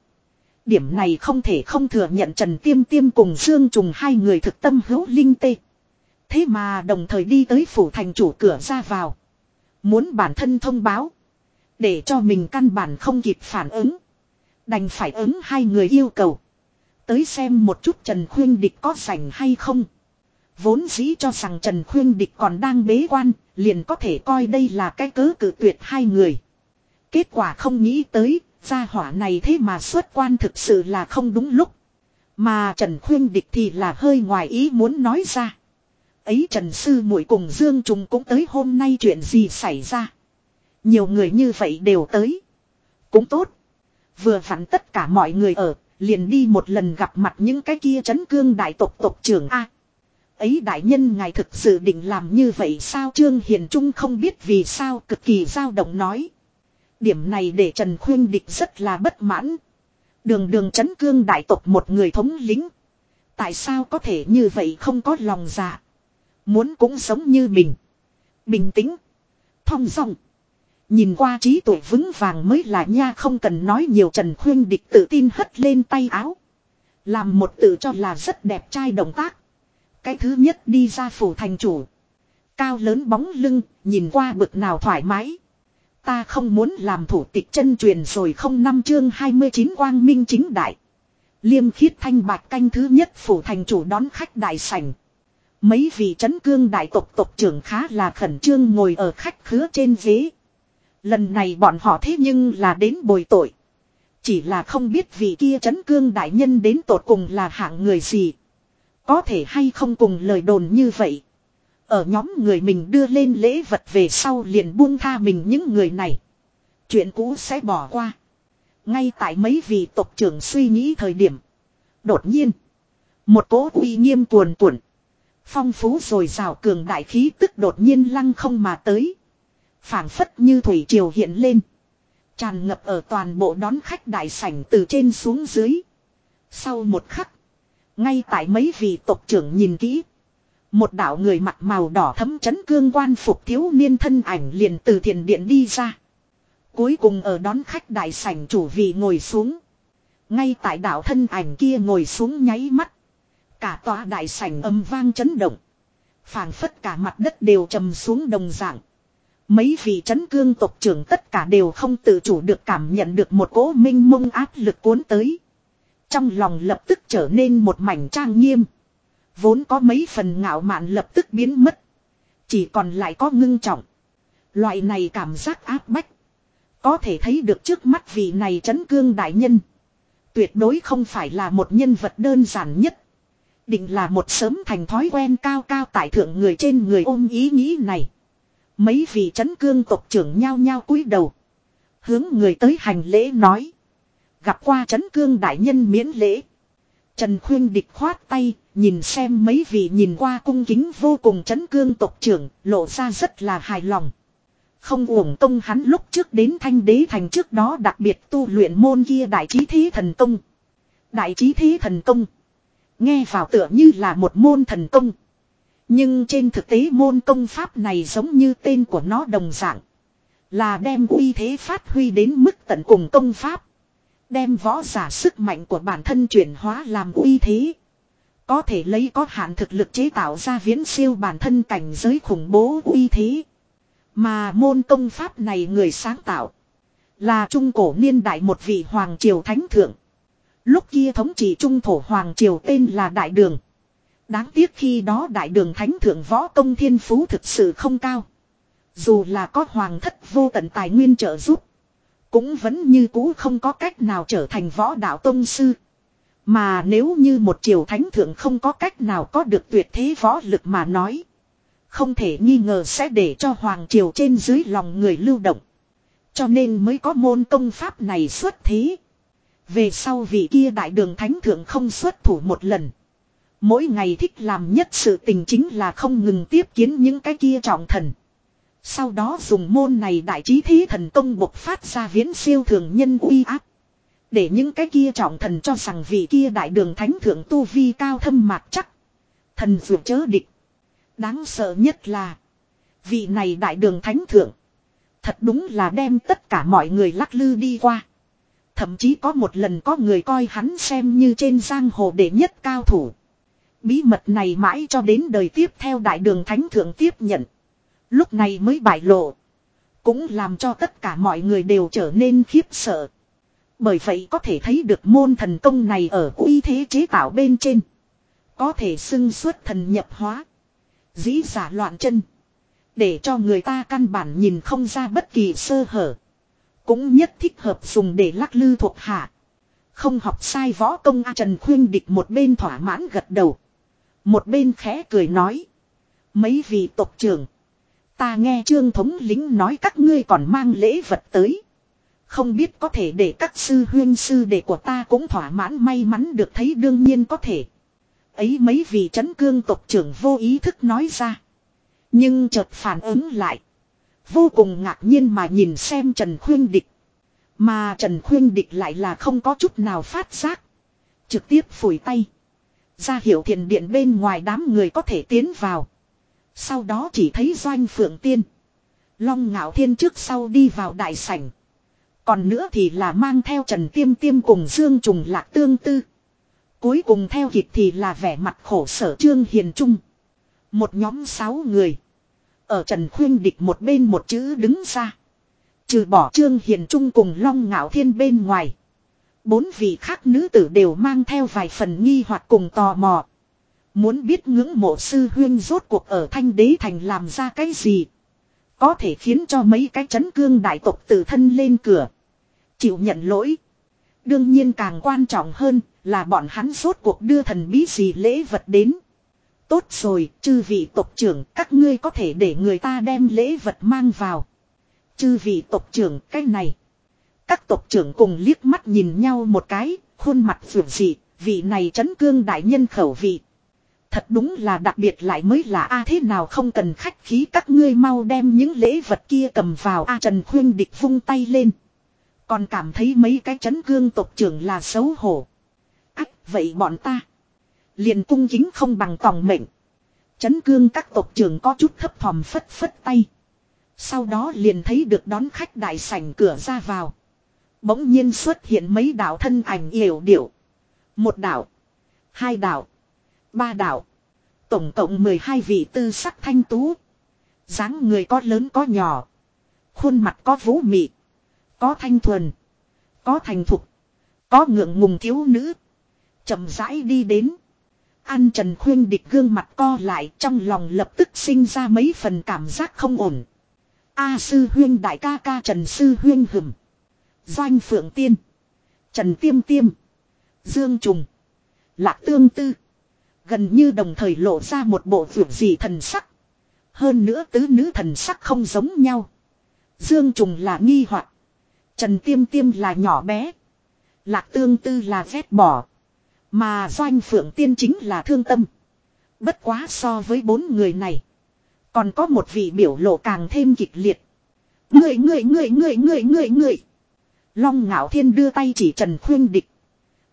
Điểm này không thể không thừa nhận Trần Tiêm Tiêm cùng Dương Trùng hai người thực tâm hữu linh tê. Thế mà đồng thời đi tới phủ thành chủ cửa ra vào. Muốn bản thân thông báo. Để cho mình căn bản không kịp phản ứng. Đành phải ứng hai người yêu cầu. Tới xem một chút Trần Khuyên Địch có rảnh hay không. Vốn dĩ cho rằng Trần Khuyên Địch còn đang bế quan, liền có thể coi đây là cái cớ cử tuyệt hai người. Kết quả không nghĩ tới, gia hỏa này thế mà xuất quan thực sự là không đúng lúc. Mà Trần Khuyên Địch thì là hơi ngoài ý muốn nói ra. Ấy Trần Sư muội cùng Dương Trùng cũng tới hôm nay chuyện gì xảy ra. Nhiều người như vậy đều tới. Cũng tốt. Vừa vặn tất cả mọi người ở, liền đi một lần gặp mặt những cái kia chấn cương đại tộc tộc trưởng A. Ấy đại nhân ngài thực sự định làm như vậy sao Trương Hiền Trung không biết vì sao cực kỳ dao động nói. Điểm này để Trần Khuyên Địch rất là bất mãn. Đường đường chấn cương đại tộc một người thống lính. Tại sao có thể như vậy không có lòng dạ. Muốn cũng sống như mình. Bình tĩnh. Thong dong. Nhìn qua trí tuổi vững vàng mới là nha không cần nói nhiều Trần Khuyên Địch tự tin hất lên tay áo. Làm một tự cho là rất đẹp trai động tác. Cái thứ nhất đi ra phủ thành chủ. Cao lớn bóng lưng, nhìn qua bực nào thoải mái. Ta không muốn làm thủ tịch chân truyền rồi không năm chương 29 quang minh chính đại. Liêm khiết thanh bạc canh thứ nhất phủ thành chủ đón khách đại sảnh. Mấy vị chấn cương đại tộc tộc trưởng khá là khẩn trương ngồi ở khách khứa trên ghế. Lần này bọn họ thế nhưng là đến bồi tội. Chỉ là không biết vị kia chấn cương đại nhân đến tột cùng là hạng người gì. Có thể hay không cùng lời đồn như vậy. Ở nhóm người mình đưa lên lễ vật về sau liền buông tha mình những người này. Chuyện cũ sẽ bỏ qua. Ngay tại mấy vị tộc trưởng suy nghĩ thời điểm. Đột nhiên. Một cỗ uy nghiêm cuồn cuộn. Phong phú rồi rào cường đại khí tức đột nhiên lăng không mà tới phảng phất như thủy triều hiện lên. Tràn ngập ở toàn bộ đón khách đại sảnh từ trên xuống dưới. Sau một khắc. Ngay tại mấy vị tộc trưởng nhìn kỹ. Một đạo người mặt màu đỏ thấm chấn cương quan phục thiếu niên thân ảnh liền từ thiền điện đi ra. Cuối cùng ở đón khách đại sảnh chủ vị ngồi xuống. Ngay tại đạo thân ảnh kia ngồi xuống nháy mắt. Cả tòa đại sảnh âm vang chấn động. phảng phất cả mặt đất đều trầm xuống đồng dạng. Mấy vị chấn cương tộc trưởng tất cả đều không tự chủ được cảm nhận được một cỗ minh mông áp lực cuốn tới. Trong lòng lập tức trở nên một mảnh trang nghiêm. Vốn có mấy phần ngạo mạn lập tức biến mất. Chỉ còn lại có ngưng trọng. Loại này cảm giác áp bách. Có thể thấy được trước mắt vị này chấn cương đại nhân. Tuyệt đối không phải là một nhân vật đơn giản nhất. Định là một sớm thành thói quen cao cao tại thượng người trên người ôm ý nghĩ này. Mấy vị chấn cương tộc trưởng nhao nhao cúi đầu. Hướng người tới hành lễ nói. Gặp qua chấn cương đại nhân miễn lễ. Trần Khuyên địch khoát tay, nhìn xem mấy vị nhìn qua cung kính vô cùng chấn cương tộc trưởng, lộ ra rất là hài lòng. Không uổng công hắn lúc trước đến thanh đế thành trước đó đặc biệt tu luyện môn kia đại trí thế thần công. Đại trí thế thần công. Nghe vào tựa như là một môn thần công. Nhưng trên thực tế môn công pháp này giống như tên của nó đồng dạng. Là đem uy thế phát huy đến mức tận cùng công pháp. Đem võ giả sức mạnh của bản thân chuyển hóa làm uy thế. Có thể lấy có hạn thực lực chế tạo ra viễn siêu bản thân cảnh giới khủng bố uy thế. Mà môn công pháp này người sáng tạo. Là trung cổ niên đại một vị hoàng triều thánh thượng. Lúc kia thống trị trung thổ hoàng triều tên là Đại Đường. Đáng tiếc khi đó Đại Đường thánh thượng võ công thiên phú thực sự không cao. Dù là có hoàng thất vô tận tài nguyên trợ giúp. Cũng vẫn như cũ không có cách nào trở thành võ đạo tông sư. Mà nếu như một triều thánh thượng không có cách nào có được tuyệt thế võ lực mà nói. Không thể nghi ngờ sẽ để cho hoàng triều trên dưới lòng người lưu động. Cho nên mới có môn công pháp này xuất thế. Về sau vị kia đại đường thánh thượng không xuất thủ một lần. Mỗi ngày thích làm nhất sự tình chính là không ngừng tiếp kiến những cái kia trọng thần. Sau đó dùng môn này đại trí thí thần công bộc phát ra viễn siêu thường nhân uy áp. Để những cái kia trọng thần cho rằng vị kia đại đường thánh thượng tu vi cao thâm mạc chắc. Thần vượt chớ địch. Đáng sợ nhất là. Vị này đại đường thánh thượng. Thật đúng là đem tất cả mọi người lắc lư đi qua. Thậm chí có một lần có người coi hắn xem như trên giang hồ đệ nhất cao thủ. Bí mật này mãi cho đến đời tiếp theo đại đường thánh thượng tiếp nhận. Lúc này mới bại lộ. Cũng làm cho tất cả mọi người đều trở nên khiếp sợ. Bởi vậy có thể thấy được môn thần công này ở uy thế chế tạo bên trên. Có thể xưng xuất thần nhập hóa. Dĩ giả loạn chân. Để cho người ta căn bản nhìn không ra bất kỳ sơ hở. Cũng nhất thích hợp dùng để lắc lư thuộc hạ. Không học sai võ công A Trần Khuyên Địch một bên thỏa mãn gật đầu. Một bên khẽ cười nói. Mấy vị tộc trưởng. Ta nghe trương thống lính nói các ngươi còn mang lễ vật tới. Không biết có thể để các sư huyên sư đệ của ta cũng thỏa mãn may mắn được thấy đương nhiên có thể. Ấy mấy vị chấn cương tộc trưởng vô ý thức nói ra. Nhưng chợt phản ứng lại. Vô cùng ngạc nhiên mà nhìn xem Trần Khuyên Địch. Mà Trần Khuyên Địch lại là không có chút nào phát giác. Trực tiếp phủi tay. Ra hiệu thiền điện bên ngoài đám người có thể tiến vào. Sau đó chỉ thấy doanh phượng tiên. Long ngạo thiên trước sau đi vào đại sảnh. Còn nữa thì là mang theo Trần Tiêm Tiêm cùng Dương Trùng Lạc Tương Tư. Cuối cùng theo kịp thì là vẻ mặt khổ sở Trương Hiền Trung. Một nhóm sáu người. Ở Trần Khuyên Địch một bên một chữ đứng ra. Trừ bỏ Trương Hiền Trung cùng Long Ngạo Thiên bên ngoài. Bốn vị khác nữ tử đều mang theo vài phần nghi hoặc cùng tò mò. Muốn biết ngưỡng mộ sư huyên rốt cuộc ở thanh đế thành làm ra cái gì. Có thể khiến cho mấy cái chấn cương đại tộc tự thân lên cửa. Chịu nhận lỗi. Đương nhiên càng quan trọng hơn là bọn hắn rốt cuộc đưa thần bí gì lễ vật đến. Tốt rồi, chư vị tộc trưởng, các ngươi có thể để người ta đem lễ vật mang vào. Chư vị tộc trưởng, cái này. Các tộc trưởng cùng liếc mắt nhìn nhau một cái, khuôn mặt phượng dị, vị này chấn cương đại nhân khẩu vị. Thật đúng là đặc biệt lại mới là a thế nào không cần khách khí các ngươi mau đem những lễ vật kia cầm vào a Trần Khuyên Địch vung tay lên. Còn cảm thấy mấy cái chấn cương tộc trưởng là xấu hổ. Ách vậy bọn ta. Liền cung kính không bằng tòng mệnh. Chấn cương các tộc trưởng có chút thấp thòm phất phất tay. Sau đó liền thấy được đón khách đại sảnh cửa ra vào. Bỗng nhiên xuất hiện mấy đạo thân ảnh yểu điệu. Một đạo. Hai đạo. Ba đạo. Tổng cộng 12 vị tư sắc thanh tú. dáng người có lớn có nhỏ. Khuôn mặt có vũ mị. Có thanh thuần. Có thành thục. Có ngượng ngùng thiếu nữ. chậm rãi đi đến. An Trần Khuyên địch gương mặt co lại, trong lòng lập tức sinh ra mấy phần cảm giác không ổn. A sư huyên đại ca ca Trần sư huyên hừm Doanh phượng tiên. Trần tiêm tiêm. Dương trùng. Lạc tương tư. Gần như đồng thời lộ ra một bộ vượt dị thần sắc. Hơn nữa tứ nữ thần sắc không giống nhau. Dương trùng là nghi hoặc Trần tiêm tiêm là nhỏ bé. Lạc tương tư là ghét bỏ. Mà doanh phượng tiên chính là thương tâm. Bất quá so với bốn người này. Còn có một vị biểu lộ càng thêm kịch liệt. Người người người người người người người. Long ngạo thiên đưa tay chỉ trần khuyên địch.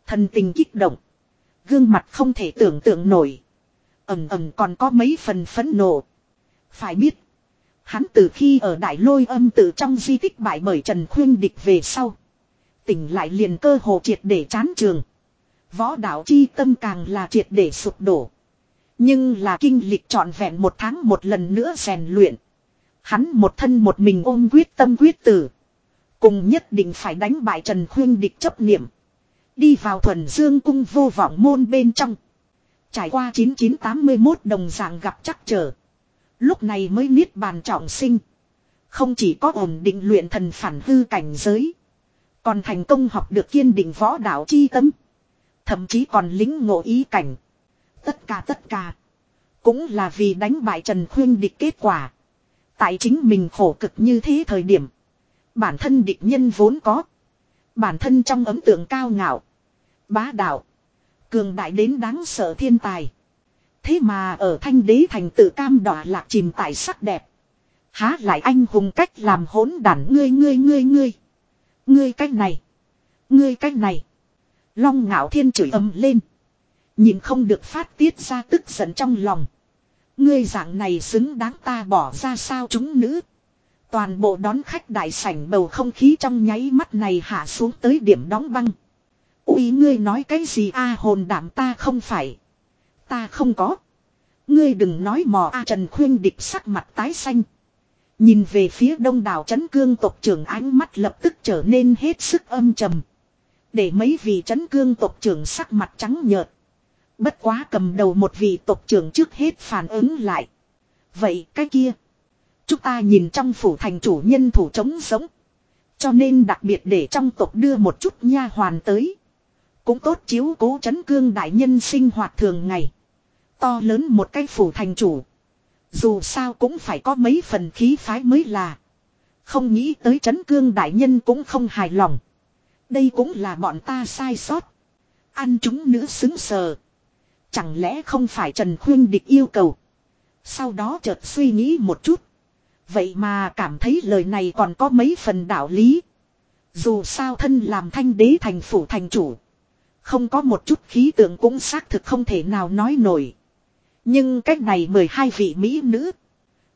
Thần tình kích động. Gương mặt không thể tưởng tượng nổi. Ẩm ẩm còn có mấy phần phấn nộ. Phải biết. Hắn từ khi ở đại lôi âm tự trong di tích bại bởi Trần Khuyên Địch về sau. Tỉnh lại liền cơ hồ triệt để chán trường. Võ đạo chi tâm càng là triệt để sụp đổ. Nhưng là kinh lịch trọn vẹn một tháng một lần nữa rèn luyện. Hắn một thân một mình ôm quyết tâm quyết tử. Cùng nhất định phải đánh bại Trần Khuyên Địch chấp niệm. Đi vào thuần dương cung vô vọng môn bên trong. Trải qua 9981 đồng dạng gặp chắc trở. Lúc này mới niết bàn trọng sinh. Không chỉ có ổn định luyện thần phản hư cảnh giới. Còn thành công học được kiên định võ đạo chi tâm. Thậm chí còn lính ngộ ý cảnh. Tất cả tất cả. Cũng là vì đánh bại Trần Khuyên địch kết quả. Tại chính mình khổ cực như thế thời điểm. Bản thân địch nhân vốn có. Bản thân trong ấm tượng cao ngạo. Bá đạo. Cường đại đến đáng sợ thiên tài. Thế mà ở thanh đế thành tự cam đỏ lạc chìm tại sắc đẹp. Há lại anh hùng cách làm hỗn đản ngươi ngươi ngươi ngươi. Ngươi cách này. Ngươi cách này. Long ngạo thiên chửi ầm lên. Nhìn không được phát tiết ra tức giận trong lòng. Ngươi dạng này xứng đáng ta bỏ ra sao chúng nữ. Toàn bộ đón khách đại sảnh bầu không khí trong nháy mắt này hạ xuống tới điểm đóng băng. Úi ngươi nói cái gì a, hồn đảm ta không phải. Ta không có. Ngươi đừng nói mò a, Trần Khuyên địch sắc mặt tái xanh. Nhìn về phía đông đảo chấn cương tộc trưởng, ánh mắt lập tức trở nên hết sức âm trầm. Để mấy vị chấn cương tộc trưởng sắc mặt trắng nhợt. Bất quá cầm đầu một vị tộc trưởng trước hết phản ứng lại. Vậy cái kia. Chúng ta nhìn trong phủ thành chủ nhân thủ chống sống. Cho nên đặc biệt để trong tộc đưa một chút nha hoàn tới. Cũng tốt chiếu cố chấn cương đại nhân sinh hoạt thường ngày. To lớn một cái phủ thành chủ. Dù sao cũng phải có mấy phần khí phái mới là. Không nghĩ tới chấn cương đại nhân cũng không hài lòng. Đây cũng là bọn ta sai sót. Ăn chúng nữ xứng sờ. Chẳng lẽ không phải Trần Khuyên Địch yêu cầu. Sau đó chợt suy nghĩ một chút. Vậy mà cảm thấy lời này còn có mấy phần đạo lý. Dù sao thân làm thanh đế thành phủ thành chủ. Không có một chút khí tượng cũng xác thực không thể nào nói nổi. Nhưng cách này 12 vị mỹ nữ.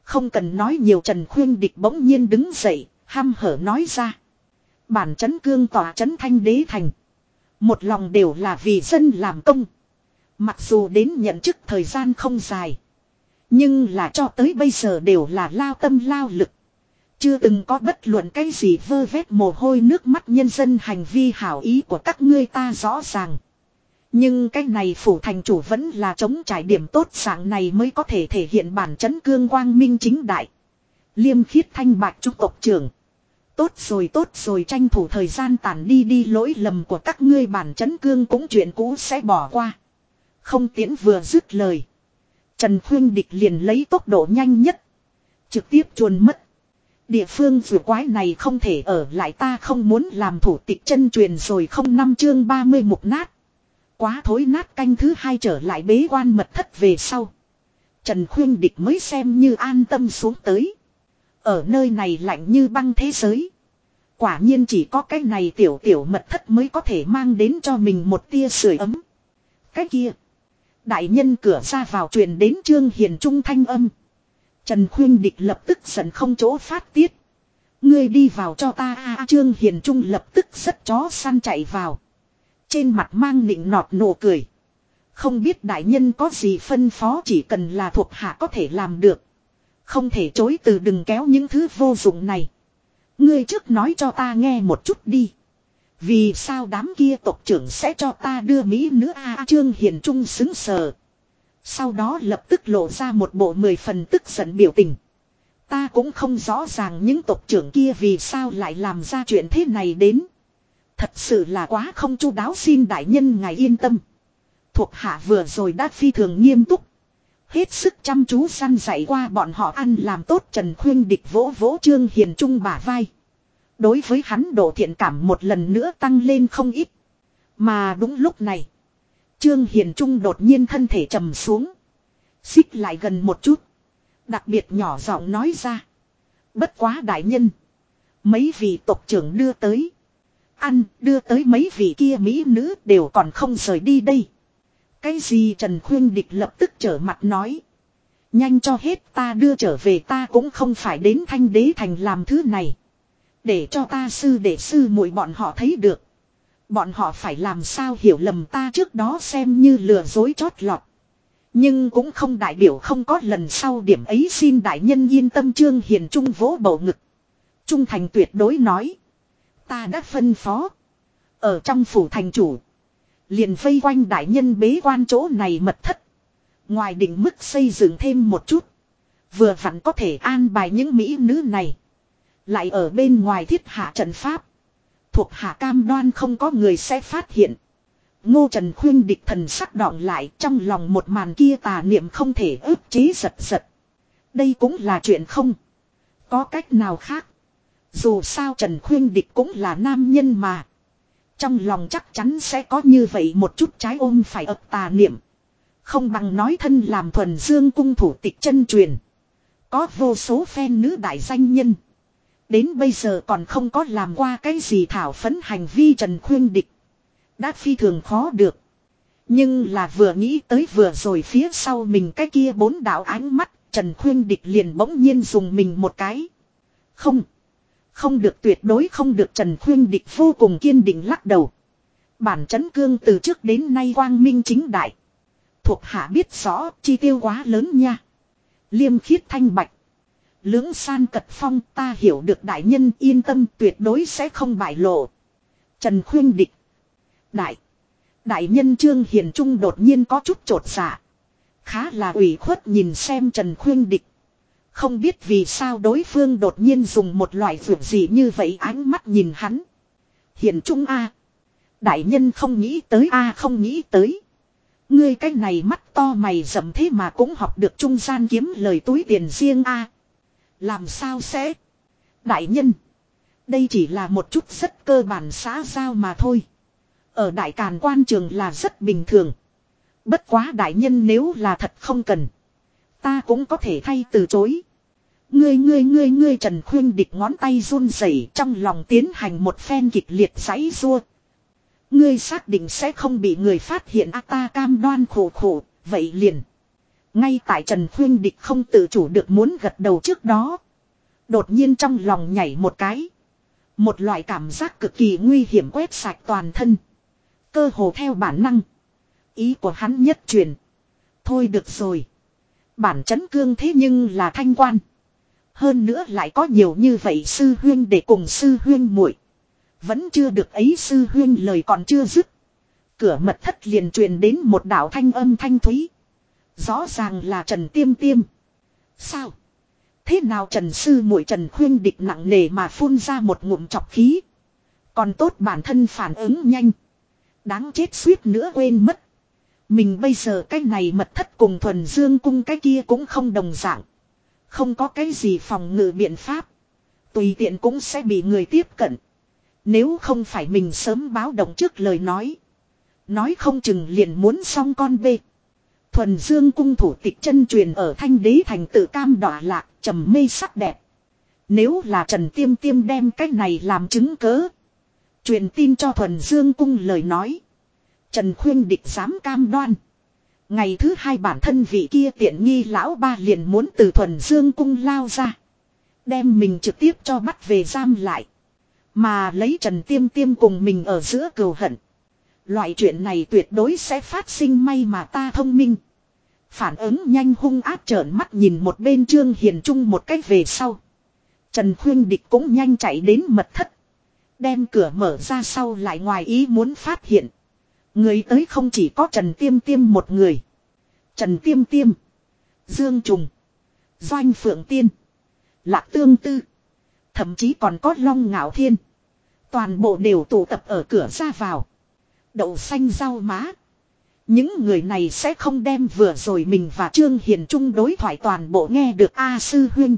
Không cần nói nhiều Trần Khuyên Địch bỗng nhiên đứng dậy, ham hở nói ra. Bản chấn cương tỏa chấn thanh đế thành. Một lòng đều là vì dân làm công. Mặc dù đến nhận chức thời gian không dài. Nhưng là cho tới bây giờ đều là lao tâm lao lực. Chưa từng có bất luận cái gì vơ vét mồ hôi nước mắt nhân dân hành vi hảo ý của các ngươi ta rõ ràng. Nhưng cái này phủ thành chủ vẫn là chống trải điểm tốt sáng này mới có thể thể hiện bản chấn cương quang minh chính đại. Liêm khiết thanh bạch trúc tộc trưởng. Tốt rồi tốt rồi, tranh thủ thời gian tản đi đi, lỗi lầm của các ngươi bản chấn cương cũng chuyện cũ sẽ bỏ qua. Không tiễn vừa dứt lời. Trần Khuyên Địch liền lấy tốc độ nhanh nhất. Trực tiếp chuồn mất. Địa phương vừa quái này không thể ở lại ta không muốn làm thủ tịch chân truyền rồi không năm chương 30 mục nát. Quá thối nát canh thứ hai trở lại bế quan mật thất về sau. Trần Khuyên Địch mới xem như an tâm xuống tới. Ở nơi này lạnh như băng thế giới. Quả nhiên chỉ có cái này tiểu tiểu mật thất mới có thể mang đến cho mình một tia sưởi ấm. Cái kia. Đại nhân cửa ra vào truyền đến Trương Hiền Trung thanh âm. Trần Khuyên Địch lập tức giận không chỗ phát tiết. Ngươi đi vào cho ta a Trương Hiền Trung lập tức rất chó săn chạy vào. Trên mặt mang nịnh nọt nụ cười. Không biết đại nhân có gì phân phó chỉ cần là thuộc hạ có thể làm được. Không thể chối từ đừng kéo những thứ vô dụng này. Ngươi trước nói cho ta nghe một chút đi. Vì sao đám kia tộc trưởng sẽ cho ta đưa Mỹ nữ A Trương Hiền Trung xứng sờ. Sau đó lập tức lộ ra một bộ mười phần tức giận biểu tình. Ta cũng không rõ ràng những tộc trưởng kia vì sao lại làm ra chuyện thế này đến. Thật sự là quá không chu đáo xin đại nhân ngài yên tâm. Thuộc hạ vừa rồi đã phi thường nghiêm túc. Hết sức chăm chú săn dạy qua bọn họ ăn làm tốt Trần Khuyên địch vỗ vỗ Trương Hiền Trung bả vai. Đối với hắn độ thiện cảm một lần nữa tăng lên không ít. Mà đúng lúc này. Trương Hiền Trung đột nhiên thân thể trầm xuống. Xích lại gần một chút. Đặc biệt nhỏ giọng nói ra. Bất quá đại nhân. Mấy vị tộc trưởng đưa tới. Ăn đưa tới mấy vị kia mỹ nữ đều còn không rời đi đây. Cái gì Trần Khuyên Địch lập tức trở mặt nói. Nhanh cho hết ta đưa trở về ta cũng không phải đến thanh đế thành làm thứ này. Để cho ta sư để sư muội bọn họ thấy được. Bọn họ phải làm sao hiểu lầm ta trước đó xem như lừa dối chót lọt. Nhưng cũng không đại biểu không có lần sau điểm ấy xin đại nhân yên tâm trương hiền trung vỗ bầu ngực. Trung thành tuyệt đối nói. Ta đã phân phó. Ở trong phủ thành chủ. Liền vây quanh đại nhân bế quan chỗ này mật thất. Ngoài định mức xây dựng thêm một chút. Vừa vặn có thể an bài những mỹ nữ này. Lại ở bên ngoài thiết hạ trận pháp. Thuộc hạ cam đoan không có người sẽ phát hiện. Ngô Trần khuyên địch thần sắc đọng lại, trong lòng một màn kia tà niệm không thể ức chế giật giật. Đây cũng là chuyện không. Có cách nào khác. Dù sao Trần khuyên địch cũng là nam nhân mà. Trong lòng chắc chắn sẽ có như vậy một chút trái ôm phải ập tà niệm. Không bằng nói thân làm thuần dương cung thủ tịch chân truyền. Có vô số phen nữ đại danh nhân. Đến bây giờ còn không có làm qua cái gì thảo phấn hành vi Trần Khuyên Địch. Đã phi thường khó được. Nhưng là vừa nghĩ tới vừa rồi phía sau mình cái kia bốn đạo ánh mắt, Trần Khuyên Địch liền bỗng nhiên dùng mình một cái. Không. Không được tuyệt đối không được Trần Khuyên Địch vô cùng kiên định lắc đầu. Bản chấn cương từ trước đến nay quang minh chính đại. Thuộc hạ biết rõ chi tiêu quá lớn nha. Liêm khiết thanh bạch. Lưỡng san cật phong ta hiểu được đại nhân yên tâm tuyệt đối sẽ không bại lộ. Trần khuyên địch. Đại. Đại nhân Trương Hiền Trung đột nhiên có chút trột dạ. Khá là ủy khuất nhìn xem Trần khuyên địch. Không biết vì sao đối phương đột nhiên dùng một loại vượt gì như vậy ánh mắt nhìn hắn. Hiền Trung A. Đại nhân không nghĩ tới A không nghĩ tới. Ngươi cái này mắt to mày rậm thế mà cũng học được trung gian kiếm lời túi tiền riêng A. Làm sao sẽ? Đại nhân. Đây chỉ là một chút rất cơ bản xã giao mà thôi. Ở đại càn quan trường là rất bình thường. Bất quá đại nhân nếu là thật không cần. Ta cũng có thể thay từ chối. Ngươi ngươi ngươi ngươi Trần Khuyên địch ngón tay run rẩy trong lòng tiến hành một phen kịch liệt giấy rua. Ngươi xác định sẽ không bị người phát hiện a ta cam đoan khổ khổ, vậy liền. Ngay tại Trần Khuyên Địch không tự chủ được muốn gật đầu trước đó. Đột nhiên trong lòng nhảy một cái. Một loại cảm giác cực kỳ nguy hiểm quét sạch toàn thân. Cơ hồ theo bản năng. Ý của hắn nhất truyền. Thôi được rồi. Bản chấn cương thế nhưng là thanh quan. Hơn nữa lại có nhiều như vậy sư huyên để cùng sư huyên muội Vẫn chưa được ấy sư huyên lời còn chưa dứt. Cửa mật thất liền truyền đến một đạo thanh âm thanh thúy. Rõ ràng là Trần Tiêm Tiêm. Sao? Thế nào Trần Sư muội Trần Khuyên địch nặng nề mà phun ra một ngụm chọc khí. Còn tốt bản thân phản ứng nhanh. Đáng chết suýt nữa quên mất. Mình bây giờ cái này mật thất cùng thuần dương cung cái kia cũng không đồng dạng. Không có cái gì phòng ngự biện pháp. Tùy tiện cũng sẽ bị người tiếp cận. Nếu không phải mình sớm báo động trước lời nói. Nói không chừng liền muốn xong con bê. Thuần Dương cung thủ tịch chân truyền ở Thanh Đế thành tự cam đọa lạc, trầm mê sắc đẹp. Nếu là Trần Tiêm Tiêm đem cách này làm chứng cớ, truyền tin cho Thuần Dương cung lời nói, Trần Khuyên địch dám cam đoan. Ngày thứ hai bản thân vị kia tiện nghi lão ba liền muốn từ Thuần Dương cung lao ra, đem mình trực tiếp cho bắt về giam lại, mà lấy Trần Tiêm Tiêm cùng mình ở giữa cừu hận. Loại chuyện này tuyệt đối sẽ phát sinh may mà ta thông minh. Phản ứng nhanh hung áp trợn mắt nhìn một bên Trương Hiền Trung một cách về sau. Trần Khuyên Địch cũng nhanh chạy đến mật thất. Đem cửa mở ra sau lại ngoài ý muốn phát hiện. Người tới không chỉ có Trần Tiêm Tiêm một người. Trần Tiêm Tiêm. Dương Trùng. Doanh Phượng Tiên. Lạc Tương Tư. Thậm chí còn có Long Ngạo Thiên. Toàn bộ đều tụ tập ở cửa ra vào. Đậu xanh rau má. Những người này sẽ không đem vừa rồi mình và Trương Hiền Trung đối thoại toàn bộ nghe được A Sư huynh.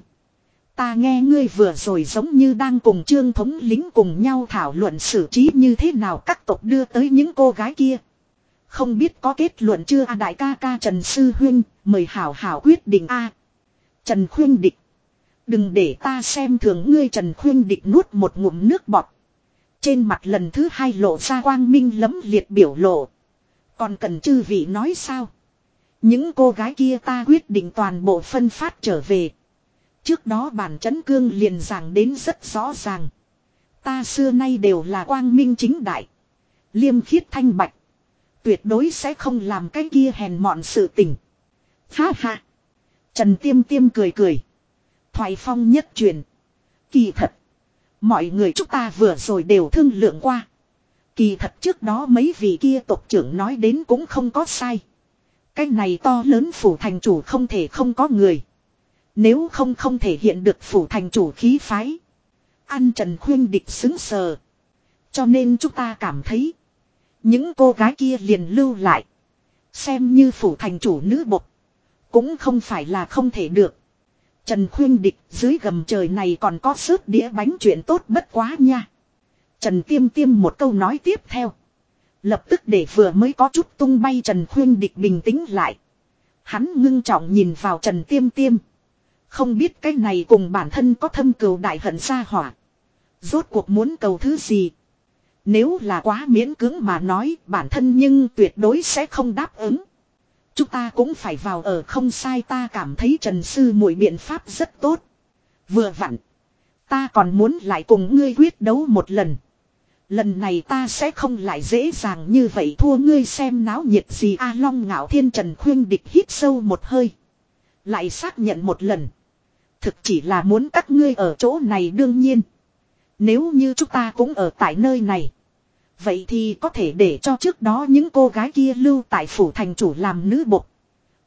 Ta nghe ngươi vừa rồi giống như đang cùng Trương Thống lính cùng nhau thảo luận xử trí như thế nào các tộc đưa tới những cô gái kia. Không biết có kết luận chưa A Đại ca ca Trần Sư huynh mời hảo hảo quyết định A. Trần Khuyên Địch. Đừng để ta xem thường ngươi Trần Khuyên Địch nuốt một ngụm nước bọt. Trên mặt lần thứ hai lộ ra quang minh lấm liệt biểu lộ. Còn cần chư vị nói sao? Những cô gái kia ta quyết định toàn bộ phân phát trở về. Trước đó bản chấn cương liền giảng đến rất rõ ràng. Ta xưa nay đều là quang minh chính đại. Liêm khiết thanh bạch. Tuyệt đối sẽ không làm cái kia hèn mọn sự tình. Ha ha. Trần Tiêm Tiêm cười cười. Thoại phong nhất truyền. Kỳ thật. Mọi người chúng ta vừa rồi đều thương lượng qua. Kỳ thật trước đó mấy vị kia tộc trưởng nói đến cũng không có sai. Cái này to lớn phủ thành chủ không thể không có người. Nếu không không thể hiện được phủ thành chủ khí phái. Ăn Trần Khuyên địch xứng sờ. Cho nên chúng ta cảm thấy. Những cô gái kia liền lưu lại. Xem như phủ thành chủ nữ bộc. Cũng không phải là không thể được. Trần Khuyên Địch, dưới gầm trời này còn có sớt đĩa bánh chuyện tốt bất quá nha. Trần Tiêm Tiêm một câu nói tiếp theo. Lập tức để vừa mới có chút tung bay Trần Khuyên Địch bình tĩnh lại. Hắn ngưng trọng nhìn vào Trần Tiêm Tiêm. Không biết cái này cùng bản thân có thâm cừu đại hận xa hỏa. Rốt cuộc muốn cầu thứ gì. Nếu là quá miễn cưỡng mà nói, bản thân nhưng tuyệt đối sẽ không đáp ứng. Chúng ta cũng phải vào ở không sai, ta cảm thấy Trần Sư muội biện pháp rất tốt. Vừa vặn. Ta còn muốn lại cùng ngươi quyết đấu một lần. Lần này ta sẽ không lại dễ dàng như vậy, thua ngươi xem náo nhiệt gì A Long ngạo thiên trần khuyên địch hít sâu một hơi. Lại xác nhận một lần. Thực chỉ là muốn các ngươi ở chỗ này đương nhiên. Nếu như chúng ta cũng ở tại nơi này. Vậy thì có thể để cho trước đó những cô gái kia lưu tại phủ thành chủ làm nữ bộc.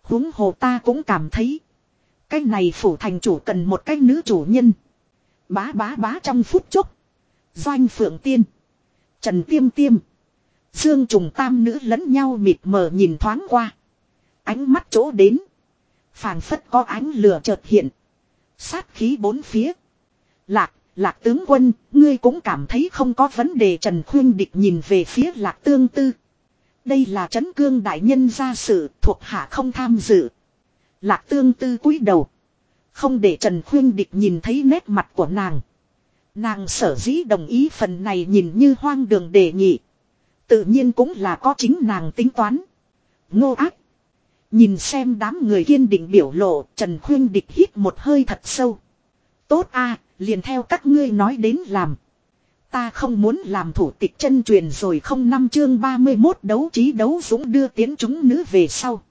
huống hồ ta cũng cảm thấy. Cái này phủ thành chủ cần một cái nữ chủ nhân. Bá bá bá trong phút chốc. Doanh phượng tiên. Trần tiêm tiêm. Dương trùng tam nữ lẫn nhau mịt mờ nhìn thoáng qua. Ánh mắt chỗ đến. phảng phất có ánh lửa chợt hiện. Sát khí bốn phía. Lạc Lạc tướng quân, ngươi cũng cảm thấy không có vấn đề Trần Khuyên Địch nhìn về phía Lạc Tương Tư. Đây là chấn cương đại nhân gia sự thuộc hạ không tham dự. Lạc Tương Tư cúi đầu. Không để Trần Khuyên Địch nhìn thấy nét mặt của nàng. Nàng sở dĩ đồng ý phần này nhìn như hoang đường đề nghị. Tự nhiên cũng là có chính nàng tính toán. Ngô ác. Nhìn xem đám người kiên định biểu lộ, Trần Khuyên Địch hít một hơi thật sâu. Tốt a Liền theo các ngươi nói đến làm. Ta không muốn làm thủ tịch chân truyền rồi không năm chương 31 đấu trí đấu dũng đưa tiến chúng nữ về sau.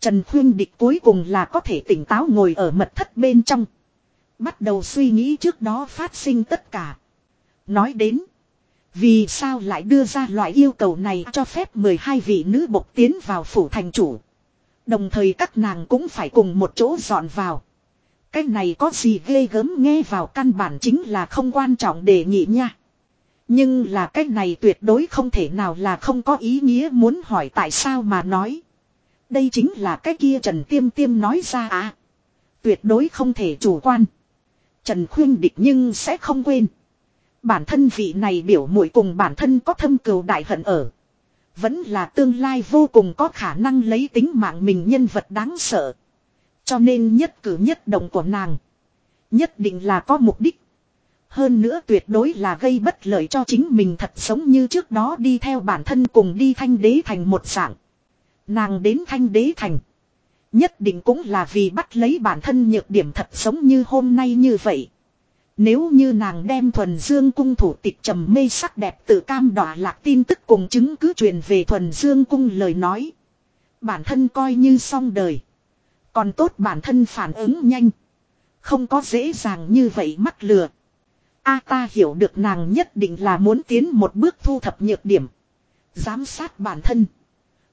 Trần Khuyên Địch cuối cùng là có thể tỉnh táo ngồi ở mật thất bên trong. Bắt đầu suy nghĩ trước đó phát sinh tất cả. Nói đến. Vì sao lại đưa ra loại yêu cầu này cho phép 12 vị nữ bộc tiến vào phủ thành chủ. Đồng thời các nàng cũng phải cùng một chỗ dọn vào. Cái này có gì ghê gớm nghe vào căn bản chính là không quan trọng để nghị nha. Nhưng là cái này tuyệt đối không thể nào là không có ý nghĩa muốn hỏi tại sao mà nói. Đây chính là cái kia Trần Tiêm Tiêm nói ra à. Tuyệt đối không thể chủ quan. Trần khuyên địch nhưng sẽ không quên. Bản thân vị này biểu muội cùng bản thân có thâm cừu đại hận ở. Vẫn là tương lai vô cùng có khả năng lấy tính mạng mình nhân vật đáng sợ. Cho nên nhất cử nhất động của nàng. Nhất định là có mục đích. Hơn nữa tuyệt đối là gây bất lợi cho chính mình thật sống như trước đó đi theo bản thân cùng đi thanh đế thành một dạng. Nàng đến thanh đế thành. Nhất định cũng là vì bắt lấy bản thân nhược điểm thật sống như hôm nay như vậy. Nếu như nàng đem thuần dương cung thủ tịch trầm mê sắc đẹp tự cam đọa lạc tin tức cùng chứng cứ truyền về thuần dương cung lời nói. Bản thân coi như xong đời. Còn tốt bản thân phản ứng nhanh. Không có dễ dàng như vậy mắc lừa. A ta hiểu được nàng nhất định là muốn tiến một bước thu thập nhược điểm. Giám sát bản thân.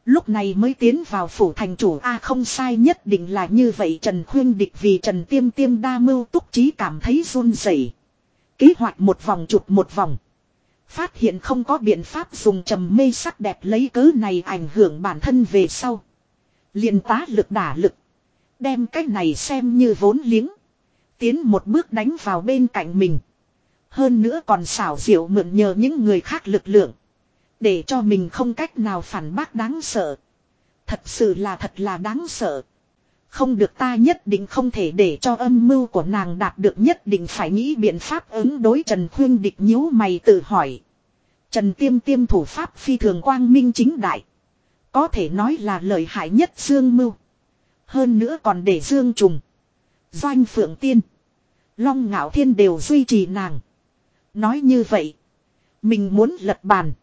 Lúc này mới tiến vào phủ thành chủ A không sai nhất định là như vậy Trần Khuyên Địch vì Trần Tiêm Tiêm đa mưu túc trí cảm thấy run rẩy. Kế hoạch một vòng chụp một vòng. Phát hiện không có biện pháp dùng trầm mê sắc đẹp lấy cớ này ảnh hưởng bản thân về sau. liền tá lực đả lực. Đem cái này xem như vốn liếng. Tiến một bước đánh vào bên cạnh mình. Hơn nữa còn xảo diệu mượn nhờ những người khác lực lượng. Để cho mình không cách nào phản bác đáng sợ. Thật sự là thật là đáng sợ. Không được ta nhất định không thể để cho âm mưu của nàng đạt được nhất định phải nghĩ biện pháp ứng đối Trần Khuyên địch nhíu mày tự hỏi. Trần Tiêm Tiêm thủ pháp phi thường quang minh chính đại. Có thể nói là lợi hại nhất Dương Mưu. Hơn nữa còn để Dương Trùng. Doanh Phượng Tiên. Long Ngạo Thiên đều duy trì nàng. Nói như vậy. Mình muốn lật bàn.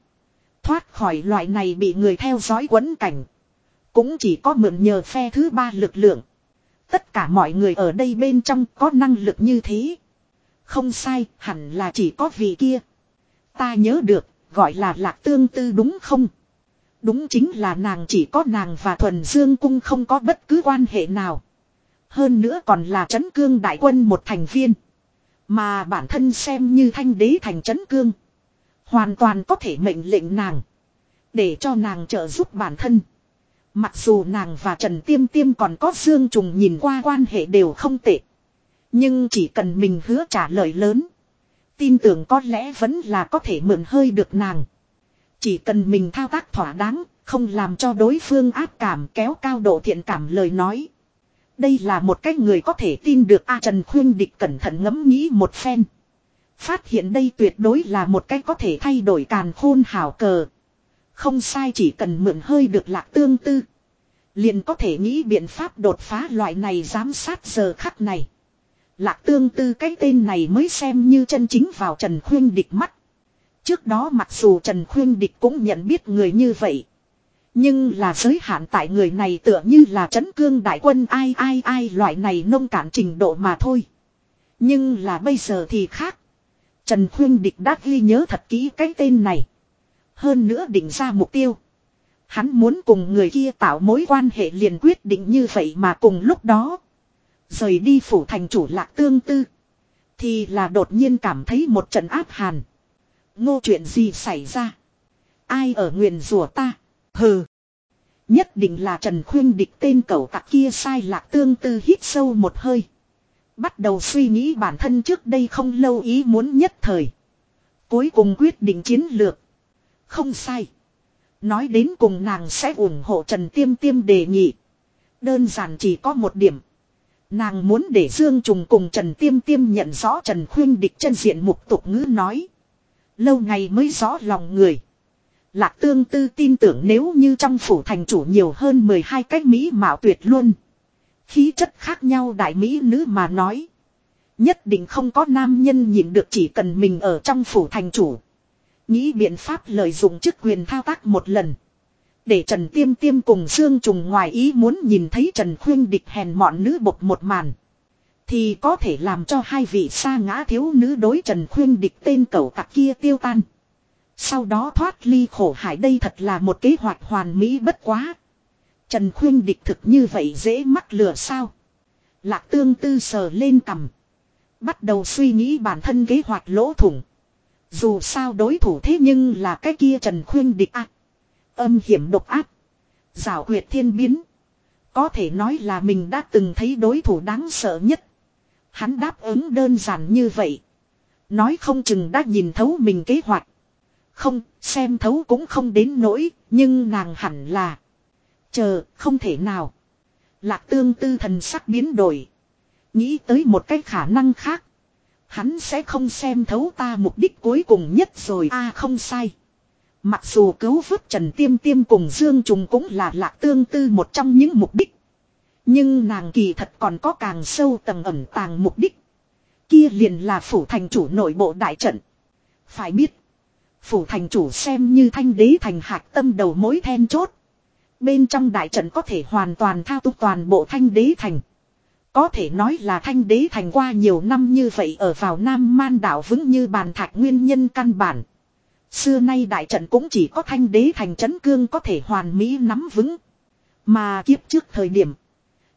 Thoát khỏi loại này bị người theo dõi quấn cảnh. Cũng chỉ có mượn nhờ phe thứ ba lực lượng. Tất cả mọi người ở đây bên trong có năng lực như thế. Không sai, hẳn là chỉ có vị kia. Ta nhớ được, gọi là lạc tương tư đúng không? Đúng chính là nàng chỉ có nàng và thuần dương cung không có bất cứ quan hệ nào. Hơn nữa còn là chấn cương đại quân một thành viên. Mà bản thân xem như thanh đế thành chấn cương. Hoàn toàn có thể mệnh lệnh nàng. Để cho nàng trợ giúp bản thân. Mặc dù nàng và Trần Tiêm Tiêm còn có Dương Trùng nhìn qua quan hệ đều không tệ. Nhưng chỉ cần mình hứa trả lời lớn. Tin tưởng có lẽ vẫn là có thể mượn hơi được nàng. Chỉ cần mình thao tác thỏa đáng, không làm cho đối phương áp cảm kéo cao độ thiện cảm lời nói. Đây là một cách người có thể tin được A Trần Khuyên Địch cẩn thận ngẫm nghĩ một phen. Phát hiện đây tuyệt đối là một cách có thể thay đổi càn khôn hảo cờ. Không sai chỉ cần mượn hơi được lạc tương tư. Liền có thể nghĩ biện pháp đột phá loại này giám sát giờ khắc này. Lạc tương tư cái tên này mới xem như chân chính vào Trần Khuyên Địch mắt. Trước đó mặc dù Trần Khuyên Địch cũng nhận biết người như vậy. Nhưng là giới hạn tại người này tựa như là chấn cương đại quân ai ai ai loại này nông cạn trình độ mà thôi. Nhưng là bây giờ thì khác. Trần Khuyên Địch đã ghi nhớ thật kỹ cái tên này. Hơn nữa định ra mục tiêu. Hắn muốn cùng người kia tạo mối quan hệ liền quyết định như vậy mà cùng lúc đó. Rời đi phủ thành chủ lạc tương tư. Thì là đột nhiên cảm thấy một trận áp hàn. Ngô chuyện gì xảy ra? Ai ở nguyền rủa ta? Hừ. Nhất định là Trần Khuyên địch tên cẩu tặc kia sai lạc tương tư hít sâu một hơi. Bắt đầu suy nghĩ bản thân trước đây không lâu ý muốn nhất thời. Cuối cùng quyết định chiến lược. Không sai. Nói đến cùng nàng sẽ ủng hộ Trần Tiêm Tiêm đề nghị. Đơn giản chỉ có một điểm. Nàng muốn để Dương Trùng cùng Trần Tiêm Tiêm nhận rõ Trần Khuyên địch chân diện mục tục ngữ nói. Lâu ngày mới rõ lòng người. Lạc tương tư tin tưởng nếu như trong phủ thành chủ nhiều hơn 12 cách Mỹ mạo tuyệt luôn. Khí chất khác nhau đại Mỹ nữ mà nói. Nhất định không có nam nhân nhìn được chỉ cần mình ở trong phủ thành chủ. Nghĩ biện pháp lợi dụng chức quyền thao tác một lần. Để Trần Tiêm Tiêm cùng Dương Trùng ngoài ý muốn nhìn thấy Trần Khuyên địch hèn mọn nữ bộc một màn. Thì có thể làm cho hai vị xa ngã thiếu nữ đối Trần Khuyên địch tên cẩu tặc kia tiêu tan. Sau đó thoát ly khổ hải đây thật là một kế hoạch hoàn mỹ bất quá. Trần Khuyên địch thực như vậy dễ mắc lừa sao. Lạc tương tư sờ lên cầm. Bắt đầu suy nghĩ bản thân kế hoạch lỗ thủng. Dù sao đối thủ thế nhưng là cái kia Trần Khuyên địch ác. Âm hiểm độc ác. Giảo quyệt thiên biến. Có thể nói là mình đã từng thấy đối thủ đáng sợ nhất. Hắn đáp ứng đơn giản như vậy. Nói không chừng đã nhìn thấu mình kế hoạch. Không, xem thấu cũng không đến nỗi, nhưng nàng hẳn là. Chờ, không thể nào. Lạc tương tư thần sắc biến đổi. Nghĩ tới một cái khả năng khác. Hắn sẽ không xem thấu ta mục đích cuối cùng nhất rồi a à, không sai. Mặc dù cứu vớt Trần Tiêm Tiêm cùng Dương Trùng cũng là lạc tương tư một trong những mục đích. Nhưng nàng kỳ thật còn có càng sâu tầng ẩn tàng mục đích. Kia liền là phủ thành chủ nội bộ đại trận. Phải biết. Phủ thành chủ xem như thanh đế thành hạc tâm đầu mối then chốt. Bên trong đại trận có thể hoàn toàn thao túng toàn bộ thanh đế thành. Có thể nói là thanh đế thành qua nhiều năm như vậy ở vào Nam Man đảo vững như bàn thạch nguyên nhân căn bản. Xưa nay đại trận cũng chỉ có thanh đế thành chấn cương có thể hoàn mỹ nắm vững. Mà kiếp trước thời điểm.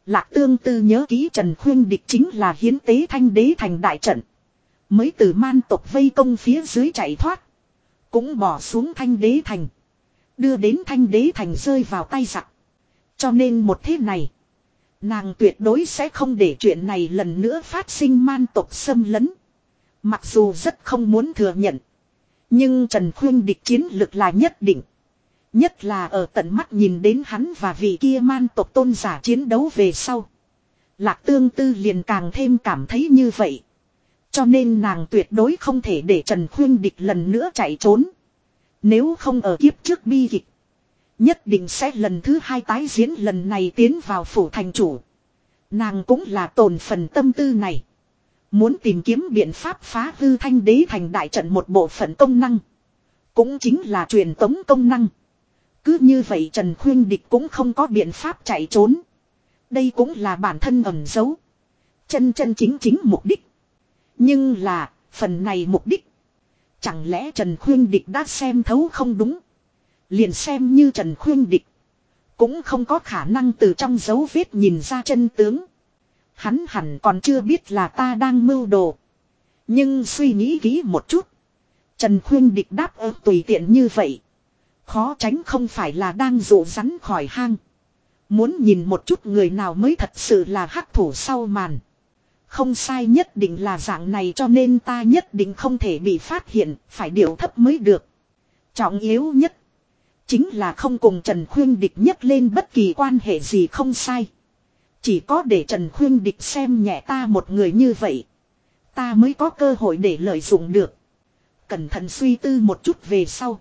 Lạc tương tư nhớ ký Trần Khuyên Địch chính là hiến tế thanh đế thành đại trận. Mới từ man tộc vây công phía dưới chạy thoát. Cũng bỏ xuống thanh đế thành. Đưa đến thanh đế thành rơi vào tay giặc. Cho nên một thế này. Nàng tuyệt đối sẽ không để chuyện này lần nữa phát sinh man tộc xâm lấn. Mặc dù rất không muốn thừa nhận. Nhưng Trần Khuyên địch chiến lực là nhất định. Nhất là ở tận mắt nhìn đến hắn và vị kia man tộc tôn giả chiến đấu về sau. Lạc tương tư liền càng thêm cảm thấy như vậy. Cho nên nàng tuyệt đối không thể để Trần Khuyên địch lần nữa chạy trốn. Nếu không ở kiếp trước bi kịch. Nhất định sẽ lần thứ hai tái diễn lần này tiến vào phủ thành chủ. Nàng cũng là tồn phần tâm tư này. Muốn tìm kiếm biện pháp phá hư thanh đế thành đại trận một bộ phận công năng. Cũng chính là truyền tống công năng. Cứ như vậy Trần Khuyên Địch cũng không có biện pháp chạy trốn. Đây cũng là bản thân ẩn giấu. Chân chân chính chính mục đích. Nhưng là, phần này mục đích. Chẳng lẽ Trần Khuyên Địch đã xem thấu không đúng. Liền xem như Trần Khuyên Địch. Cũng không có khả năng từ trong dấu vết nhìn ra chân tướng. Hắn hẳn còn chưa biết là ta đang mưu đồ. Nhưng suy nghĩ kỹ một chút. Trần Khuyên Địch đáp ứng tùy tiện như vậy. Khó tránh không phải là đang dụ rắn khỏi hang. Muốn nhìn một chút người nào mới thật sự là hắc thủ sau màn. Không sai nhất định là dạng này cho nên ta nhất định không thể bị phát hiện, phải điều thấp mới được. Trọng yếu nhất. Chính là không cùng Trần Khuyên Địch nhất lên bất kỳ quan hệ gì không sai. Chỉ có để Trần Khuyên Địch xem nhẹ ta một người như vậy. Ta mới có cơ hội để lợi dụng được. Cẩn thận suy tư một chút về sau.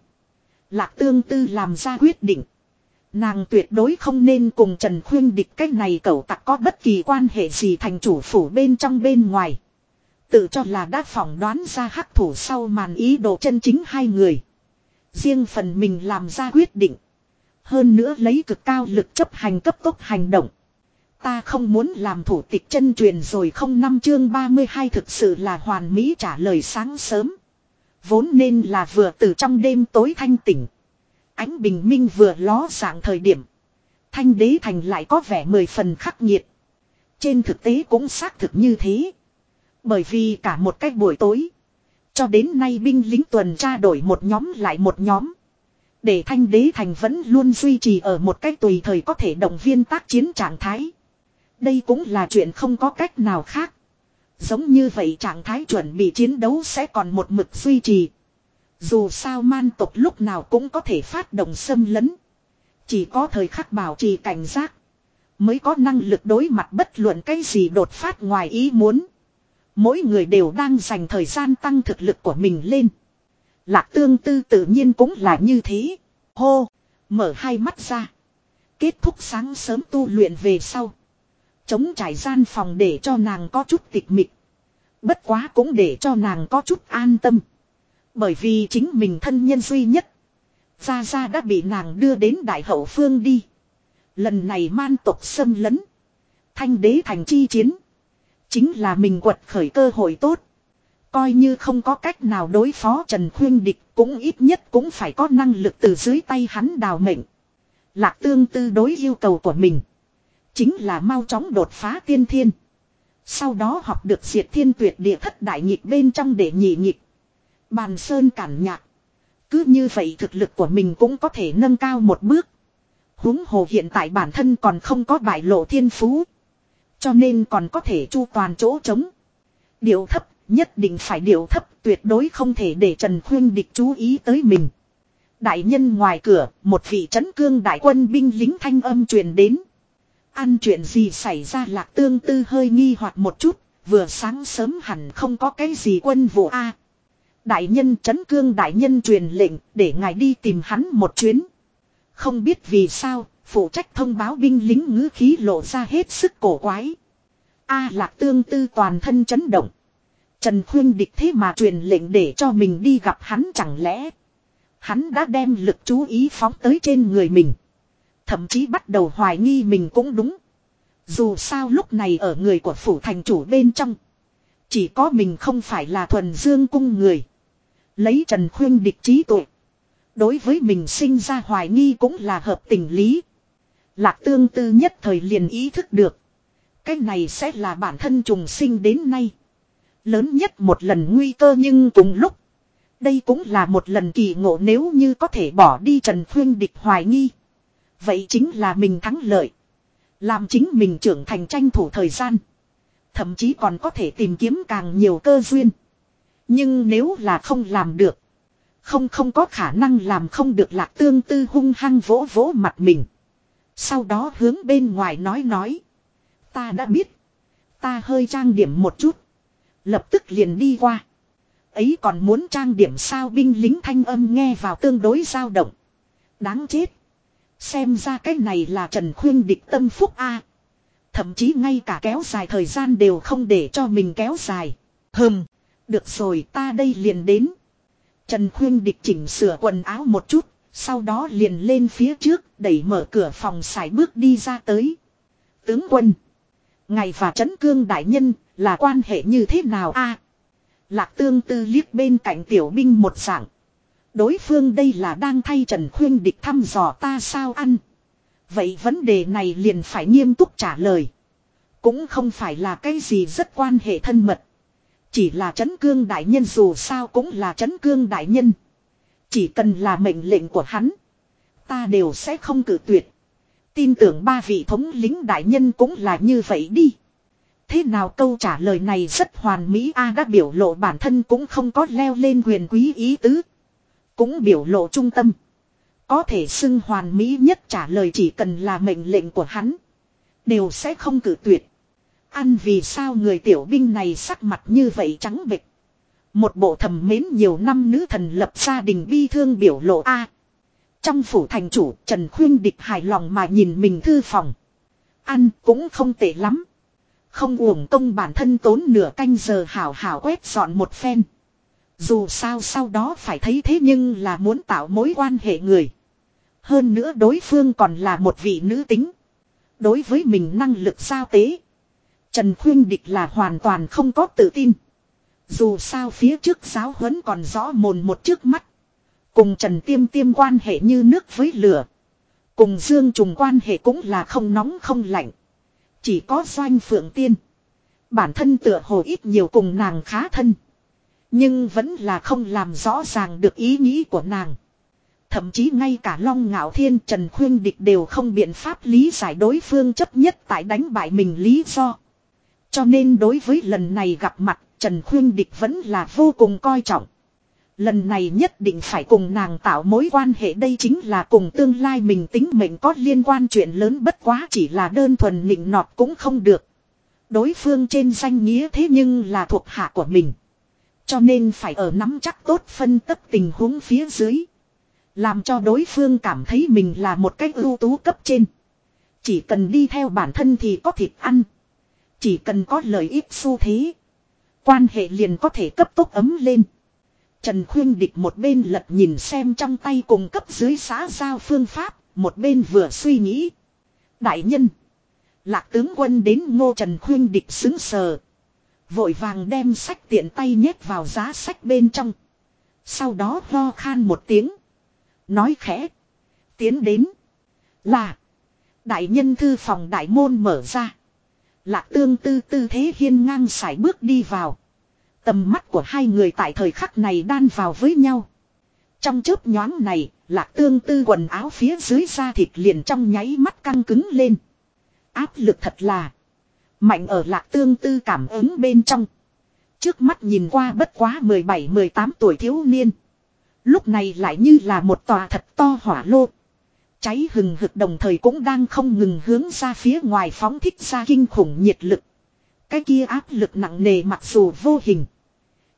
Lạc tương tư làm ra quyết định. Nàng tuyệt đối không nên cùng Trần Khuyên địch cách này cậu tặc có bất kỳ quan hệ gì thành chủ phủ bên trong bên ngoài. Tự cho là đã phỏng đoán ra hắc thủ sau màn ý đồ chân chính hai người. Riêng phần mình làm ra quyết định. Hơn nữa lấy cực cao lực chấp hành cấp tốc hành động. Ta không muốn làm thủ tịch chân truyền rồi không năm chương 32 thực sự là hoàn mỹ trả lời sáng sớm. Vốn nên là vừa từ trong đêm tối thanh tỉnh. Ánh bình minh vừa ló dạng thời điểm. Thanh đế thành lại có vẻ mười phần khắc nghiệt. Trên thực tế cũng xác thực như thế. Bởi vì cả một cái buổi tối. Cho đến nay binh lính tuần tra đổi một nhóm lại một nhóm. Để thanh đế thành vẫn luôn duy trì ở một cách tùy thời có thể động viên tác chiến trạng thái. Đây cũng là chuyện không có cách nào khác. Giống như vậy trạng thái chuẩn bị chiến đấu sẽ còn một mực duy trì. Dù sao man tộc lúc nào cũng có thể phát động xâm lấn. Chỉ có thời khắc bảo trì cảnh giác. Mới có năng lực đối mặt bất luận cái gì đột phát ngoài ý muốn. Mỗi người đều đang dành thời gian tăng thực lực của mình lên. Lạc tương tư tự nhiên cũng là như thế. Hô, mở hai mắt ra. Kết thúc sáng sớm tu luyện về sau. Chống trải gian phòng để cho nàng có chút tịch mịch. Bất quá cũng để cho nàng có chút an tâm. Bởi vì chính mình thân nhân duy nhất. Gia Gia đã bị nàng đưa đến đại hậu phương đi. Lần này man tộc xâm lấn. Thanh đế thành chi chiến. Chính là mình quật khởi cơ hội tốt. Coi như không có cách nào đối phó Trần Khuyên Địch cũng ít nhất cũng phải có năng lực từ dưới tay hắn đào mệnh. Lạc tương tư đối yêu cầu của mình. Chính là mau chóng đột phá tiên thiên. Sau đó học được diệt thiên tuyệt địa thất đại nhịp bên trong để nhị nhịp. Bàn sơn cản nhạc. Cứ như vậy thực lực của mình cũng có thể nâng cao một bước. huống hồ hiện tại bản thân còn không có bại lộ thiên phú. Cho nên còn có thể chu toàn chỗ trống. Điệu thấp, nhất định phải điệu thấp, tuyệt đối không thể để Trần Khuyên địch chú ý tới mình. Đại nhân ngoài cửa, một vị trấn cương đại quân binh lính thanh âm truyền đến. Ăn chuyện gì xảy ra lạc tương tư hơi nghi hoặc một chút, vừa sáng sớm hẳn không có cái gì quân vụ a. đại nhân chấn cương đại nhân truyền lệnh để ngài đi tìm hắn một chuyến. Không biết vì sao, phụ trách thông báo binh lính ngữ khí lộ ra hết sức cổ quái. A lạc tương tư toàn thân chấn động. Trần Khuyên địch thế mà truyền lệnh để cho mình đi gặp hắn chẳng lẽ. Hắn đã đem lực chú ý phóng tới trên người mình. Thậm chí bắt đầu hoài nghi mình cũng đúng. Dù sao lúc này ở người của phủ thành chủ bên trong. Chỉ có mình không phải là thuần dương cung người. Lấy Trần Khuyên địch trí tội. Đối với mình sinh ra hoài nghi cũng là hợp tình lý. Lạc tương tư nhất thời liền ý thức được. Cái này sẽ là bản thân trùng sinh đến nay. Lớn nhất một lần nguy cơ nhưng cùng lúc. Đây cũng là một lần kỳ ngộ nếu như có thể bỏ đi Trần Khuyên địch hoài nghi. Vậy chính là mình thắng lợi. Làm chính mình trưởng thành tranh thủ thời gian. Thậm chí còn có thể tìm kiếm càng nhiều cơ duyên. Nhưng nếu là không làm được. Không không có khả năng làm không được lạc tương tư hung hăng vỗ vỗ mặt mình. Sau đó hướng bên ngoài nói nói. Ta đã biết. Ta hơi trang điểm một chút. Lập tức liền đi qua. Ấy còn muốn trang điểm sao binh lính thanh âm nghe vào tương đối dao động. Đáng chết. Xem ra cái này là Trần Khuyên địch tâm phúc A. Thậm chí ngay cả kéo dài thời gian đều không để cho mình kéo dài. Hừm, được rồi ta đây liền đến. Trần Khuyên địch chỉnh sửa quần áo một chút, sau đó liền lên phía trước, đẩy mở cửa phòng xài bước đi ra tới. Tướng quân, ngài và Trấn Cương Đại Nhân, là quan hệ như thế nào a? lạc tương tư liếc bên cạnh tiểu binh một dạng. Đối phương đây là đang thay Trần Khuyên địch thăm dò ta sao ăn. Vậy vấn đề này liền phải nghiêm túc trả lời. Cũng không phải là cái gì rất quan hệ thân mật. Chỉ là chấn cương đại nhân dù sao cũng là chấn cương đại nhân. Chỉ cần là mệnh lệnh của hắn. Ta đều sẽ không cử tuyệt. Tin tưởng ba vị thống lính đại nhân cũng là như vậy đi. Thế nào câu trả lời này rất hoàn mỹ A đã biểu lộ bản thân cũng không có leo lên quyền quý ý tứ. Cũng biểu lộ trung tâm. Có thể xưng hoàn mỹ nhất trả lời chỉ cần là mệnh lệnh của hắn. Đều sẽ không cử tuyệt. Ăn vì sao người tiểu binh này sắc mặt như vậy trắng bệch. Một bộ thầm mến nhiều năm nữ thần lập gia đình bi thương biểu lộ A. trong phủ thành chủ Trần Khuyên Địch hài lòng mà nhìn mình thư phòng. Ăn cũng không tệ lắm. Không uổng công bản thân tốn nửa canh giờ hảo hảo quét dọn một phen. Dù sao sau đó phải thấy thế nhưng là muốn tạo mối quan hệ người. Hơn nữa đối phương còn là một vị nữ tính. Đối với mình năng lực giao tế. Trần Khuyên Địch là hoàn toàn không có tự tin. Dù sao phía trước giáo huấn còn rõ mồn một trước mắt. Cùng Trần Tiêm Tiêm quan hệ như nước với lửa. Cùng Dương Trùng quan hệ cũng là không nóng không lạnh. Chỉ có doanh phượng tiên. Bản thân tựa hồ ít nhiều cùng nàng khá thân. Nhưng vẫn là không làm rõ ràng được ý nghĩ của nàng. Thậm chí ngay cả Long Ngạo Thiên, Trần Khuyên Địch đều không biện pháp lý giải đối phương chấp nhất tại đánh bại mình lý do. Cho nên đối với lần này gặp mặt, Trần Khuyên Địch vẫn là vô cùng coi trọng. Lần này nhất định phải cùng nàng tạo mối quan hệ, đây chính là cùng tương lai mình tính mệnh có liên quan chuyện lớn bất quá chỉ là đơn thuần nịnh nọt cũng không được. Đối phương trên danh nghĩa thế nhưng là thuộc hạ của mình. Cho nên phải ở nắm chắc tốt phân tất tình huống phía dưới. Làm cho đối phương cảm thấy mình là một cách ưu tú cấp trên. Chỉ cần đi theo bản thân thì có thịt ăn. Chỉ cần có lợi ích xu thế. Quan hệ liền có thể cấp tốc ấm lên. Trần Khuyên Địch một bên lật nhìn xem trong tay cùng cấp dưới xã giao phương pháp, một bên vừa suy nghĩ. Đại nhân. Lạc tướng quân đến ngô Trần Khuyên Địch xứng sờ. Vội vàng đem sách tiện tay nhét vào giá sách bên trong. Sau đó ho khan một tiếng. Nói khẽ. Tiến đến. Là. Đại nhân thư phòng đại môn mở ra. Lạc tương tư tư thế hiên ngang sải bước đi vào. Tầm mắt của hai người tại thời khắc này đan vào với nhau. Trong chớp nhoáng này, lạc tương tư quần áo phía dưới da thịt liền trong nháy mắt căng cứng lên. Áp lực thật là mạnh ở lạc tương tư cảm ứng bên trong. Trước mắt nhìn qua bất quá 17-18 tuổi thiếu niên. Lúc này lại như là một tòa thật to hỏa lô. Cháy hừng hực đồng thời cũng đang không ngừng hướng ra phía ngoài phóng thích ra kinh khủng nhiệt lực. Cái kia áp lực nặng nề mặc dù vô hình.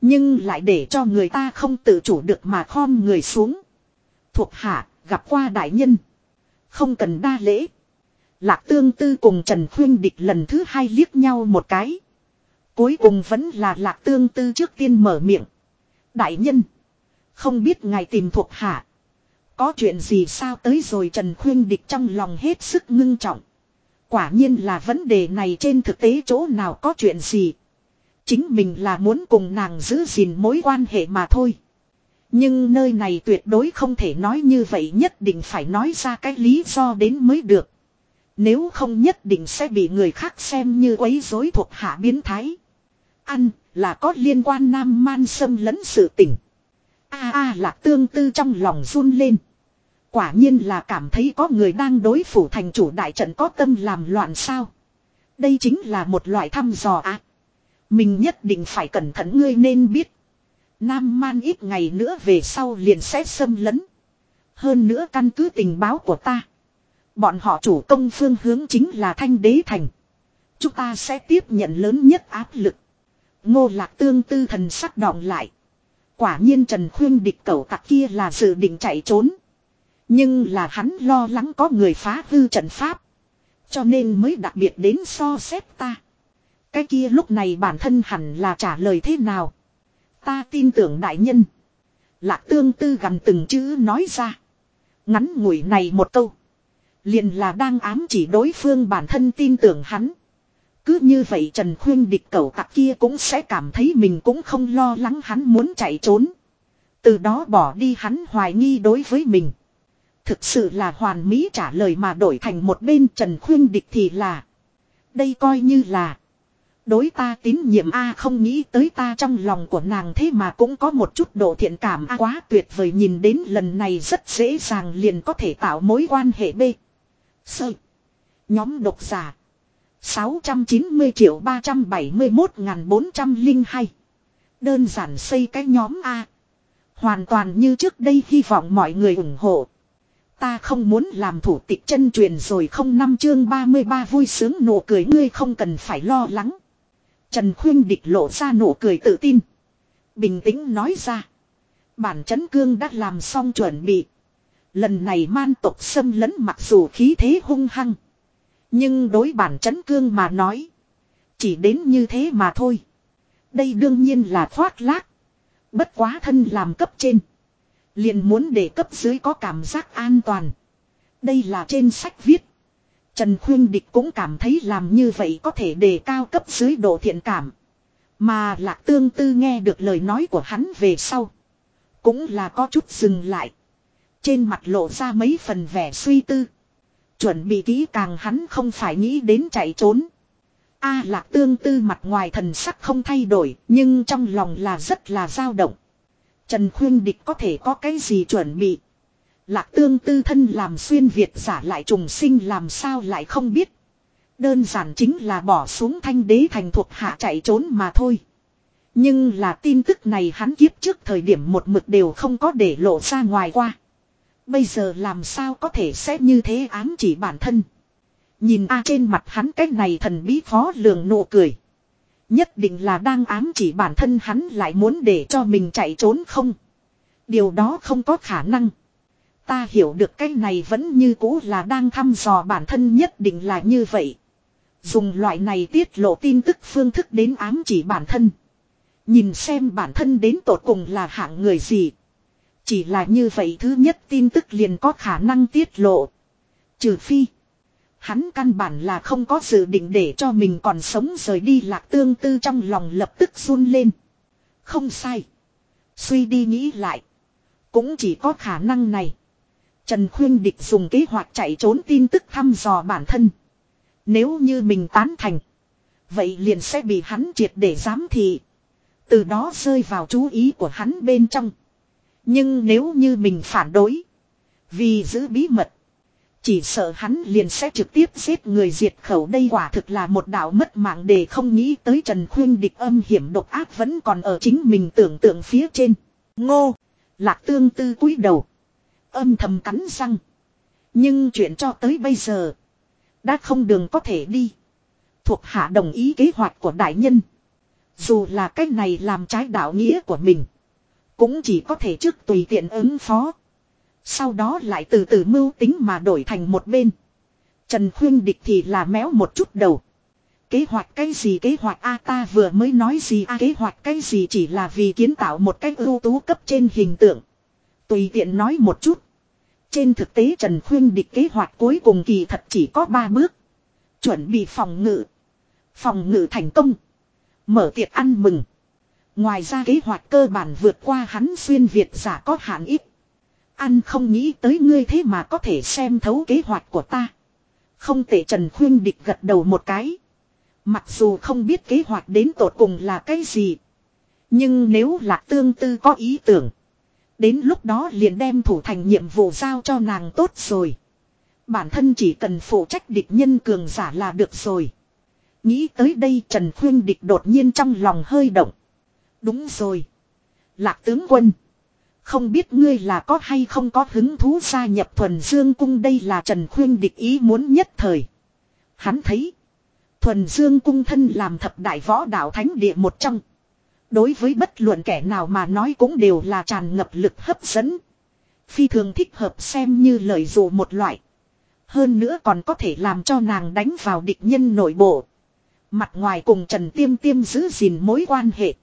Nhưng lại để cho người ta không tự chủ được mà khom người xuống. Thuộc hạ, gặp qua đại nhân. Không cần đa lễ. Lạc tương tư cùng Trần Khuyên Địch lần thứ hai liếc nhau một cái. Cuối cùng vẫn là lạc tương tư trước tiên mở miệng. Đại nhân. Không biết ngài tìm thuộc hạ. Có chuyện gì sao tới rồi Trần Khuyên Địch trong lòng hết sức ngưng trọng. Quả nhiên là vấn đề này trên thực tế chỗ nào có chuyện gì. Chính mình là muốn cùng nàng giữ gìn mối quan hệ mà thôi. Nhưng nơi này tuyệt đối không thể nói như vậy nhất định phải nói ra cái lý do đến mới được. Nếu không nhất định sẽ bị người khác xem như quấy rối thuộc hạ biến thái. Ăn là có liên quan nam man xâm lấn sự tỉnh. A a lạc tương tư trong lòng run lên. Quả nhiên là cảm thấy có người đang đối phủ thành chủ đại trận có tâm làm loạn sao. Đây chính là một loại thăm dò ạ. mình nhất định phải cẩn thận ngươi nên biết. Nam man ít ngày nữa về sau liền sẽ xâm lấn. Hơn nữa căn cứ tình báo của ta. Bọn họ chủ công phương hướng chính là thanh đế thành. Chúng ta sẽ tiếp nhận lớn nhất áp lực. Ngô lạc tương tư thần sắc đọng lại. Quả nhiên Trần Khuyên địch cẩu tặc kia là dự định chạy trốn. Nhưng là hắn lo lắng có người phá hư trận pháp. Cho nên mới đặc biệt đến so xét ta. Cái kia lúc này bản thân hẳn là trả lời thế nào. Ta tin tưởng đại nhân. Lạc tương tư gần từng chữ nói ra. Ngắn ngủi này một câu. Liền là đang ám chỉ đối phương bản thân tin tưởng hắn. Cứ như vậy Trần Khuyên địch cầu tặc kia cũng sẽ cảm thấy mình cũng không lo lắng hắn muốn chạy trốn. Từ đó bỏ đi hắn hoài nghi đối với mình. Thực sự là hoàn mỹ trả lời mà đổi thành một bên Trần Khuyên địch thì là. Đây coi như là. Đối ta tín nhiệm A, không nghĩ tới ta trong lòng của nàng thế mà cũng có một chút độ thiện cảm A, quá tuyệt vời, nhìn đến lần này rất dễ dàng liền có thể tạo mối quan hệ B. Sơ. Nhóm độc giả. 690 triệu 371 ngàn 402. Đơn giản xây cái nhóm A. Hoàn toàn như trước đây hy vọng mọi người ủng hộ. Ta không muốn làm thủ tịch chân truyền rồi không năm chương 33 vui sướng nụ cười ngươi không cần phải lo lắng. Trần Khuyên Địch lộ ra nụ cười tự tin. Bình tĩnh nói ra. Bản chấn cương đã làm xong chuẩn bị. Lần này man tộc xâm lấn mặc dù khí thế hung hăng. Nhưng đối bản chấn cương mà nói. Chỉ đến như thế mà thôi. Đây đương nhiên là khoác lác. Bất quá thân làm cấp trên. Liền muốn để cấp dưới có cảm giác an toàn. Đây là trên sách viết. Trần Khuyên Địch cũng cảm thấy làm như vậy có thể đề cao cấp dưới độ thiện cảm. Mà lạc tương tư nghe được lời nói của hắn về sau. Cũng là có chút dừng lại. Trên mặt lộ ra mấy phần vẻ suy tư. Chuẩn bị kỹ càng hắn không phải nghĩ đến chạy trốn. A lạc tương tư mặt ngoài thần sắc không thay đổi, nhưng trong lòng là rất là dao động. Trần Khuyên Địch có thể có cái gì chuẩn bị. Lạc tương tư thân làm xuyên Việt giả lại trùng sinh làm sao lại không biết. Đơn giản chính là bỏ xuống thanh đế thành thuộc hạ chạy trốn mà thôi. Nhưng là tin tức này hắn kiếp trước thời điểm một mực đều không có để lộ ra ngoài qua. Bây giờ làm sao có thể sẽ như thế ám chỉ bản thân. Nhìn a trên mặt hắn cái này thần bí phó lường nụ cười. Nhất định là đang ám chỉ bản thân hắn lại muốn để cho mình chạy trốn không. Điều đó không có khả năng. Ta hiểu được cái này vẫn như cũ là đang thăm dò bản thân nhất định là như vậy. Dùng loại này tiết lộ tin tức phương thức đến ám chỉ bản thân. Nhìn xem bản thân đến tột cùng là hạng người gì. Chỉ là như vậy thứ nhất tin tức liền có khả năng tiết lộ. Trừ phi. Hắn căn bản là không có dự định để cho mình còn sống rời đi lạc tương tư trong lòng lập tức run lên. Không sai. Suy đi nghĩ lại. Cũng chỉ có khả năng này. Trần Khuyên Địch dùng kế hoạch chạy trốn tin tức thăm dò bản thân. Nếu như mình tán thành. Vậy liền sẽ bị hắn triệt để giám thị. Từ đó rơi vào chú ý của hắn bên trong. Nhưng nếu như mình phản đối. Vì giữ bí mật. Chỉ sợ hắn liền sẽ trực tiếp giết người diệt khẩu đây quả thực là một đạo mất mạng để không nghĩ tới Trần Khuyên địch âm hiểm độc ác vẫn còn ở chính mình tưởng tượng phía trên. Ngô. Lạc tương tư cúi đầu. Âm thầm cắn răng. Nhưng chuyện cho tới bây giờ. Đã không đường có thể đi. Thuộc hạ đồng ý kế hoạch của đại nhân. Dù là cách này làm trái đạo nghĩa của mình. Cũng chỉ có thể trước tùy tiện ứng phó. Sau đó lại từ từ mưu tính mà đổi thành một bên. Trần Khuyên Địch thì là méo một chút đầu. Kế hoạch cái gì kế hoạch a, ta vừa mới nói gì a, kế hoạch cái gì chỉ là vì kiến tạo một cách ưu tú cấp trên hình tượng. Tùy tiện nói một chút. Trên thực tế Trần Khuyên Địch kế hoạch cuối cùng kỳ thật chỉ có 3 bước. Chuẩn bị phòng ngự. Phòng ngự thành công. Mở tiệc ăn mừng. Ngoài ra kế hoạch cơ bản vượt qua hắn xuyên Việt giả có hạn ít. Ăn không nghĩ tới ngươi thế mà có thể xem thấu kế hoạch của ta. Không tệ Trần Khuyên Địch gật đầu một cái. Mặc dù không biết kế hoạch đến tột cùng là cái gì. Nhưng nếu là tương tư có ý tưởng. Đến lúc đó liền đem thủ thành nhiệm vụ giao cho nàng tốt rồi. Bản thân chỉ cần phụ trách địch nhân cường giả là được rồi. Nghĩ tới đây Trần Khuyên Địch đột nhiên trong lòng hơi động. Đúng rồi. Lạc tướng quân. Không biết ngươi là có hay không có hứng thú gia nhập thuần dương cung đây là Trần Khuyên địch ý muốn nhất thời. Hắn thấy. Thuần dương cung thân làm thập đại võ đạo thánh địa một trong. Đối với bất luận kẻ nào mà nói cũng đều là tràn ngập lực hấp dẫn. Phi thường thích hợp xem như lời dụ một loại. Hơn nữa còn có thể làm cho nàng đánh vào địch nhân nội bộ. Mặt ngoài cùng Trần Tiêm Tiêm giữ gìn mối quan hệ.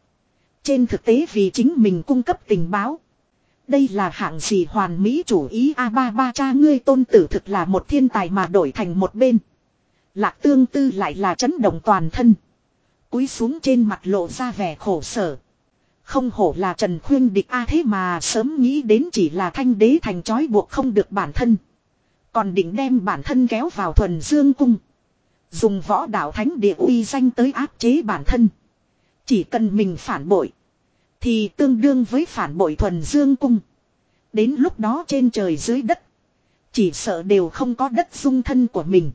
Trên thực tế vì chính mình cung cấp tình báo. Đây là hạng gì hoàn mỹ chủ ý a ba ba cha ngươi tôn tử thực là một thiên tài mà đổi thành một bên. Lạc tương tư lại là chấn động toàn thân. Cúi xuống trên mặt lộ ra vẻ khổ sở. Không hổ là Trần Khuyên địch a thế mà sớm nghĩ đến chỉ là thanh đế thành trói buộc không được bản thân. Còn định đem bản thân kéo vào thuần dương cung. Dùng võ đạo thánh địa uy danh tới áp chế bản thân. Chỉ cần mình phản bội. Thì tương đương với phản bội thuần dương cung. Đến lúc đó trên trời dưới đất. Chỉ sợ đều không có đất dung thân của mình.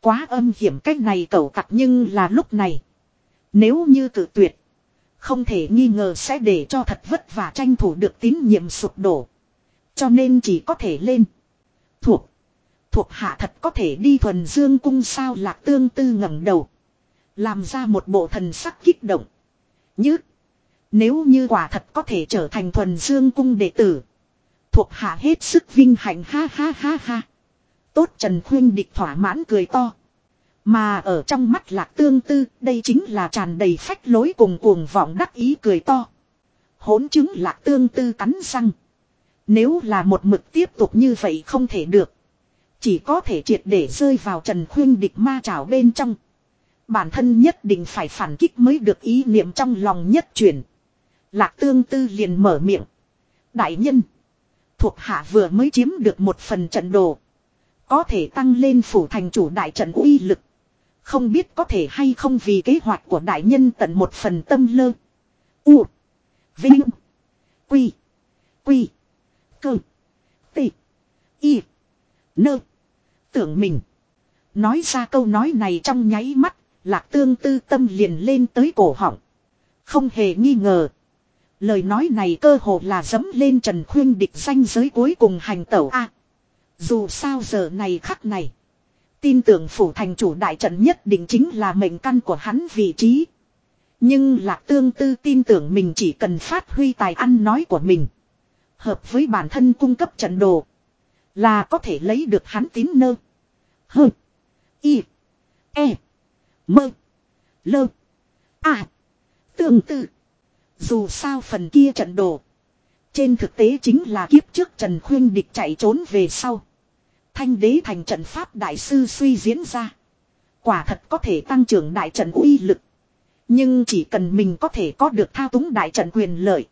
Quá âm hiểm cách này cẩu cặt nhưng là lúc này. Nếu như tự tuyệt. Không thể nghi ngờ sẽ để cho thật vất vả tranh thủ được tín nhiệm sụp đổ. Cho nên chỉ có thể lên. Thuộc. Thuộc hạ thật có thể đi thuần dương cung sao lạc tương tư ngẩng đầu. Làm ra một bộ thần sắc kích động. Như. Nếu như quả thật có thể trở thành thuần dương cung đệ tử. Thuộc hạ hết sức vinh hạnh ha ha ha ha. Tốt Trần Khuyên địch thỏa mãn cười to. Mà ở trong mắt lạc tương tư, đây chính là tràn đầy phách lối cùng cuồng vọng đắc ý cười to. Hỗn chứng lạc tương tư cắn răng. Nếu là một mực tiếp tục như vậy không thể được. Chỉ có thể triệt để rơi vào trần khuyên địch ma trảo bên trong. Bản thân nhất định phải phản kích mới được ý niệm trong lòng nhất chuyển. Lạc tương tư liền mở miệng. Đại nhân. Thuộc hạ vừa mới chiếm được một phần trận đồ. Có thể tăng lên phủ thành chủ đại trận uy lực. Không biết có thể hay không vì kế hoạch của đại nhân tận một phần tâm lơ. U. Vinh. Quy. Quy. Cơ. Tị. Y. Nơ. Tưởng mình. Nói ra câu nói này trong nháy mắt. Lạc tương tư tâm liền lên tới cổ họng. Không hề nghi ngờ. Lời nói này cơ hồ là dấm lên Trần Khuyên địch danh giới cuối cùng hành tẩu A. dù sao giờ này khắc này. Tin tưởng phủ thành chủ đại trận nhất định chính là mệnh căn của hắn vị trí. Nhưng lạc tương tư tin tưởng mình chỉ cần phát huy tài ăn nói của mình. Hợp với bản thân cung cấp trận đồ. Là có thể lấy được hắn tín nơ. H. Y. E. Mơ. Lơ. À. Tương tự. Dù sao phần kia trận đồ. Trên thực tế chính là kiếp trước Trần Khuyên địch chạy trốn về sau. Thanh đế thành trận pháp đại sư suy diễn ra. Quả thật có thể tăng trưởng đại trận uy lực. Nhưng chỉ cần mình có thể có được thao túng đại trận quyền lợi.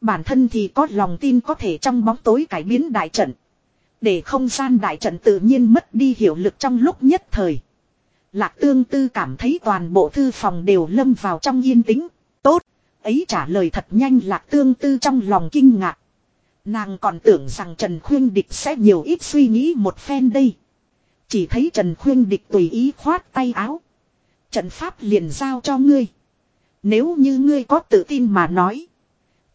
Bản thân thì có lòng tin có thể trong bóng tối cải biến đại trận. Để không gian đại trận tự nhiên mất đi hiệu lực trong lúc nhất thời. Lạc tương tư cảm thấy toàn bộ thư phòng đều lâm vào trong yên tĩnh. Tốt, ấy trả lời thật nhanh lạc tương tư trong lòng kinh ngạc. Nàng còn tưởng rằng Trần Khuyên Địch sẽ nhiều ít suy nghĩ một phen đây. Chỉ thấy Trần Khuyên Địch tùy ý khoát tay áo. Trận pháp liền giao cho ngươi. Nếu như ngươi có tự tin mà nói.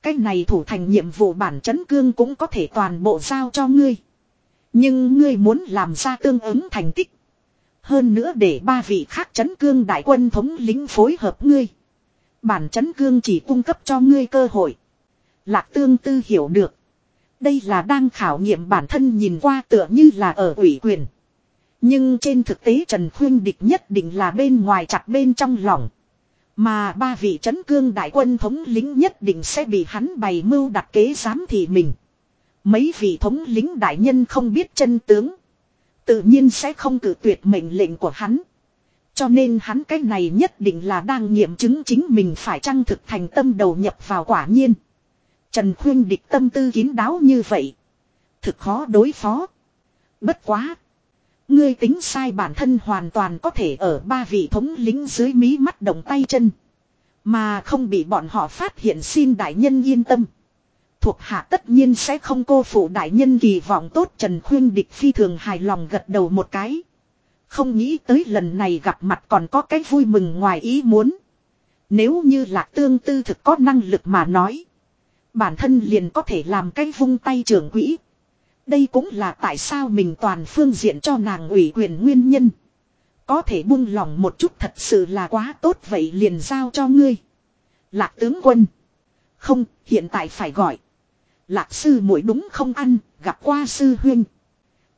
Cái này thủ thành nhiệm vụ bản chấn cương cũng có thể toàn bộ giao cho ngươi. Nhưng ngươi muốn làm ra tương ứng thành tích. Hơn nữa để ba vị khác chấn cương đại quân thống lính phối hợp ngươi. Bản chấn cương chỉ cung cấp cho ngươi cơ hội. Lạc tương tư hiểu được. Đây là đang khảo nghiệm bản thân nhìn qua tựa như là ở ủy quyền. Nhưng trên thực tế Trần Khuyên Địch nhất định là bên ngoài chặt bên trong lòng. Mà ba vị chấn cương đại quân thống lính nhất định sẽ bị hắn bày mưu đặt kế giám thị mình. Mấy vị thống lính đại nhân không biết chân tướng. Tự nhiên sẽ không cử tuyệt mệnh lệnh của hắn. Cho nên hắn cái này nhất định là đang nghiệm chứng chính mình phải chăng thực thành tâm đầu nhập vào quả nhiên. Trần Khuyên địch tâm tư kín đáo như vậy. Thực khó đối phó. Bất quá. Ngươi tính sai bản thân hoàn toàn có thể ở ba vị thống lính dưới mí mắt động tay chân. Mà không bị bọn họ phát hiện xin đại nhân yên tâm. Thuộc hạ tất nhiên sẽ không cô phụ đại nhân kỳ vọng tốt Trần Khuyên địch phi thường hài lòng gật đầu một cái. Không nghĩ tới lần này gặp mặt còn có cái vui mừng ngoài ý muốn. Nếu như là tương tư thực có năng lực mà nói. Bản thân liền có thể làm cái vung tay trưởng quỹ. Đây cũng là tại sao mình toàn phương diện cho nàng ủy quyền nguyên nhân. Có thể buông lòng một chút thật sự là quá tốt vậy liền giao cho ngươi. Lạc tướng quân. Không, hiện tại phải gọi. Lạc sư muội đúng không ăn, gặp qua sư huynh.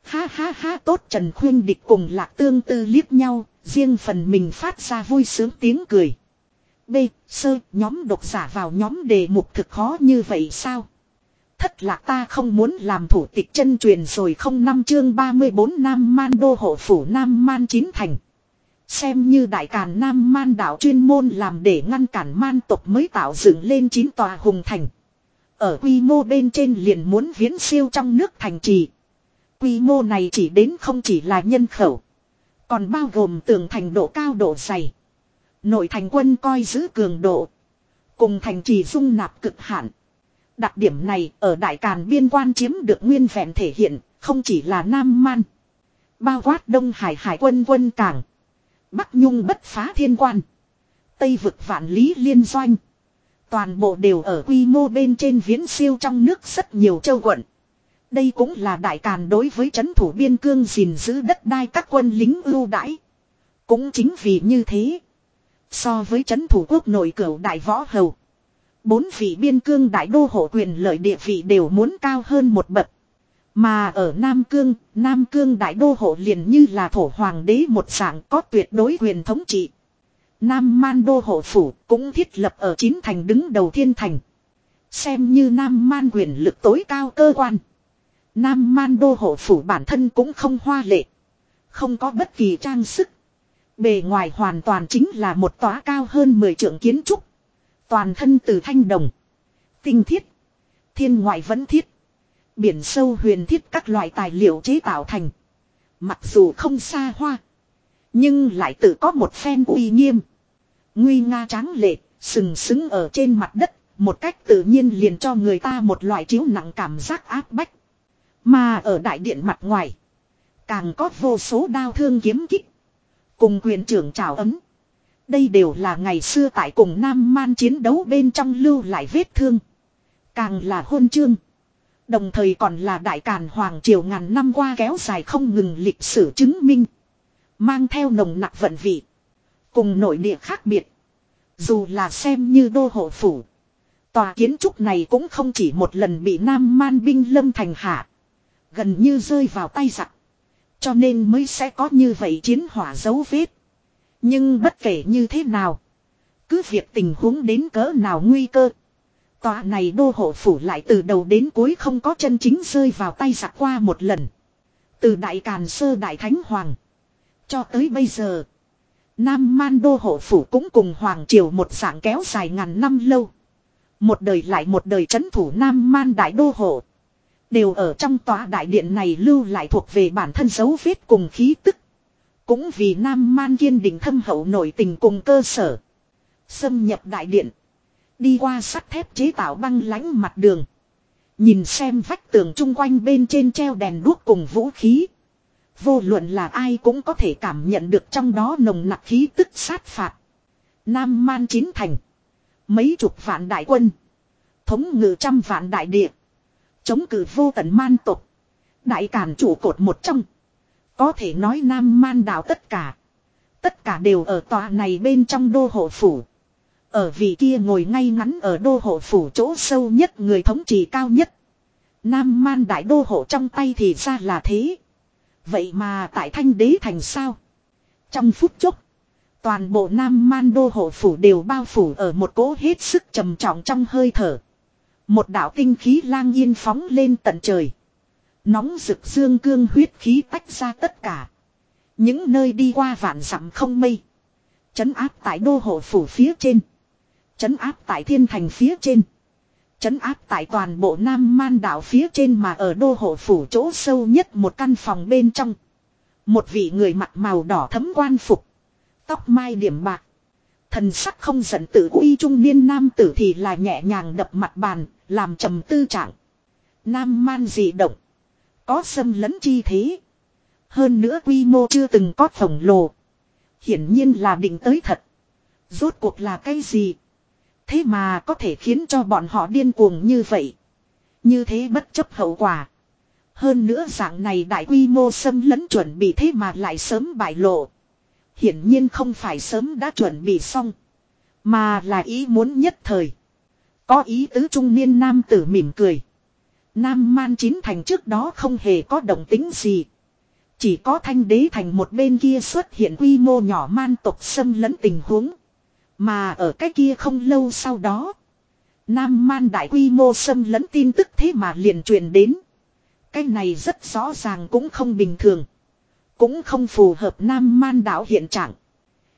Ha ha ha tốt Trần Khuyên địch cùng Lạc Tương Tư liếc nhau, riêng phần mình phát ra vui sướng tiếng cười. B. Sơ, nhóm độc giả vào nhóm đề mục thực khó như vậy sao? Thất lạc ta không muốn làm thủ tịch chân truyền rồi không năm chương 34 Nam Man đô hộ phủ Nam Man chín thành. Xem như đại càn Nam Man đảo chuyên môn làm để ngăn cản man tộc mới tạo dựng lên chín tòa hùng thành. Ở quy mô bên trên liền muốn viễn siêu trong nước thành trì. Quy mô này chỉ đến không chỉ là nhân khẩu. Còn bao gồm tường thành độ cao độ dày. Nội thành quân coi giữ cường độ. Cùng thành trì dung nạp cực hạn. Đặc điểm này ở Đại Càn biên quan chiếm được nguyên vẹn thể hiện, không chỉ là Nam Man. Bao quát Đông Hải Hải quân quân cảng. Bắc Nhung bất phá thiên quan. Tây vực vạn lý liên doanh. Toàn bộ đều ở quy mô bên trên viễn siêu trong nước rất nhiều châu quận. Đây cũng là đại càn đối với chấn thủ biên cương gìn giữ đất đai các quân lính ưu đãi. Cũng chính vì như thế. So với chấn thủ quốc nội cửu đại võ hầu. Bốn vị biên cương đại đô hộ quyền lợi địa vị đều muốn cao hơn một bậc. Mà ở Nam Cương, Nam Cương đại đô hộ liền như là thổ hoàng đế một dạng có tuyệt đối quyền thống trị. Nam Man đô hộ phủ cũng thiết lập ở chín thành đứng đầu thiên thành. Xem như Nam Man quyền lực tối cao cơ quan. Nam Man đô hộ phủ bản thân cũng không hoa lệ. Không có bất kỳ trang sức. Bề ngoài hoàn toàn chính là một tòa cao hơn 10 trượng kiến trúc. Toàn thân từ thanh đồng. Tinh thiết. Thiên ngoại vẫn thiết. Biển sâu huyền thiết các loại tài liệu chế tạo thành. Mặc dù không xa hoa. Nhưng lại tự có một phen uy nghiêm. Nguy nga tráng lệ, sừng sững ở trên mặt đất. Một cách tự nhiên liền cho người ta một loại chiếu nặng cảm giác áp bách. Mà ở đại điện mặt ngoài. Càng có vô số đao thương kiếm kích. Cùng quyền trưởng trào ấm. Đây đều là ngày xưa tại cùng Nam Man chiến đấu bên trong lưu lại vết thương. Càng là hôn chương. Đồng thời còn là đại càn hoàng triều ngàn năm qua kéo dài không ngừng lịch sử chứng minh. Mang theo nồng nặc vận vị. Cùng nội địa khác biệt. Dù là xem như đô hộ phủ. Tòa kiến trúc này cũng không chỉ một lần bị Nam Man binh lâm thành hạ. Gần như rơi vào tay giặc. Cho nên mới sẽ có như vậy chiến hỏa dấu vết. Nhưng bất kể như thế nào. Cứ việc tình huống đến cỡ nào nguy cơ. Tòa này đô hộ phủ lại từ đầu đến cuối không có chân chính rơi vào tay giặc qua một lần. Từ đại càn sơ đại thánh hoàng. Cho tới bây giờ. Nam man đô hộ phủ cũng cùng hoàng triều một dạng kéo dài ngàn năm lâu. Một đời lại một đời chấn thủ Nam man đại đô hộ. Đều ở trong tòa đại điện này lưu lại thuộc về bản thân dấu vết cùng khí tức. Cũng vì Nam Man kiên định thâm hậu nổi tình cùng cơ sở. Xâm nhập đại điện. Đi qua sắt thép chế tạo băng lánh mặt đường. Nhìn xem vách tường chung quanh bên trên treo đèn đuốc cùng vũ khí. Vô luận là ai cũng có thể cảm nhận được trong đó nồng nặc khí tức sát phạt. Nam Man chín thành. Mấy chục vạn đại quân. Thống ngự trăm vạn đại địa. Chống cử vô tận man tục. Đại cản chủ cột một trong. Có thể nói Nam Man đảo tất cả. Tất cả đều ở tòa này bên trong đô hộ phủ. Ở vị kia ngồi ngay ngắn ở đô hộ phủ chỗ sâu nhất, người thống trị cao nhất. Nam Man đại đô hộ trong tay thì ra là thế. Vậy mà tại thanh đế thành sao? Trong phút chốc. Toàn bộ Nam Man đô hộ phủ đều bao phủ ở một cỗ hết sức trầm trọng trong hơi thở. Một đạo tinh khí lang yên phóng lên tận trời. Nóng rực dương cương huyết khí tách ra tất cả. Những nơi đi qua vạn dặm không mây. Chấn áp tại đô hộ phủ phía trên. Chấn áp tại thiên thành phía trên. Chấn áp tại toàn bộ Nam Man đảo phía trên mà ở đô hộ phủ chỗ sâu nhất một căn phòng bên trong. Một vị người mặt màu đỏ thấm quan phục. Tóc mai điểm bạc. Thần sắc không giận tự uy trung niên nam tử thì là nhẹ nhàng đập mặt bàn, làm trầm tư trạng. Nam man dị động. Có xâm lấn chi thế. Hơn nữa quy mô chưa từng có khổng lồ. Hiển nhiên là định tới thật. Rốt cuộc là cái gì? Thế mà có thể khiến cho bọn họ điên cuồng như vậy. Như thế bất chấp hậu quả. Hơn nữa dạng này đại quy mô xâm lấn chuẩn bị thế mà lại sớm bại lộ. Hiển nhiên không phải sớm đã chuẩn bị xong. Mà là ý muốn nhất thời. Có ý tứ trung niên nam tử mỉm cười. Nam Man chín thành trước đó không hề có động tính gì. Chỉ có thanh đế thành một bên kia xuất hiện quy mô nhỏ man tộc xâm lấn tình huống. Mà ở cái kia không lâu sau đó. Nam man đại quy mô xâm lấn tin tức thế mà liền truyền đến. Cái này rất rõ ràng cũng không bình thường. Cũng không phù hợp Nam man đảo hiện trạng.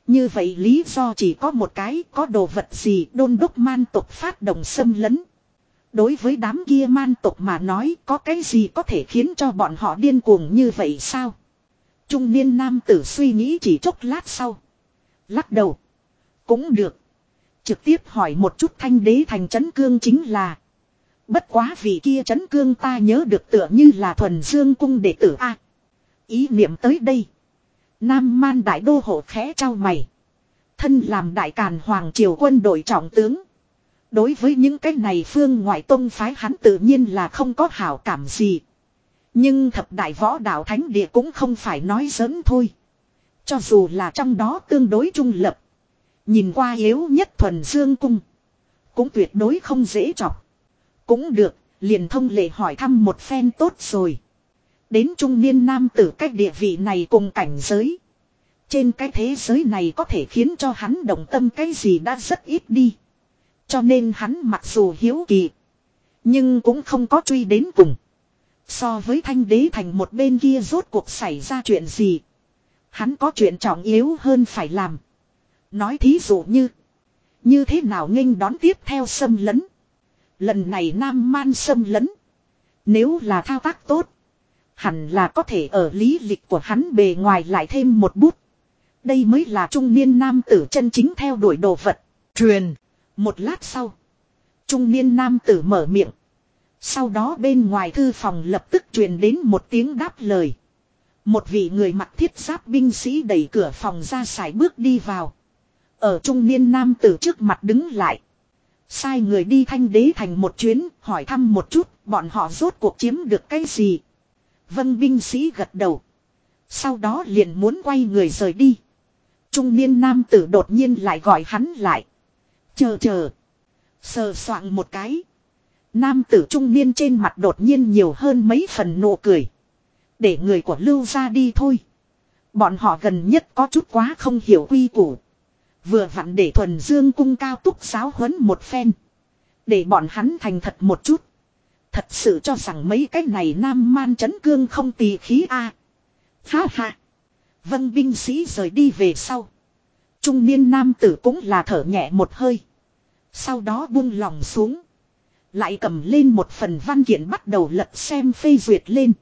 Như vậy lý do chỉ có một cái, có đồ vật gì đôn đốc man tộc phát động xâm lấn. Đối với đám kia man tộc mà nói, có cái gì có thể khiến cho bọn họ điên cuồng như vậy sao? Trung niên nam tử suy nghĩ chỉ chốc lát sau. Lắc đầu. Cũng được. Trực tiếp hỏi một chút thanh đế thành chấn cương chính là. Bất quá vì kia chấn cương ta nhớ được tựa như là thuần dương cung đệ tử A. Ý niệm tới đây. Nam man đại đô hộ khẽ trao mày. Thân làm đại càn hoàng triều quân đội trọng tướng. Đối với những cái này phương ngoại tông phái hắn tự nhiên là không có hảo cảm gì. Nhưng thập đại võ đạo thánh địa cũng không phải nói giỡn thôi. Cho dù là trong đó tương đối trung lập. Nhìn qua yếu nhất thuần dương cung. Cũng tuyệt đối không dễ chọc. Cũng được, liền thông lệ hỏi thăm một phen tốt rồi. Đến trung niên nam tử cách địa vị này cùng cảnh giới. Trên cái thế giới này có thể khiến cho hắn động tâm cái gì đã rất ít đi. Cho nên hắn mặc dù hiếu kỳ. Nhưng cũng không có truy đến cùng. So với thanh đế thành một bên kia rốt cuộc xảy ra chuyện gì. Hắn có chuyện trọng yếu hơn phải làm. Nói thí dụ như. Như thế nào nghênh đón tiếp theo xâm lấn. Lần này Nam Man xâm lấn. Nếu là thao tác tốt. Hẳn là có thể ở lý lịch của hắn bề ngoài lại thêm một bút. Đây mới là trung niên nam tử chân chính theo đuổi đồ vật. Truyền. Một lát sau. Trung niên nam tử mở miệng. Sau đó bên ngoài thư phòng lập tức truyền đến một tiếng đáp lời. Một vị người mặc thiết giáp binh sĩ đẩy cửa phòng ra xài bước đi vào. Ở trung niên nam tử trước mặt đứng lại. Sai người đi thanh đế thành một chuyến, hỏi thăm một chút, bọn họ rốt cuộc chiếm được cái gì. Vân binh sĩ gật đầu. Sau đó liền muốn quay người rời đi. Trung niên nam tử đột nhiên lại gọi hắn lại. Chờ chờ. Sờ soạn một cái. Nam tử trung niên trên mặt đột nhiên nhiều hơn mấy phần nụ cười. Để người của lưu ra đi thôi. Bọn họ gần nhất có chút quá không hiểu quy củ. Vừa vặn để thuần dương cung cao túc giáo huấn một phen. Để bọn hắn thành thật một chút. Thật sự cho rằng mấy cái này nam man chấn cương không tì khí a. À. Ha ha. Vân binh sĩ rời đi về sau. Trung niên nam tử cũng là thở nhẹ một hơi. Sau đó buông lòng xuống. Lại cầm lên một phần văn kiện bắt đầu lật xem phê duyệt lên.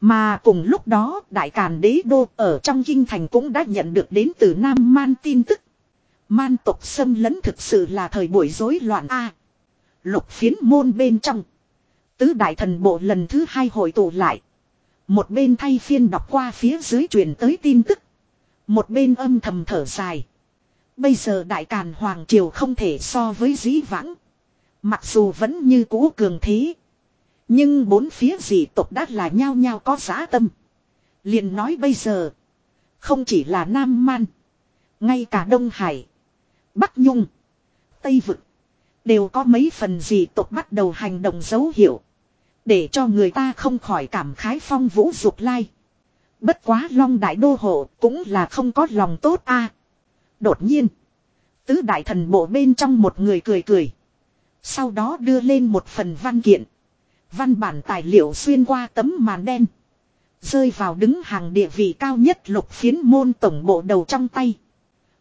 Mà cùng lúc đó, đại càn đế đô ở trong kinh thành cũng đã nhận được đến từ Nam Man tin tức. Man tộc xâm lấn thực sự là thời buổi rối loạn A. lục phiến môn bên trong. Tứ đại thần bộ lần thứ hai hội tụ lại. Một bên thay phiên đọc qua phía dưới truyền tới tin tức. Một bên âm thầm thở dài. Bây giờ đại càn hoàng triều không thể so với dĩ vãng. Mặc dù vẫn như cũ cường thế. Nhưng bốn phía dị tộc đã là nhao nhao có giá tâm. liền nói bây giờ. Không chỉ là Nam Man. Ngay cả Đông Hải. Bắc Nhung. Tây Vực. Đều có mấy phần dị tộc bắt đầu hành động dấu hiệu. Để cho người ta không khỏi cảm khái phong vũ dục lai. Bất quá long đại đô hộ cũng là không có lòng tốt a. Đột nhiên. Tứ đại thần bộ bên trong một người cười cười. Sau đó đưa lên một phần văn kiện. Văn bản tài liệu xuyên qua tấm màn đen. Rơi vào đứng hàng địa vị cao nhất lục phiến môn tổng bộ đầu trong tay.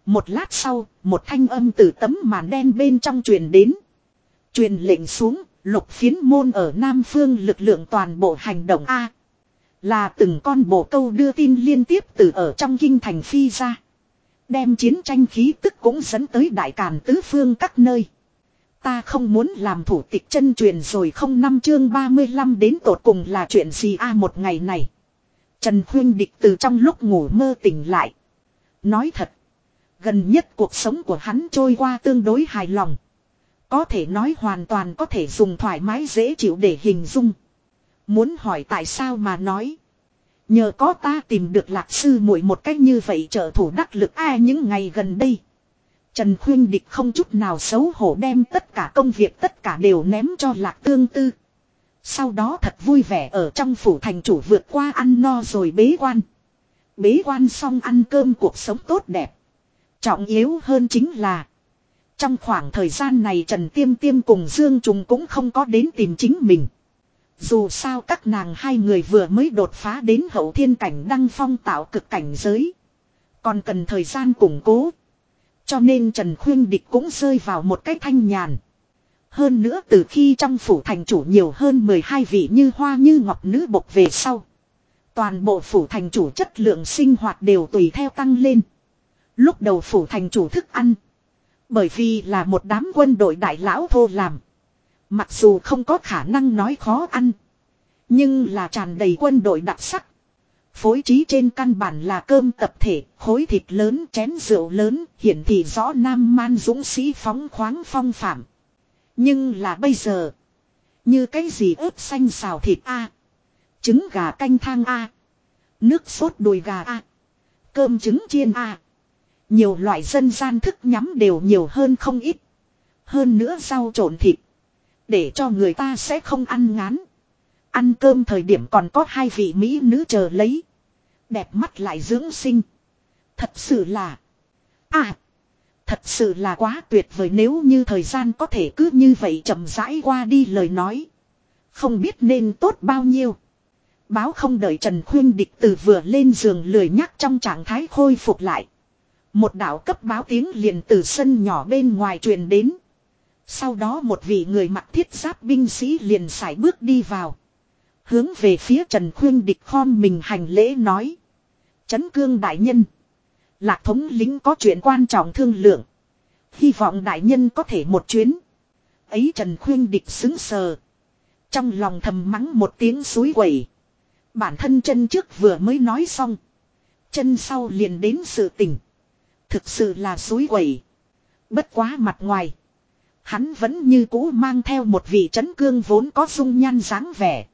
Một lát sau, một thanh âm từ tấm màn đen bên trong truyền đến. Truyền lệnh xuống, lục phiến môn ở Nam Phương lực lượng toàn bộ hành động A. Là từng con bộ câu đưa tin liên tiếp từ ở trong kinh thành phi ra. Đem chiến tranh khí tức cũng dẫn tới đại càn tứ phương các nơi. Ta không muốn làm thủ tịch chân truyền rồi không năm chương 35 đến tột cùng là chuyện gì a một ngày này. Trần Khuyên Địch từ trong lúc ngủ mơ tỉnh lại. Nói thật. Gần nhất cuộc sống của hắn trôi qua tương đối hài lòng. Có thể nói hoàn toàn có thể dùng thoải mái dễ chịu để hình dung. Muốn hỏi tại sao mà nói. Nhờ có ta tìm được lạc sư muội một cách như vậy trợ thủ đắc lực ai những ngày gần đây. Trần Khuyên Địch không chút nào xấu hổ đem tất cả công việc tất cả đều ném cho lạc tương tư. Sau đó thật vui vẻ ở trong phủ thành chủ vượt qua ăn no rồi bế quan. Bế quan xong ăn cơm cuộc sống tốt đẹp. Trọng yếu hơn chính là. Trong khoảng thời gian này Trần Tiêm Tiêm cùng Dương Trùng cũng không có đến tìm chính mình. Dù sao các nàng hai người vừa mới đột phá đến hậu thiên cảnh đăng phong tạo cực cảnh giới. Còn cần thời gian củng cố. Cho nên Trần Khuyên Địch cũng rơi vào một cái thanh nhàn. Hơn nữa từ khi trong phủ thành chủ nhiều hơn 12 vị như hoa như ngọc nữ bộc về sau. Toàn bộ phủ thành chủ chất lượng sinh hoạt đều tùy theo tăng lên. Lúc đầu phủ thành chủ thức ăn. Bởi vì là một đám quân đội đại lão thô làm. Mặc dù không có khả năng nói khó ăn. Nhưng là tràn đầy quân đội đặc sắc. Phối trí trên căn bản là cơm tập thể, khối thịt lớn, chén rượu lớn, hiển thị rõ nam man dũng sĩ phóng khoáng phong phạm. Nhưng là bây giờ, như cái gì ướp xanh xào thịt a, trứng gà canh thang a, nước sốt đùi gà a, cơm trứng chiên a. Nhiều loại dân gian thức nhắm đều nhiều hơn không ít. Hơn nữa rau trộn thịt. Để cho người ta sẽ không ăn ngán. Ăn cơm thời điểm còn có hai vị mỹ nữ chờ lấy. Đẹp mắt lại dưỡng sinh. Thật sự là. À. Thật sự là quá tuyệt vời nếu như thời gian có thể cứ như vậy chậm rãi qua đi lời nói. Không biết nên tốt bao nhiêu. Báo không đợi Trần Khuyên Địch từ vừa lên giường lười nhắc trong trạng thái khôi phục lại. Một đạo cấp báo tiếng liền từ sân nhỏ bên ngoài truyền đến. Sau đó một vị người mặc thiết giáp binh sĩ liền sải bước đi vào. Hướng về phía Trần Khuyên Địch khom mình hành lễ nói. Trấn cương đại nhân. Lạc thống lính có chuyện quan trọng thương lượng. Hy vọng đại nhân có thể một chuyến. Ấy Trần Khuyên Địch xứng sờ. Trong lòng thầm mắng một tiếng suối quẩy. Bản thân chân trước vừa mới nói xong. Chân sau liền đến sự tình. Thực sự là suối quẩy. Bất quá mặt ngoài. Hắn vẫn như cũ mang theo một vị trấn cương vốn có dung nhan dáng vẻ.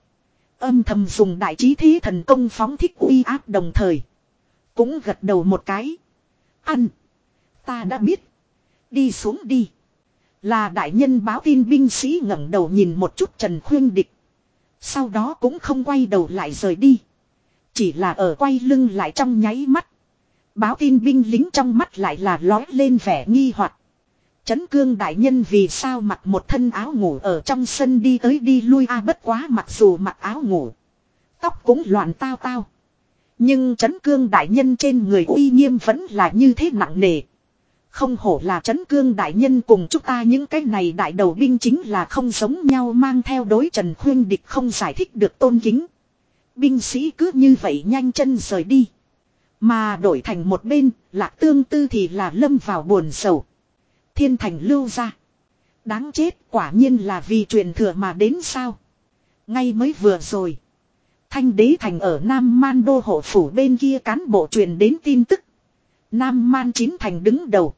Âm thầm dùng đại trí thí thần công phóng thích uy áp đồng thời. Cũng gật đầu một cái. Ăn. Ta đã biết. Đi xuống đi. Là đại nhân báo tin binh sĩ ngẩng đầu nhìn một chút Trần Khuyên Địch. Sau đó cũng không quay đầu lại rời đi. Chỉ là ở quay lưng lại trong nháy mắt. Báo tin binh lính trong mắt lại là lói lên vẻ nghi hoặc. Chấn cương đại nhân vì sao mặc một thân áo ngủ ở trong sân đi tới đi lui a à, bất quá mặc dù mặc áo ngủ. Tóc cũng loạn tao tao. Nhưng chấn cương đại nhân trên người uy nghiêm vẫn là như thế nặng nề. Không hổ là chấn cương đại nhân cùng chúng ta những cái này đại đầu binh chính là không giống nhau mang theo đối trần khuyên địch không giải thích được tôn kính. Binh sĩ cứ như vậy nhanh chân rời đi. Mà đổi thành một bên, lạc tương tư thì là lâm vào buồn sầu. Thiên thành lưu ra. Đáng chết quả nhiên là vì truyền thừa mà đến sao. Ngay mới vừa rồi. Thanh đế thành ở Nam Man đô hộ phủ bên kia cán bộ truyền đến tin tức. Nam Man chín thành đứng đầu.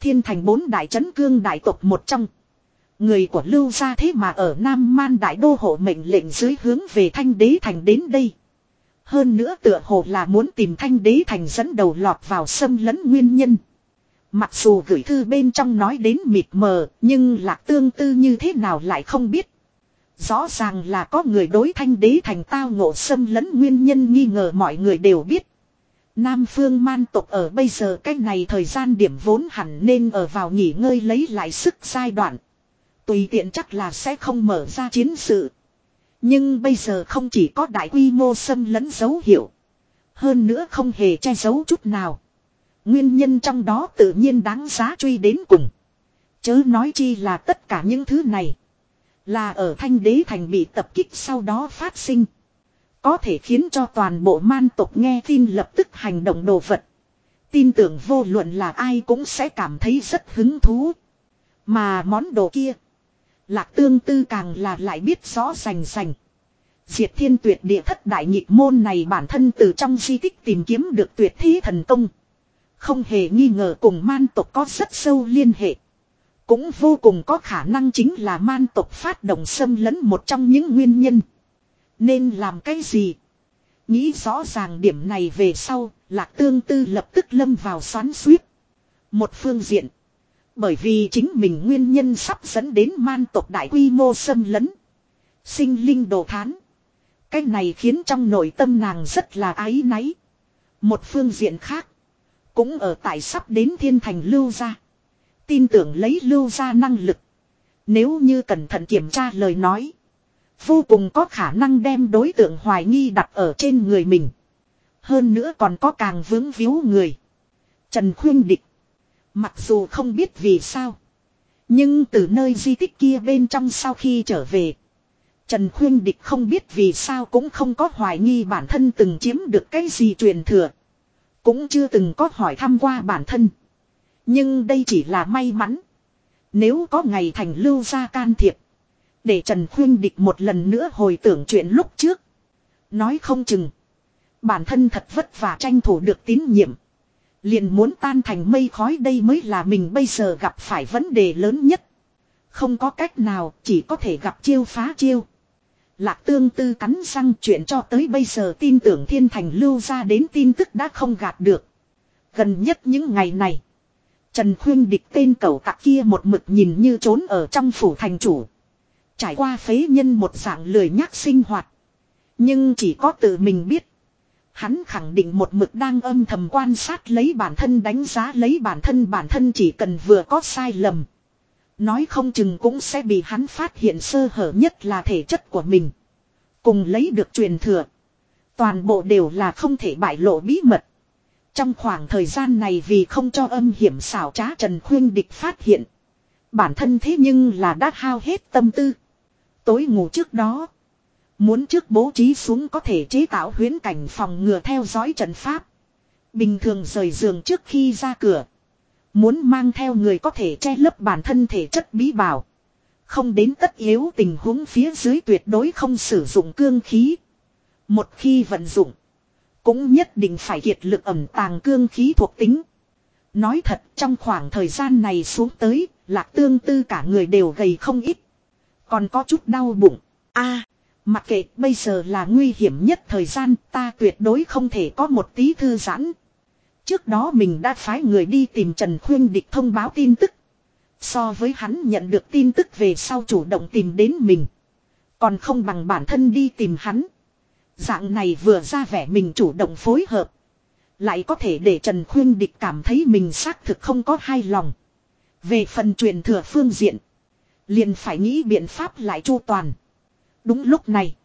Thiên thành bốn đại trấn cương đại tộc một trong. Người của lưu gia thế mà ở Nam Man đại đô hộ mệnh lệnh dưới hướng về thanh đế thành đến đây. Hơn nữa tựa hồ là muốn tìm thanh đế thành dẫn đầu lọt vào xâm lấn nguyên nhân. Mặc dù gửi thư bên trong nói đến mịt mờ, nhưng lạc tương tư như thế nào lại không biết. Rõ ràng là có người đối thanh đế thành tao ngộ xâm lấn nguyên nhân nghi ngờ mọi người đều biết. Nam phương man tộc ở bây giờ cách này thời gian điểm vốn hẳn nên ở vào nghỉ ngơi lấy lại sức giai đoạn. Tùy tiện chắc là sẽ không mở ra chiến sự. Nhưng bây giờ không chỉ có đại quy mô xâm lấn dấu hiệu. Hơn nữa không hề che giấu chút nào. Nguyên nhân trong đó tự nhiên đáng giá truy đến cùng. Chớ nói chi là tất cả những thứ này. Là ở thanh đế thành bị tập kích sau đó phát sinh. Có thể khiến cho toàn bộ man tộc nghe tin lập tức hành động đồ vật. Tin tưởng vô luận là ai cũng sẽ cảm thấy rất hứng thú. Mà món đồ kia. Lạc tương tư càng là lại biết rõ rành rành. Diệt thiên tuyệt địa thất đại nhịp môn này bản thân từ trong di tích tìm kiếm được tuyệt thi thần công. Không hề nghi ngờ cùng man tộc có rất sâu liên hệ. Cũng vô cùng có khả năng chính là man tộc phát động xâm lấn một trong những nguyên nhân. Nên làm cái gì? Nghĩ rõ ràng điểm này về sau, lạc tương tư lập tức lâm vào xoắn suýt. Một phương diện. Bởi vì chính mình nguyên nhân sắp dẫn đến man tộc đại quy mô xâm lấn. Sinh linh đồ thán. Cái này khiến trong nội tâm nàng rất là ái náy. Một phương diện khác. Cũng ở tại sắp đến thiên thành lưu gia. Tin tưởng lấy lưu gia năng lực. Nếu như cẩn thận kiểm tra lời nói. Vô cùng có khả năng đem đối tượng hoài nghi đặt ở trên người mình. Hơn nữa còn có càng vướng víu người. Trần Khuyên Địch. Mặc dù không biết vì sao. Nhưng từ nơi di tích kia bên trong sau khi trở về. Trần Khuyên Địch không biết vì sao cũng không có hoài nghi bản thân từng chiếm được cái gì truyền thừa. Cũng chưa từng có hỏi thăm qua bản thân. Nhưng đây chỉ là may mắn. Nếu có ngày thành lưu ra can thiệp. Để Trần Khuyên Địch một lần nữa hồi tưởng chuyện lúc trước. Nói không chừng. Bản thân thật vất vả tranh thủ được tín nhiệm. Liền muốn tan thành mây khói đây mới là mình bây giờ gặp phải vấn đề lớn nhất. Không có cách nào, chỉ có thể gặp chiêu phá chiêu. Lạc tương tư cắn răng chuyện cho tới bây giờ tin tưởng thiên thành lưu ra đến tin tức đã không gạt được. Gần nhất những ngày này. Trần Khuyên địch tên cẩu tặc kia một mực nhìn như trốn ở trong phủ thành chủ. Trải qua phế nhân một dạng lười nhắc sinh hoạt. Nhưng chỉ có tự mình biết. Hắn khẳng định một mực đang âm thầm quan sát lấy bản thân đánh giá lấy bản thân bản thân chỉ cần vừa có sai lầm. Nói không chừng cũng sẽ bị hắn phát hiện sơ hở nhất là thể chất của mình. Cùng lấy được truyền thừa. Toàn bộ đều là không thể bại lộ bí mật. Trong khoảng thời gian này vì không cho âm hiểm xảo trá Trần Khuyên Địch phát hiện. Bản thân thế nhưng là đã hao hết tâm tư. Tối ngủ trước đó. Muốn trước bố trí xuống có thể chế tạo huyến cảnh phòng ngừa theo dõi trận pháp. Bình thường rời giường trước khi ra cửa. Muốn mang theo người có thể che lấp bản thân thể chất bí bảo. Không đến tất yếu tình huống phía dưới tuyệt đối không sử dụng cương khí. Một khi vận dụng. Cũng nhất định phải kiệt lực ẩm tàng cương khí thuộc tính. Nói thật trong khoảng thời gian này xuống tới, lạc tương tư cả người đều gầy không ít. Còn có chút đau bụng. a mặc kệ, bây giờ là nguy hiểm nhất thời gian, ta tuyệt đối không thể có một tí thư giãn. Trước đó mình đã phái người đi tìm Trần Khuyên Địch thông báo tin tức. So với hắn nhận được tin tức về sau chủ động tìm đến mình. Còn không bằng bản thân đi tìm hắn. Dạng này vừa ra vẻ mình chủ động phối hợp. Lại có thể để Trần Khuyên Địch cảm thấy mình xác thực không có hai lòng. Về phần truyền thừa phương diện. Liền phải nghĩ biện pháp lại chu toàn. Đúng lúc này.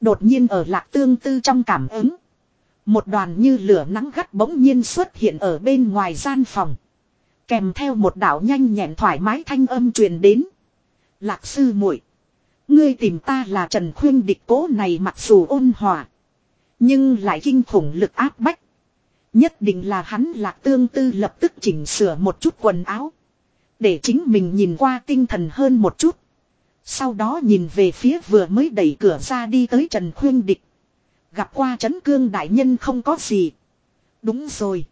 Đột nhiên ở lạc tương tư trong cảm ứng. Một đoàn như lửa nắng gắt bỗng nhiên xuất hiện ở bên ngoài gian phòng. Kèm theo một đạo nhanh nhẹn thoải mái thanh âm truyền đến. Lạc sư muội, Ngươi tìm ta là Trần Khuyên địch cố này mặc dù ôn hòa. Nhưng lại kinh khủng lực áp bách. Nhất định là hắn lạc tương tư lập tức chỉnh sửa một chút quần áo. Để chính mình nhìn qua tinh thần hơn một chút. Sau đó nhìn về phía vừa mới đẩy cửa ra đi tới Trần Khuyên Địch. Gặp qua Trấn Cương Đại Nhân không có gì. Đúng rồi.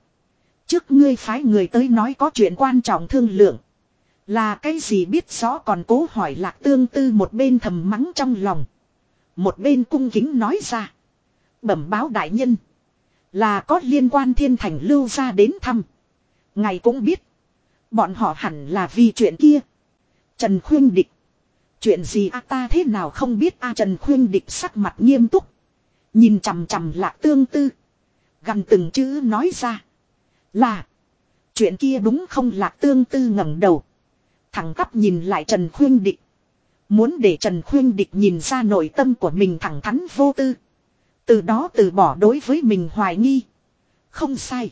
Trước ngươi phái người tới nói có chuyện quan trọng thương lượng. Là cái gì biết rõ còn cố hỏi lạc tương tư một bên thầm mắng trong lòng. Một bên cung kính nói ra. Bẩm báo đại nhân. Là có liên quan thiên thành lưu ra đến thăm. Ngài cũng biết. Bọn họ hẳn là vì chuyện kia. Trần Khuyên Địch. Chuyện gì a ta thế nào không biết a Trần Khuyên Địch sắc mặt nghiêm túc. Nhìn chằm chằm lạc tương tư. Gần từng chữ nói ra. Là. Chuyện kia đúng không lạc tương tư ngẩng đầu. Thẳng tắp nhìn lại Trần Khuyên Địch. Muốn để Trần Khuyên Địch nhìn ra nội tâm của mình thẳng thắn vô tư. Từ đó từ bỏ đối với mình hoài nghi. Không sai.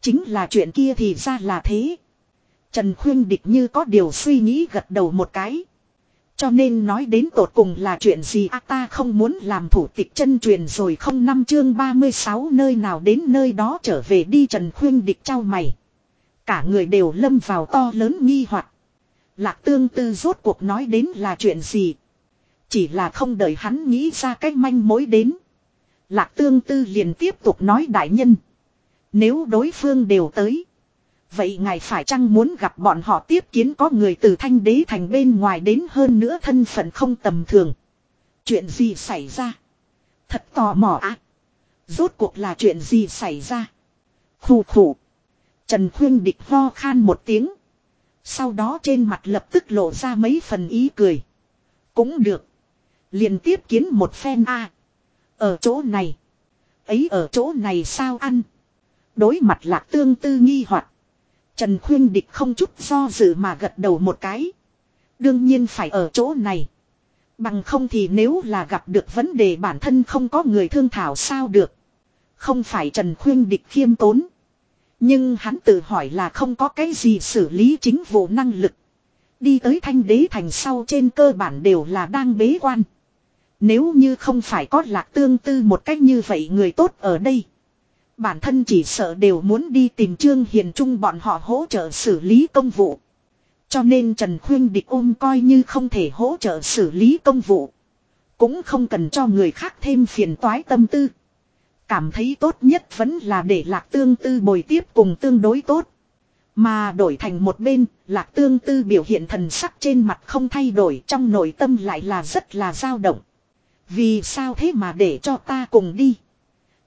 Chính là chuyện kia thì ra là thế. Trần Khuyên Địch như có điều suy nghĩ gật đầu một cái. Cho nên nói đến tột cùng là chuyện gì à, ta không muốn làm thủ tịch chân truyền rồi không năm chương 36 nơi nào đến nơi đó trở về đi Trần Khuyên Địch trao mày. Cả người đều lâm vào to lớn nghi hoặc Lạc tương tư rốt cuộc nói đến là chuyện gì. Chỉ là không đợi hắn nghĩ ra cách manh mối đến. Lạc tương tư liền tiếp tục nói đại nhân. Nếu đối phương đều tới. Vậy ngài phải chăng muốn gặp bọn họ tiếp kiến có người từ thanh đế thành bên ngoài đến hơn nữa thân phận không tầm thường. Chuyện gì xảy ra? Thật tò mò á. Rốt cuộc là chuyện gì xảy ra? Khủ khủ. Trần Khuyên địch ho khan một tiếng. Sau đó trên mặt lập tức lộ ra mấy phần ý cười. Cũng được. liền tiếp kiến một phen a Ở chỗ này. Ấy ở chỗ này sao ăn. Đối mặt lạc tương tư nghi hoặc Trần Khuyên Địch không chút do dự mà gật đầu một cái. Đương nhiên phải ở chỗ này. Bằng không thì nếu là gặp được vấn đề bản thân không có người thương thảo sao được. Không phải Trần Khuyên Địch khiêm tốn. Nhưng hắn tự hỏi là không có cái gì xử lý chính vụ năng lực. Đi tới thanh đế thành sau trên cơ bản đều là đang bế quan. Nếu như không phải có lạc tương tư một cách như vậy người tốt ở đây. Bản thân chỉ sợ đều muốn đi tìm Trương Hiền Trung bọn họ hỗ trợ xử lý công vụ. Cho nên Trần Khuyên Địch ôm coi như không thể hỗ trợ xử lý công vụ. Cũng không cần cho người khác thêm phiền toái tâm tư. Cảm thấy tốt nhất vẫn là để lạc tương tư bồi tiếp cùng tương đối tốt. Mà đổi thành một bên, lạc tương tư biểu hiện thần sắc trên mặt không thay đổi trong nội tâm lại là rất là dao động. Vì sao thế mà để cho ta cùng đi?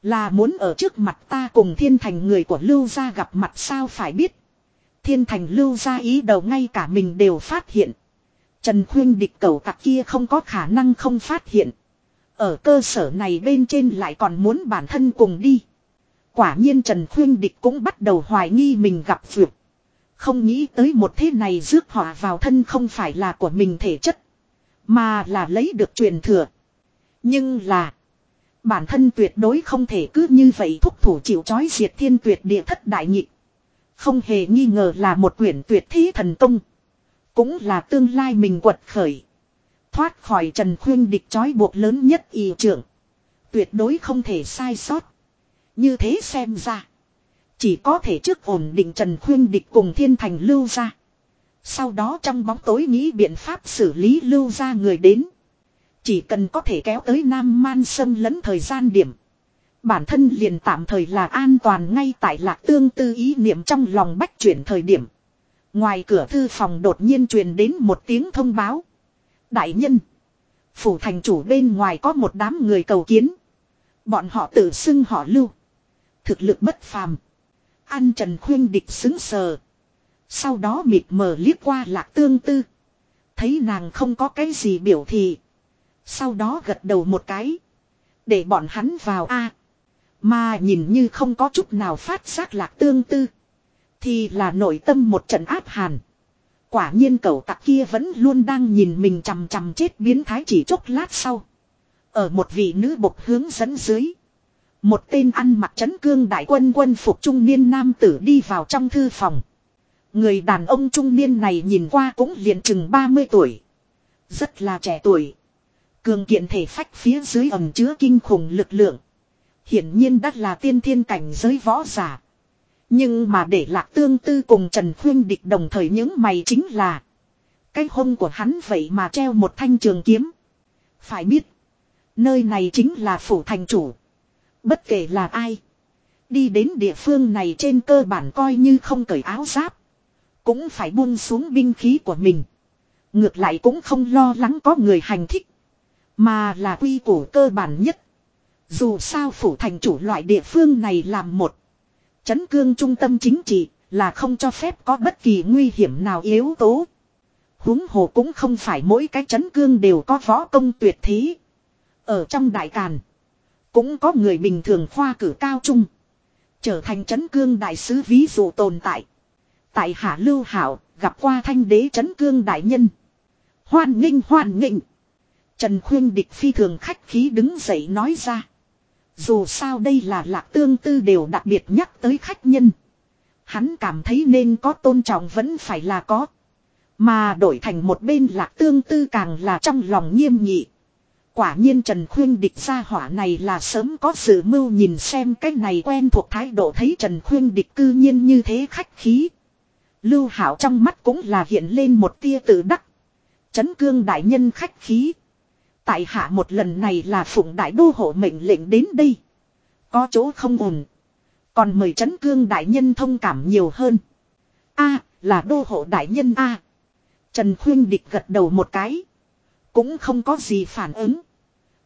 Là muốn ở trước mặt ta cùng thiên thành người của lưu gia gặp mặt sao phải biết. Thiên thành lưu gia ý đầu ngay cả mình đều phát hiện. Trần khuyên địch cầu tặc kia không có khả năng không phát hiện. Ở cơ sở này bên trên lại còn muốn bản thân cùng đi. Quả nhiên Trần khuyên địch cũng bắt đầu hoài nghi mình gặp vượt. Không nghĩ tới một thế này rước họa vào thân không phải là của mình thể chất. Mà là lấy được truyền thừa. Nhưng là. Bản thân tuyệt đối không thể cứ như vậy thúc thủ chịu chói diệt thiên tuyệt địa thất đại nhị. Không hề nghi ngờ là một quyển tuyệt thí thần công. Cũng là tương lai mình quật khởi. Thoát khỏi trần khuyên địch chói buộc lớn nhất y trưởng. Tuyệt đối không thể sai sót. Như thế xem ra. Chỉ có thể trước ổn định trần khuyên địch cùng thiên thành lưu ra. Sau đó trong bóng tối nghĩ biện pháp xử lý lưu ra người đến. Chỉ cần có thể kéo tới Nam Man Sơn lẫn thời gian điểm. Bản thân liền tạm thời là an toàn ngay tại lạc tương tư ý niệm trong lòng bách chuyển thời điểm. Ngoài cửa thư phòng đột nhiên truyền đến một tiếng thông báo. Đại nhân. Phủ thành chủ bên ngoài có một đám người cầu kiến. Bọn họ tự xưng họ lưu. Thực lực bất phàm. an trần khuyên địch xứng sờ. Sau đó mịt mờ liếc qua lạc tương tư. Thấy nàng không có cái gì biểu thị. Sau đó gật đầu một cái. Để bọn hắn vào A. mà nhìn như không có chút nào phát giác lạc tương tư. Thì là nội tâm một trận áp hàn. Quả nhiên cậu tặc kia vẫn luôn đang nhìn mình chằm chằm chết biến thái chỉ chốc lát sau. Ở một vị nữ bộc hướng dẫn dưới. Một tên ăn mặc chấn cương đại quân quân phục trung niên nam tử đi vào trong thư phòng. Người đàn ông trung niên này nhìn qua cũng liền chừng 30 tuổi. Rất là trẻ tuổi. Cường kiện thể phách phía dưới ẩm chứa kinh khủng lực lượng. Hiển nhiên đắt là tiên thiên cảnh giới võ giả. Nhưng mà để lạc tương tư cùng Trần Khuyên địch đồng thời những mày chính là. Cái hông của hắn vậy mà treo một thanh trường kiếm. Phải biết. Nơi này chính là phủ thành chủ. Bất kể là ai. Đi đến địa phương này trên cơ bản coi như không cởi áo giáp. Cũng phải buông xuống binh khí của mình. Ngược lại cũng không lo lắng có người hành thích. Mà là quy củ cơ bản nhất. Dù sao phủ thành chủ loại địa phương này làm một. Chấn cương trung tâm chính trị là không cho phép có bất kỳ nguy hiểm nào yếu tố. huống hồ cũng không phải mỗi cái chấn cương đều có võ công tuyệt thế. Ở trong đại càn. Cũng có người bình thường khoa cử cao trung. Trở thành chấn cương đại sứ ví dụ tồn tại. Tại Hạ Lưu Hảo gặp qua thanh đế chấn cương đại nhân. Hoan nghênh hoan nghênh. Trần Khuyên Địch phi thường khách khí đứng dậy nói ra. Dù sao đây là lạc tương tư đều đặc biệt nhắc tới khách nhân. Hắn cảm thấy nên có tôn trọng vẫn phải là có. Mà đổi thành một bên lạc tương tư càng là trong lòng nghiêm nghị. Quả nhiên Trần Khuyên Địch ra hỏa này là sớm có sự mưu nhìn xem cái này quen thuộc thái độ thấy Trần Khuyên Địch cư nhiên như thế khách khí. Lưu Hảo trong mắt cũng là hiện lên một tia tự đắc. Trấn cương đại nhân khách khí. Tại hạ một lần này là phụng đại đô hộ mệnh lệnh đến đây. Có chỗ không ổn. Còn mời chấn cương đại nhân thông cảm nhiều hơn. a, là đô hộ đại nhân a Trần Khuyên Địch gật đầu một cái. Cũng không có gì phản ứng.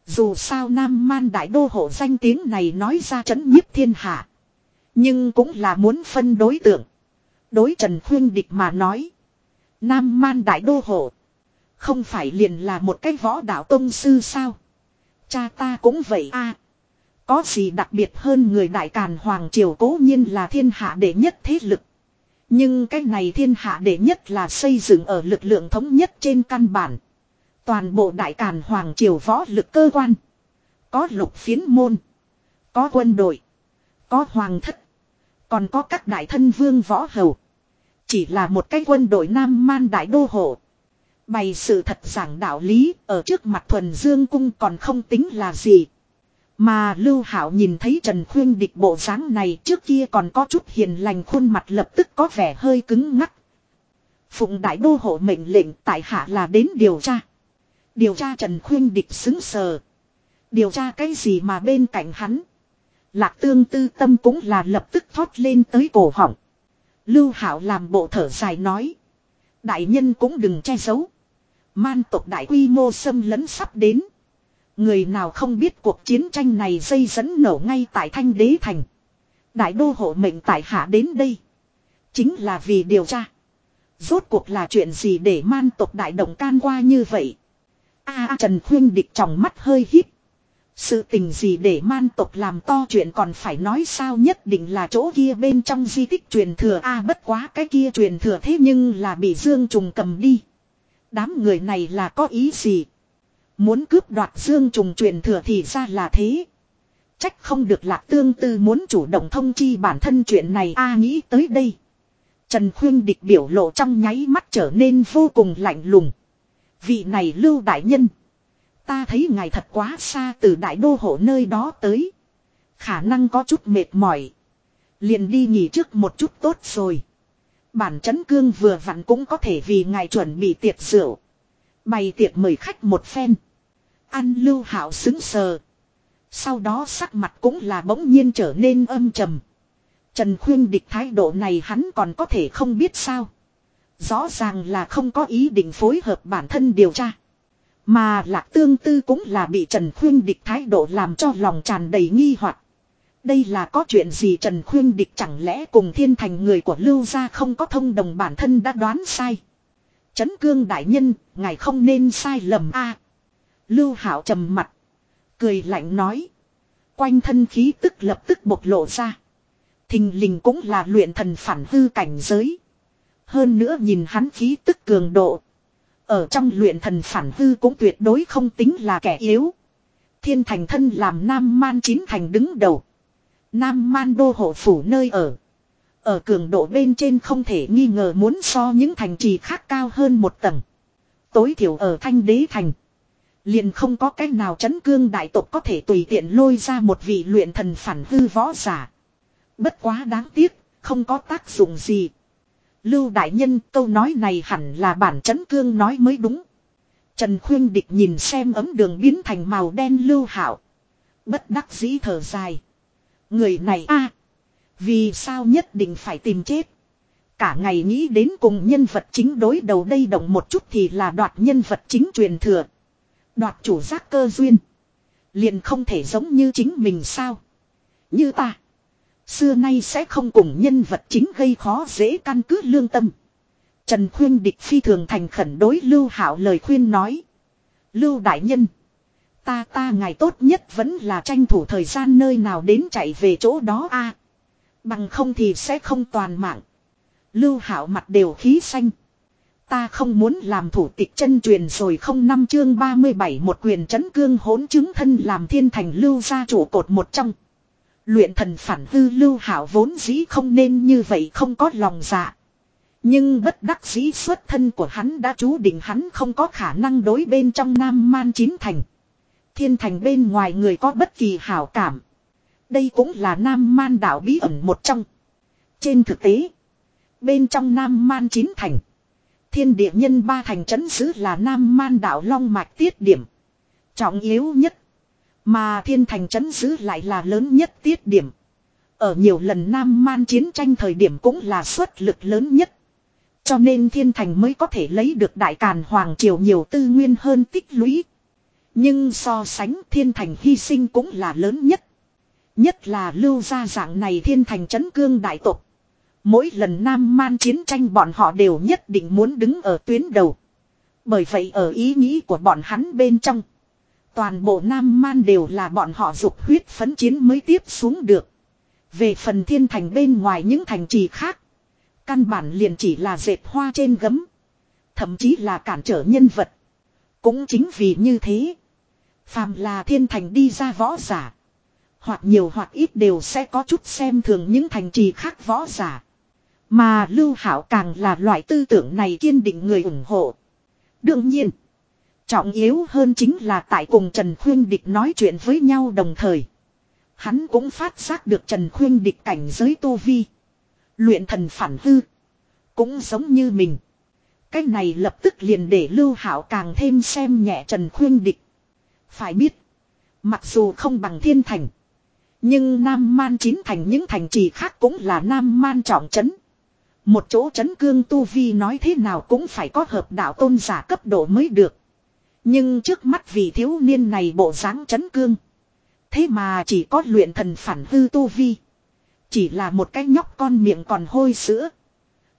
Dù sao Nam Man đại đô hộ danh tiếng này nói ra chấn nhiếp thiên hạ. Nhưng cũng là muốn phân đối tượng. Đối Trần Khuyên Địch mà nói. Nam Man đại đô hộ. Không phải liền là một cái võ đạo tông sư sao? Cha ta cũng vậy a. Có gì đặc biệt hơn người đại càn hoàng triều cố nhiên là thiên hạ đệ nhất thế lực. Nhưng cái này thiên hạ đệ nhất là xây dựng ở lực lượng thống nhất trên căn bản. Toàn bộ đại càn hoàng triều võ lực cơ quan. Có lục phiến môn. Có quân đội. Có hoàng thất. Còn có các đại thân vương võ hầu. Chỉ là một cái quân đội nam man đại đô hộ. Bày sự thật giảng đạo lý, ở trước mặt thuần dương cung còn không tính là gì. Mà Lưu Hảo nhìn thấy Trần Khuyên địch bộ dáng này trước kia còn có chút hiền lành, khuôn mặt lập tức có vẻ hơi cứng ngắc. Phụng đại đô hộ mệnh lệnh tại hạ là đến điều tra. Điều tra Trần Khuyên địch xứng sờ. Điều tra cái gì mà bên cạnh hắn. Lạc tương tư tâm cũng là lập tức thoát lên tới cổ họng. Lưu Hảo làm bộ thở dài nói. Đại nhân cũng đừng che giấu. Man tộc đại quy mô xâm lấn sắp đến. Người nào không biết cuộc chiến tranh này dây dẫn nổ ngay tại Thanh Đế Thành. Đại đô hộ mệnh tại hạ đến đây. Chính là vì điều tra. Rốt cuộc là chuyện gì để man tộc đại động can qua như vậy. A à, Trần Khuyên địch trong mắt hơi hít. Sự tình gì để man tộc làm to chuyện còn phải nói sao nhất định là chỗ kia bên trong di tích truyền thừa a à, bất quá cái kia truyền thừa thế nhưng là bị Dương Trùng cầm đi. Đám người này là có ý gì? Muốn cướp đoạt Dương Trùng truyền thừa thì ra là thế. Trách không được lạc tương tư muốn chủ động thông chi bản thân chuyện này, a nghĩ tới đây. Trần Khuyên địch biểu lộ trong nháy mắt trở nên vô cùng lạnh lùng. Vị này lưu đại nhân. Ta thấy ngài thật quá xa từ đại đô hộ nơi đó tới. Khả năng có chút mệt mỏi. Liền đi nghỉ trước một chút tốt rồi. Bản chấn cương vừa vặn cũng có thể vì ngài chuẩn bị tiệc rượu. Bày tiệc mời khách một phen. Ăn lưu hảo xứng sờ. Sau đó sắc mặt cũng là bỗng nhiên trở nên âm trầm. Trần khuyên địch thái độ này hắn còn có thể không biết sao. Rõ ràng là không có ý định phối hợp bản thân điều tra. Mà lạc tương tư cũng là bị Trần Khuyên Địch thái độ làm cho lòng tràn đầy nghi hoặc. Đây là có chuyện gì Trần Khuyên Địch chẳng lẽ cùng thiên thành người của Lưu gia không có thông đồng bản thân đã đoán sai. Trấn cương đại nhân, ngài không nên sai lầm a. Lưu Hảo trầm mặt. Cười lạnh nói. Quanh thân khí tức lập tức bộc lộ ra. Thình lình cũng là luyện thần phản hư cảnh giới. Hơn nữa nhìn hắn khí tức cường độ. Ở trong luyện thần phản hư cũng tuyệt đối không tính là kẻ yếu. Thiên thành thân làm Nam Man chín thành đứng đầu. Nam Man đô hộ phủ nơi ở. Ở cường độ bên trên không thể nghi ngờ muốn so những thành trì khác cao hơn một tầng. Tối thiểu ở thanh đế thành. Liền không có cách nào chấn cương đại tộc có thể tùy tiện lôi ra một vị luyện thần phản hư võ giả. Bất quá đáng tiếc, không có tác dụng gì. Lưu đại nhân câu nói này hẳn là bản chấn cương nói mới đúng. Trần Khuyên Địch nhìn xem ấm đường biến thành màu đen lưu hảo. Bất đắc dĩ thở dài. Người này a Vì sao nhất định phải tìm chết. Cả ngày nghĩ đến cùng nhân vật chính đối đầu đây động một chút thì là đoạt nhân vật chính truyền thừa. Đoạt chủ giác cơ duyên. Liền không thể giống như chính mình sao. Như ta. Xưa nay sẽ không cùng nhân vật chính gây khó dễ căn cứ lương tâm. Trần Khuyên địch phi thường thành khẩn đối Lưu Hảo lời khuyên nói. Lưu Đại Nhân. Ta ta ngày tốt nhất vẫn là tranh thủ thời gian nơi nào đến chạy về chỗ đó a Bằng không thì sẽ không toàn mạng. Lưu Hảo mặt đều khí xanh. Ta không muốn làm thủ tịch chân truyền rồi không năm chương 37 một quyền chấn cương hỗn chứng thân làm thiên thành lưu gia chủ cột một trong. Luyện thần phản hư lưu hảo vốn dĩ không nên như vậy không có lòng dạ. Nhưng bất đắc dĩ xuất thân của hắn đã chú định hắn không có khả năng đối bên trong nam man chín thành. Thiên thành bên ngoài người có bất kỳ hảo cảm. Đây cũng là nam man đảo bí ẩn một trong. Trên thực tế, bên trong nam man chín thành. Thiên địa nhân ba thành trấn xứ là nam man đảo long mạch tiết điểm. Trọng yếu nhất mà thiên thành trấn giữ lại là lớn nhất tiết điểm. Ở nhiều lần Nam Man chiến tranh thời điểm cũng là suất lực lớn nhất. Cho nên thiên thành mới có thể lấy được đại càn hoàng triều nhiều tư nguyên hơn tích lũy. Nhưng so sánh thiên thành hy sinh cũng là lớn nhất. Nhất là lưu ra dạng này thiên thành chấn cương đại tộc. Mỗi lần Nam Man chiến tranh bọn họ đều nhất định muốn đứng ở tuyến đầu. Bởi vậy ở ý nghĩ của bọn hắn bên trong. Toàn bộ Nam Man đều là bọn họ dục huyết phấn chiến mới tiếp xuống được. Về phần thiên thành bên ngoài những thành trì khác. Căn bản liền chỉ là dệt hoa trên gấm. Thậm chí là cản trở nhân vật. Cũng chính vì như thế. Phàm là thiên thành đi ra võ giả. Hoặc nhiều hoặc ít đều sẽ có chút xem thường những thành trì khác võ giả. Mà Lưu Hảo càng là loại tư tưởng này kiên định người ủng hộ. Đương nhiên. Trọng yếu hơn chính là tại cùng Trần Khuyên Địch nói chuyện với nhau đồng thời. Hắn cũng phát giác được Trần Khuyên Địch cảnh giới tu vi. Luyện thần phản hư. Cũng giống như mình. Cái này lập tức liền để Lưu Hảo càng thêm xem nhẹ Trần Khuyên Địch. Phải biết. Mặc dù không bằng thiên thành. Nhưng Nam Man chín thành những thành trì khác cũng là Nam Man trọng trấn. Một chỗ trấn cương tu vi nói thế nào cũng phải có hợp đạo tôn giả cấp độ mới được. Nhưng trước mắt vì thiếu niên này bộ dáng trấn cương. Thế mà chỉ có luyện thần phản hư tu vi. Chỉ là một cái nhóc con miệng còn hôi sữa.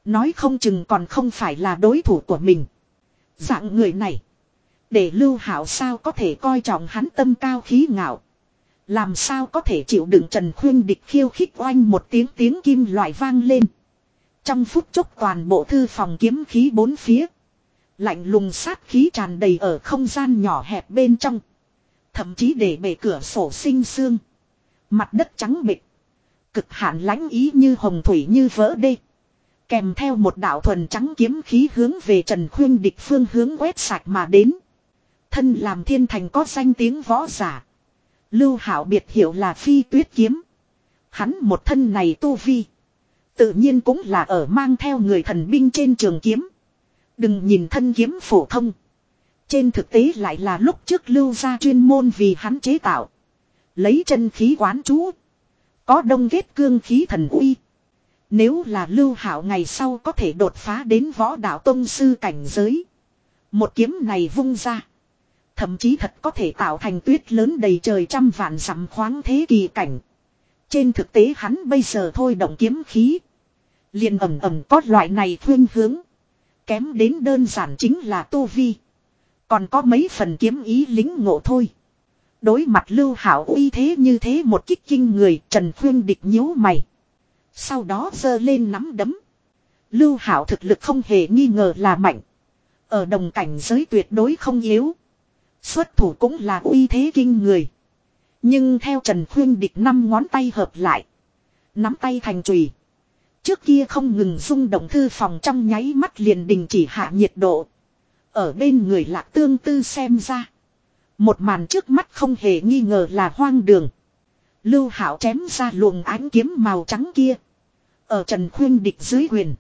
Nói không chừng còn không phải là đối thủ của mình. Dạng người này. Để lưu hảo sao có thể coi trọng hắn tâm cao khí ngạo. Làm sao có thể chịu đựng Trần Khuyên địch khiêu khích oanh một tiếng tiếng kim loại vang lên. Trong phút chốc toàn bộ thư phòng kiếm khí bốn phía. Lạnh lùng sát khí tràn đầy ở không gian nhỏ hẹp bên trong. Thậm chí để bể cửa sổ sinh xương. Mặt đất trắng bịch. Cực hạn lãnh ý như hồng thủy như vỡ đê. Kèm theo một đạo thuần trắng kiếm khí hướng về Trần Khuyên địch phương hướng quét sạch mà đến. Thân làm thiên thành có danh tiếng võ giả. Lưu Hảo biệt hiệu là phi tuyết kiếm. Hắn một thân này tu vi. Tự nhiên cũng là ở mang theo người thần binh trên trường kiếm. Đừng nhìn thân kiếm phổ thông. Trên thực tế lại là lúc trước lưu ra chuyên môn vì hắn chế tạo. Lấy chân khí quán chú. Có đông ghét cương khí thần uy. Nếu là lưu hảo ngày sau có thể đột phá đến võ đạo tông sư cảnh giới. Một kiếm này vung ra. Thậm chí thật có thể tạo thành tuyết lớn đầy trời trăm vạn dặm khoáng thế kỳ cảnh. Trên thực tế hắn bây giờ thôi động kiếm khí. liền ẩm ẩm có loại này khuyên hướng. Kém đến đơn giản chính là tu vi. Còn có mấy phần kiếm ý lính ngộ thôi. Đối mặt lưu hảo uy thế như thế một kích kinh người, Trần Khuyên địch nhíu mày. Sau đó giơ lên nắm đấm. Lưu hảo thực lực không hề nghi ngờ là mạnh. Ở đồng cảnh giới tuyệt đối không yếu. Xuất thủ cũng là uy thế kinh người. Nhưng theo Trần Khuyên địch năm ngón tay hợp lại. Nắm tay thành chùy Trước kia không ngừng rung động thư phòng trong nháy mắt liền đình chỉ hạ nhiệt độ. Ở bên người lạc tương tư xem ra. Một màn trước mắt không hề nghi ngờ là hoang đường. Lưu Hảo chém ra luồng ánh kiếm màu trắng kia. Ở Trần Khuyên địch dưới quyền.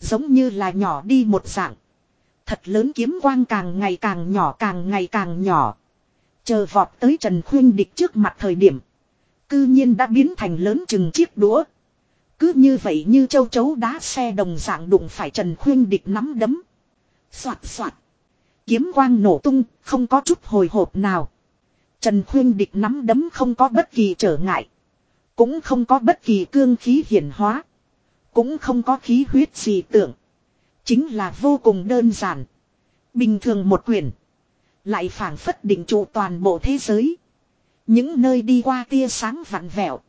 Giống như là nhỏ đi một dạng. Thật lớn kiếm quang càng ngày càng nhỏ càng ngày càng nhỏ. Chờ vọt tới Trần Khuyên địch trước mặt thời điểm. Cư nhiên đã biến thành lớn chừng chiếc đũa. Cứ như vậy như châu chấu đá xe đồng dạng đụng phải Trần Khuyên địch nắm đấm. Xoạt xoạt. Kiếm quang nổ tung, không có chút hồi hộp nào. Trần Khuyên địch nắm đấm không có bất kỳ trở ngại. Cũng không có bất kỳ cương khí hiển hóa. Cũng không có khí huyết gì tưởng. Chính là vô cùng đơn giản. Bình thường một quyển. Lại phản phất định trụ toàn bộ thế giới. Những nơi đi qua tia sáng vặn vẹo.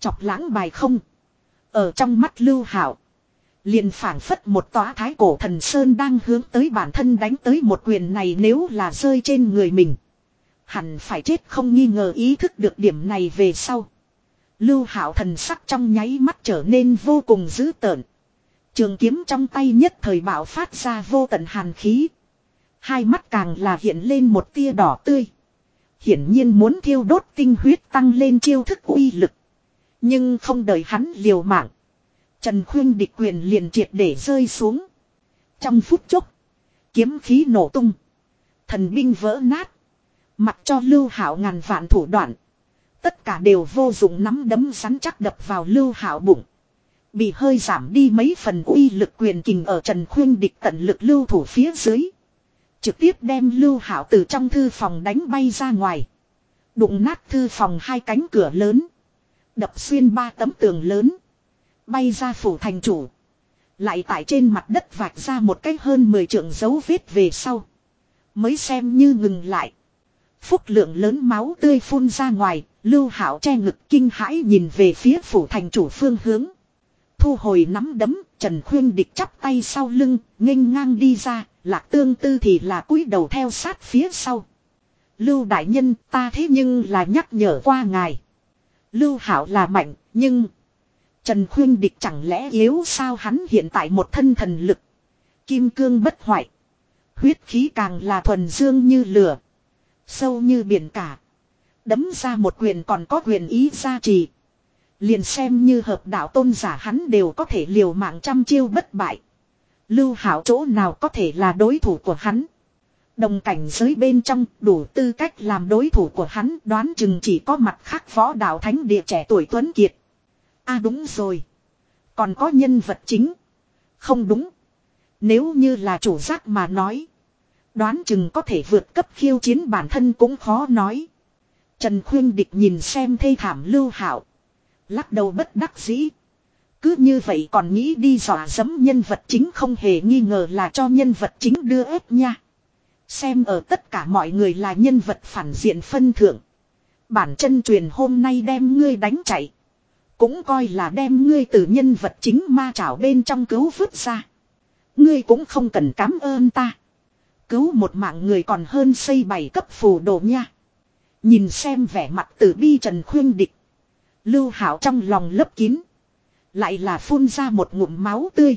Chọc lãng bài không. Ở trong mắt lưu hảo. Liền phản phất một tòa thái cổ thần sơn đang hướng tới bản thân đánh tới một quyền này nếu là rơi trên người mình. Hẳn phải chết không nghi ngờ ý thức được điểm này về sau. Lưu hảo thần sắc trong nháy mắt trở nên vô cùng dữ tợn. Trường kiếm trong tay nhất thời bạo phát ra vô tận hàn khí. Hai mắt càng là hiện lên một tia đỏ tươi. Hiển nhiên muốn thiêu đốt tinh huyết tăng lên chiêu thức uy lực. Nhưng không đợi hắn liều mạng. Trần Khuyên địch quyền liền triệt để rơi xuống. Trong phút chốc. Kiếm khí nổ tung. Thần binh vỡ nát. Mặc cho lưu hảo ngàn vạn thủ đoạn. Tất cả đều vô dụng nắm đấm rắn chắc đập vào lưu hảo bụng. Bị hơi giảm đi mấy phần uy lực quyền kình ở Trần Khuyên địch tận lực lưu thủ phía dưới. Trực tiếp đem lưu hảo từ trong thư phòng đánh bay ra ngoài. Đụng nát thư phòng hai cánh cửa lớn. Đập xuyên ba tấm tường lớn. Bay ra phủ thành chủ. Lại tại trên mặt đất vạch ra một cái hơn 10 trượng dấu vết về sau. Mới xem như ngừng lại. Phúc lượng lớn máu tươi phun ra ngoài, lưu hảo che ngực kinh hãi nhìn về phía phủ thành chủ phương hướng. Thu hồi nắm đấm, Trần Khuyên địch chắp tay sau lưng, nghênh ngang đi ra, lạc tương tư thì là cúi đầu theo sát phía sau. Lưu đại nhân ta thế nhưng là nhắc nhở qua ngài. Lưu hảo là mạnh, nhưng... Trần Khuyên địch chẳng lẽ yếu sao hắn hiện tại một thân thần lực. Kim cương bất hoại. Huyết khí càng là thuần dương như lửa. Sâu như biển cả. Đấm ra một quyền còn có quyền ý gia trì. Liền xem như hợp đạo tôn giả hắn đều có thể liều mạng trăm chiêu bất bại. Lưu hảo chỗ nào có thể là đối thủ của hắn. Đồng cảnh giới bên trong đủ tư cách làm đối thủ của hắn đoán chừng chỉ có mặt khác võ đạo thánh địa trẻ tuổi tuấn kiệt. a à đúng rồi. Còn có nhân vật chính. Không đúng. Nếu như là chủ giác mà nói. Đoán chừng có thể vượt cấp khiêu chiến bản thân cũng khó nói. Trần Khuyên Địch nhìn xem thê thảm lưu hảo. Lắc đầu bất đắc dĩ. Cứ như vậy còn nghĩ đi dọa dẫm nhân vật chính không hề nghi ngờ là cho nhân vật chính đưa ép nha. Xem ở tất cả mọi người là nhân vật phản diện phân thượng. Bản chân truyền hôm nay đem ngươi đánh chạy. Cũng coi là đem ngươi từ nhân vật chính ma trảo bên trong cứu vứt ra. Ngươi cũng không cần cảm ơn ta. Cứu một mạng người còn hơn xây bảy cấp phù đồ nha. Nhìn xem vẻ mặt tử bi Trần Khuyên Địch. Lưu Hạo trong lòng lấp kín. Lại là phun ra một ngụm máu tươi.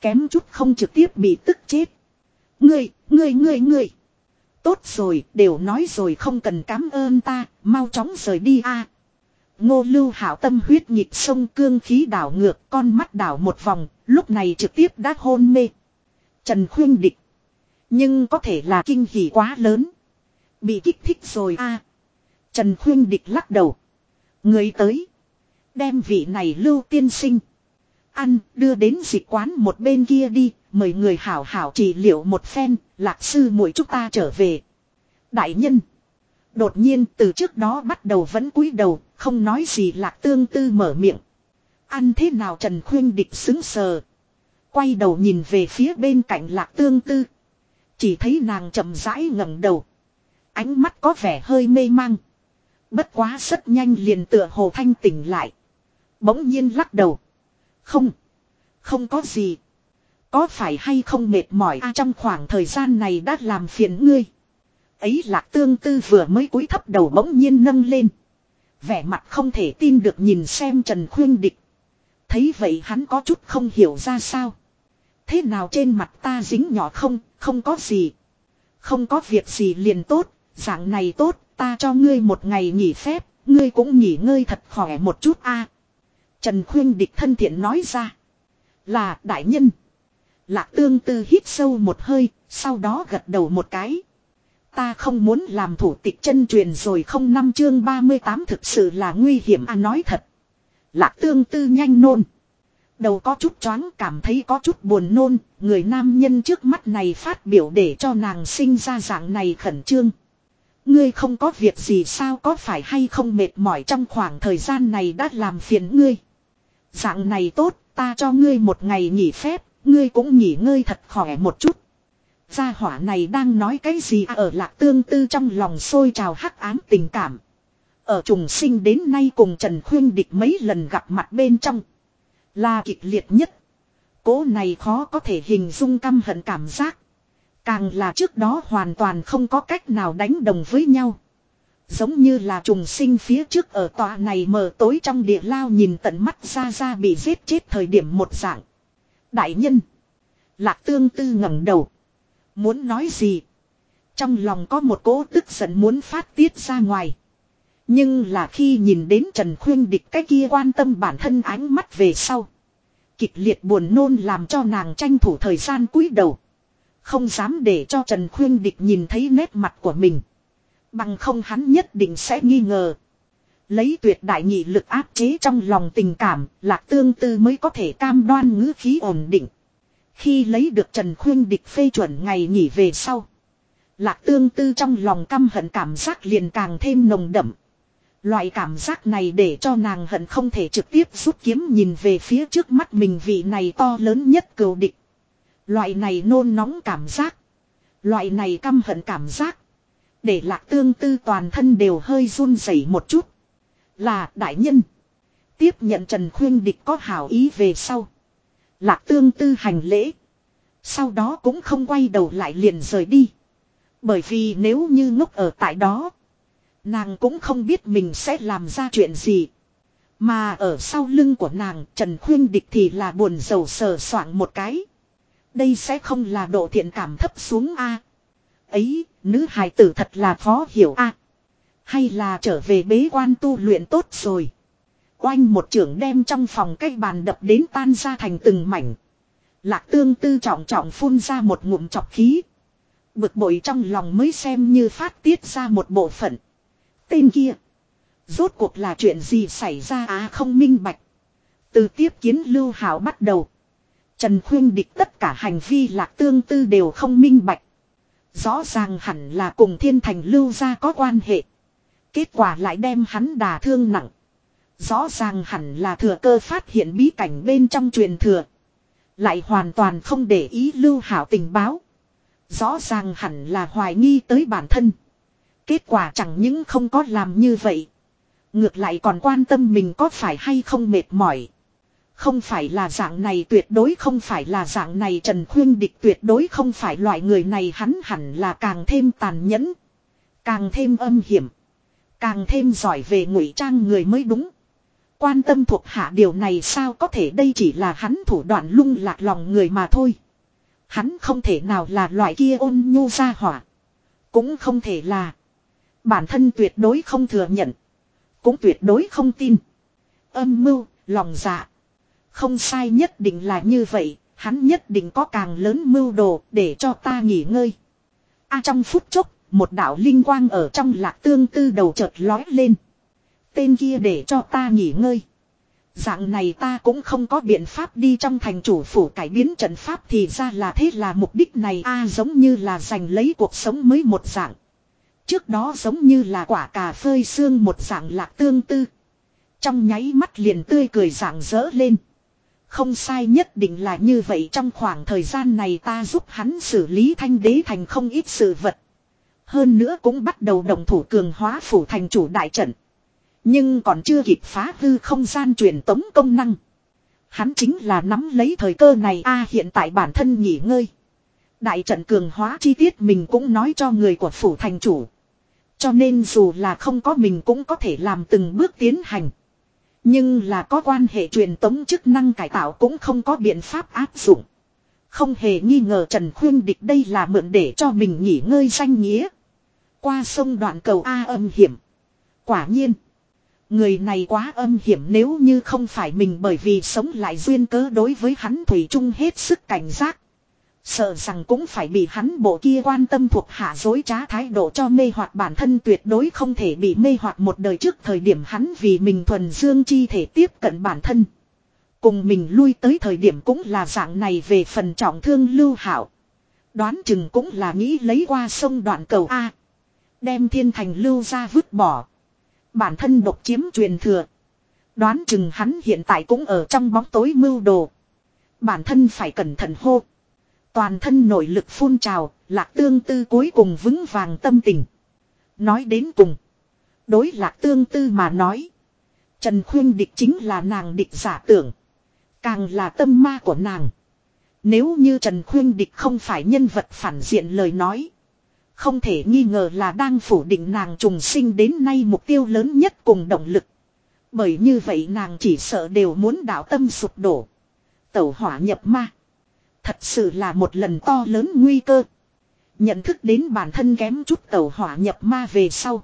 Kém chút không trực tiếp bị tức chết. Ngươi, ngươi, ngươi, ngươi. Tốt rồi, đều nói rồi không cần cảm ơn ta, mau chóng rời đi a. Ngô Lưu Hạo tâm huyết nhịp sông cương khí đảo ngược, con mắt đảo một vòng, lúc này trực tiếp đã hôn mê. Trần Khuyên Địch. Nhưng có thể là kinh hỉ quá lớn. Bị kích thích rồi a. Trần Khuyên Địch lắc đầu. Người tới. Đem vị này lưu tiên sinh. Ăn, đưa đến dịch quán một bên kia đi. Mời người hảo hảo trị liệu một phen. Lạc sư muội chúng ta trở về. Đại nhân. Đột nhiên, từ trước đó bắt đầu vẫn cúi đầu. Không nói gì lạc tương tư mở miệng. Ăn thế nào Trần Khuyên Địch xứng sờ. Quay đầu nhìn về phía bên cạnh lạc tương tư. Chỉ thấy nàng chậm rãi ngẩng đầu. Ánh mắt có vẻ hơi mê mang. Bất quá rất nhanh liền tựa hồ thanh tỉnh lại. Bỗng nhiên lắc đầu. Không. Không có gì. Có phải hay không mệt mỏi a trong khoảng thời gian này đã làm phiền ngươi. Ấy lạc tương tư vừa mới cúi thấp đầu bỗng nhiên nâng lên. Vẻ mặt không thể tin được nhìn xem Trần Khuyên Địch. Thấy vậy hắn có chút không hiểu ra sao. Thế nào trên mặt ta dính nhỏ không, không có gì. Không có việc gì liền tốt, dạng này tốt, ta cho ngươi một ngày nghỉ phép, ngươi cũng nghỉ ngơi thật khỏe một chút a. Trần Khuyên địch thân thiện nói ra. Là đại nhân. Lạc tương tư hít sâu một hơi, sau đó gật đầu một cái. Ta không muốn làm thủ tịch chân truyền rồi không năm chương 38 thực sự là nguy hiểm à nói thật. Lạc tương tư nhanh nôn. Đầu có chút choáng cảm thấy có chút buồn nôn, người nam nhân trước mắt này phát biểu để cho nàng sinh ra dạng này khẩn trương. Ngươi không có việc gì sao có phải hay không mệt mỏi trong khoảng thời gian này đã làm phiền ngươi. Dạng này tốt, ta cho ngươi một ngày nghỉ phép, ngươi cũng nghỉ ngơi thật khỏe một chút. Gia hỏa này đang nói cái gì à, ở lạc tương tư trong lòng sôi trào hắc ám tình cảm. Ở trùng sinh đến nay cùng Trần Khuyên Địch mấy lần gặp mặt bên trong. Là kịch liệt nhất. Cố này khó có thể hình dung căm hận cảm giác. Càng là trước đó hoàn toàn không có cách nào đánh đồng với nhau. Giống như là trùng sinh phía trước ở tòa này mờ tối trong địa lao nhìn tận mắt ra ra bị giết chết thời điểm một dạng. Đại nhân. Lạc tương tư ngẩng đầu. Muốn nói gì? Trong lòng có một cố tức giận muốn phát tiết ra ngoài. Nhưng là khi nhìn đến Trần Khuyên địch cái kia quan tâm bản thân ánh mắt về sau. Kịch liệt buồn nôn làm cho nàng tranh thủ thời gian cúi đầu. Không dám để cho Trần Khuyên địch nhìn thấy nét mặt của mình. Bằng không hắn nhất định sẽ nghi ngờ. Lấy tuyệt đại nghị lực áp chế trong lòng tình cảm, lạc tương tư mới có thể cam đoan ngữ khí ổn định. Khi lấy được Trần Khuyên địch phê chuẩn ngày nghỉ về sau. Lạc tương tư trong lòng căm hận cảm giác liền càng thêm nồng đậm. Loại cảm giác này để cho nàng hận không thể trực tiếp rút kiếm nhìn về phía trước mắt mình vị này to lớn nhất cừu địch. Loại này nôn nóng cảm giác. Loại này căm hận cảm giác. Để lạc tương tư toàn thân đều hơi run rẩy một chút. Là đại nhân. Tiếp nhận Trần Khuyên Địch có hảo ý về sau. Lạc tương tư hành lễ. Sau đó cũng không quay đầu lại liền rời đi. Bởi vì nếu như ngốc ở tại đó. Nàng cũng không biết mình sẽ làm ra chuyện gì. Mà ở sau lưng của nàng, Trần Khuyên Địch thì là buồn rầu sờ soạng một cái. Đây sẽ không là độ thiện cảm thấp xuống a Ấy, nữ hài tử thật là khó hiểu a Hay là trở về bế quan tu luyện tốt rồi. Oanh một trưởng đem trong phòng cái bàn đập đến tan ra thành từng mảnh. Lạc tương tư trọng trọng phun ra một ngụm chọc khí. Bực bội trong lòng mới xem như phát tiết ra một bộ phận. Tên kia. Rốt cuộc là chuyện gì xảy ra á không minh bạch. Từ tiếp kiến lưu hảo bắt đầu. Trần Khuyên địch tất cả hành vi lạc tương tư đều không minh bạch. Rõ ràng hẳn là cùng thiên thành lưu gia có quan hệ. Kết quả lại đem hắn đả thương nặng. Rõ ràng hẳn là thừa cơ phát hiện bí cảnh bên trong truyền thừa. Lại hoàn toàn không để ý lưu hảo tình báo. Rõ ràng hẳn là hoài nghi tới bản thân. Kết quả chẳng những không có làm như vậy. Ngược lại còn quan tâm mình có phải hay không mệt mỏi. Không phải là dạng này tuyệt đối không phải là dạng này Trần Khuyên Địch tuyệt đối không phải loại người này hắn hẳn là càng thêm tàn nhẫn. Càng thêm âm hiểm. Càng thêm giỏi về ngụy trang người mới đúng. Quan tâm thuộc hạ điều này sao có thể đây chỉ là hắn thủ đoạn lung lạc lòng người mà thôi. Hắn không thể nào là loại kia ôn nhu ra hỏa. Cũng không thể là. Bản thân tuyệt đối không thừa nhận. Cũng tuyệt đối không tin. Âm mưu, lòng dạ. Không sai nhất định là như vậy. Hắn nhất định có càng lớn mưu đồ để cho ta nghỉ ngơi. A trong phút chốc, một đạo linh quang ở trong lạc tương tư đầu chợt lói lên. Tên kia để cho ta nghỉ ngơi. Dạng này ta cũng không có biện pháp đi trong thành chủ phủ cải biến trận pháp thì ra là thế là mục đích này a giống như là giành lấy cuộc sống mới một dạng. Trước đó giống như là quả cà phơi xương một dạng lạc tương tư. Trong nháy mắt liền tươi cười dạng dỡ lên. Không sai nhất định là như vậy trong khoảng thời gian này ta giúp hắn xử lý thanh đế thành không ít sự vật. Hơn nữa cũng bắt đầu đồng thủ cường hóa phủ thành chủ đại trận. Nhưng còn chưa kịp phá hư không gian truyền tống công năng. Hắn chính là nắm lấy thời cơ này, a, hiện tại bản thân nghỉ ngơi. Đại trận cường hóa chi tiết mình cũng nói cho người của phủ thành chủ. Cho nên dù là không có mình cũng có thể làm từng bước tiến hành. Nhưng là có quan hệ truyền tống chức năng cải tạo cũng không có biện pháp áp dụng. Không hề nghi ngờ Trần Khuyên Địch đây là mượn để cho mình nghỉ ngơi danh nghĩa. Qua sông đoạn cầu A âm hiểm. Quả nhiên. Người này quá âm hiểm nếu như không phải mình bởi vì sống lại duyên cớ đối với hắn Thủy chung hết sức cảnh giác. Sợ rằng cũng phải bị hắn bộ kia quan tâm thuộc hạ dối trá thái độ cho mê hoặc bản thân tuyệt đối không thể bị mê hoặc một đời trước thời điểm hắn vì mình thuần dương chi thể tiếp cận bản thân. Cùng mình lui tới thời điểm cũng là dạng này về phần trọng thương lưu hảo. Đoán chừng cũng là nghĩ lấy qua sông đoạn cầu A. Đem thiên thành lưu ra vứt bỏ. Bản thân độc chiếm truyền thừa. Đoán chừng hắn hiện tại cũng ở trong bóng tối mưu đồ. Bản thân phải cẩn thận hô. Toàn thân nội lực phun trào, lạc tương tư cuối cùng vững vàng tâm tình. Nói đến cùng. Đối lạc tương tư mà nói. Trần Khuyên địch chính là nàng địch giả tưởng. Càng là tâm ma của nàng. Nếu như Trần Khuyên địch không phải nhân vật phản diện lời nói. Không thể nghi ngờ là đang phủ định nàng trùng sinh đến nay mục tiêu lớn nhất cùng động lực. Bởi như vậy nàng chỉ sợ đều muốn đạo tâm sụp đổ. Tẩu hỏa nhập ma. Thật sự là một lần to lớn nguy cơ. Nhận thức đến bản thân kém chút tẩu hỏa nhập ma về sau.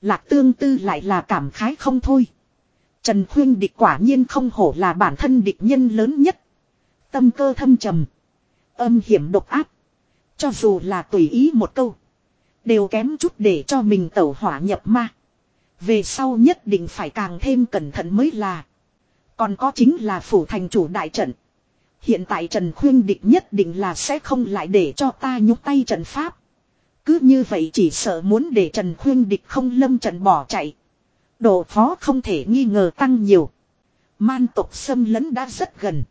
Lạc tương tư lại là cảm khái không thôi. Trần Khuyên địch quả nhiên không hổ là bản thân địch nhân lớn nhất. Tâm cơ thâm trầm. Âm hiểm độc áp. Cho dù là tùy ý một câu. Đều kém chút để cho mình tẩu hỏa nhập ma. Về sau nhất định phải càng thêm cẩn thận mới là. Còn có chính là phủ thành chủ đại trận. Hiện tại Trần Khuyên Địch nhất định là sẽ không lại để cho ta nhúc tay trần pháp. Cứ như vậy chỉ sợ muốn để Trần Khuyên Địch không lâm trận bỏ chạy. Độ phó không thể nghi ngờ tăng nhiều. Man tộc xâm lấn đã rất gần.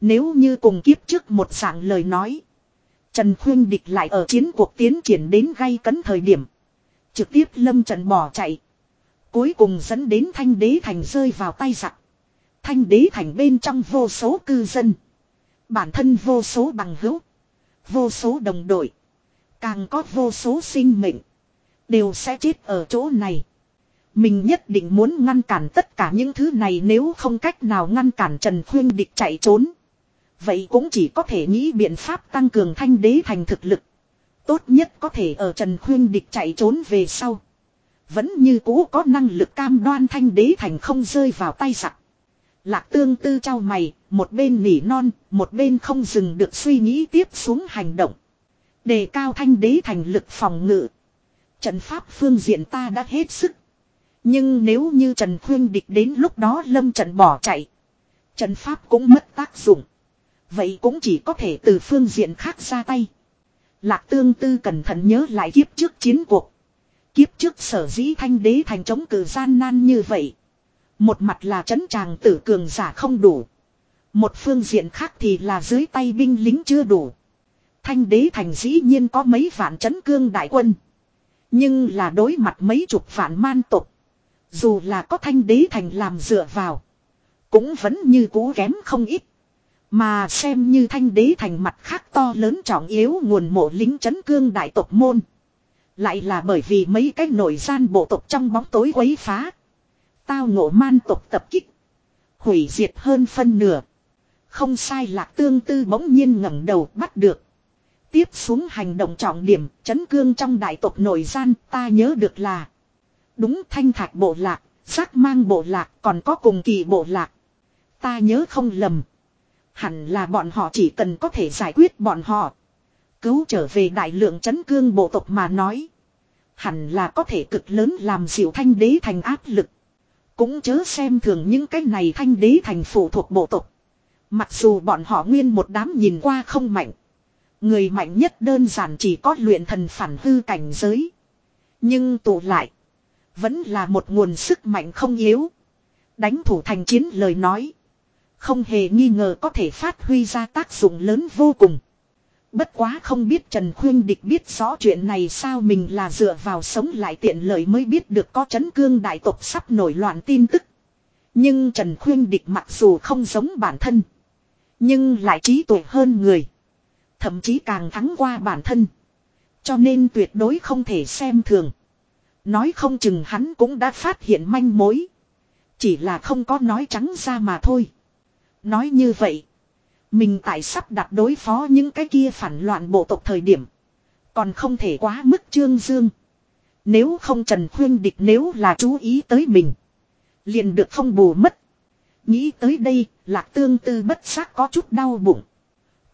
Nếu như cùng kiếp trước một dạng lời nói. Trần Khuyên Địch lại ở chiến cuộc tiến triển đến gay cấn thời điểm. Trực tiếp lâm trận bỏ chạy. Cuối cùng dẫn đến thanh đế thành rơi vào tay giặc. Thanh đế thành bên trong vô số cư dân. Bản thân vô số bằng hữu. Vô số đồng đội. Càng có vô số sinh mệnh. Đều sẽ chết ở chỗ này. Mình nhất định muốn ngăn cản tất cả những thứ này nếu không cách nào ngăn cản Trần Khuyên Địch chạy trốn. Vậy cũng chỉ có thể nghĩ biện pháp tăng cường thanh đế thành thực lực. Tốt nhất có thể ở Trần Khuyên Địch chạy trốn về sau. Vẫn như cũ có năng lực cam đoan thanh đế thành không rơi vào tay giặc. Lạc tương tư trao mày, một bên nỉ non, một bên không dừng được suy nghĩ tiếp xuống hành động. Đề cao thanh đế thành lực phòng ngự. Trận pháp phương diện ta đã hết sức. Nhưng nếu như Trần Khuyên Địch đến lúc đó lâm trận bỏ chạy. Trận pháp cũng mất tác dụng. Vậy cũng chỉ có thể từ phương diện khác ra tay. Lạc tương tư cẩn thận nhớ lại kiếp trước chiến cuộc. Kiếp trước sở dĩ thanh đế thành chống cử gian nan như vậy. Một mặt là chấn tràng tử cường giả không đủ. Một phương diện khác thì là dưới tay binh lính chưa đủ. Thanh đế thành dĩ nhiên có mấy vạn chấn cương đại quân. Nhưng là đối mặt mấy chục vạn man tục. Dù là có thanh đế thành làm dựa vào. Cũng vẫn như cú kém không ít. Mà xem như thanh đế thành mặt khác to lớn trọng yếu nguồn mộ lính chấn cương đại tộc môn. Lại là bởi vì mấy cái nội gian bộ tộc trong bóng tối quấy phá. Tao ngộ man tộc tập kích. Hủy diệt hơn phân nửa. Không sai lạc tương tư bỗng nhiên ngẩng đầu bắt được. Tiếp xuống hành động trọng điểm chấn cương trong đại tộc nội gian ta nhớ được là. Đúng thanh thạch bộ lạc, giác mang bộ lạc còn có cùng kỳ bộ lạc. Ta nhớ không lầm. Hẳn là bọn họ chỉ cần có thể giải quyết bọn họ. Cứu trở về đại lượng chấn cương bộ tộc mà nói. Hẳn là có thể cực lớn làm dịu thanh đế thành áp lực. Cũng chớ xem thường những cái này thanh đế thành phụ thuộc bộ tộc. Mặc dù bọn họ nguyên một đám nhìn qua không mạnh. Người mạnh nhất đơn giản chỉ có luyện thần phản hư cảnh giới. Nhưng tụ lại. Vẫn là một nguồn sức mạnh không yếu. Đánh thủ thành chiến lời nói. Không hề nghi ngờ có thể phát huy ra tác dụng lớn vô cùng. Bất quá không biết Trần Khuyên Địch biết rõ chuyện này sao mình là dựa vào sống lại tiện lợi mới biết được có chấn cương đại tộc sắp nổi loạn tin tức. Nhưng Trần Khuyên Địch mặc dù không giống bản thân. Nhưng lại trí tuệ hơn người. Thậm chí càng thắng qua bản thân. Cho nên tuyệt đối không thể xem thường. Nói không chừng hắn cũng đã phát hiện manh mối. Chỉ là không có nói trắng ra mà thôi. Nói như vậy. Mình tại sắp đặt đối phó những cái kia phản loạn bộ tộc thời điểm. Còn không thể quá mức trương dương. Nếu không Trần Khuyên Địch nếu là chú ý tới mình. Liền được không bù mất. Nghĩ tới đây, lạc tương tư bất giác có chút đau bụng.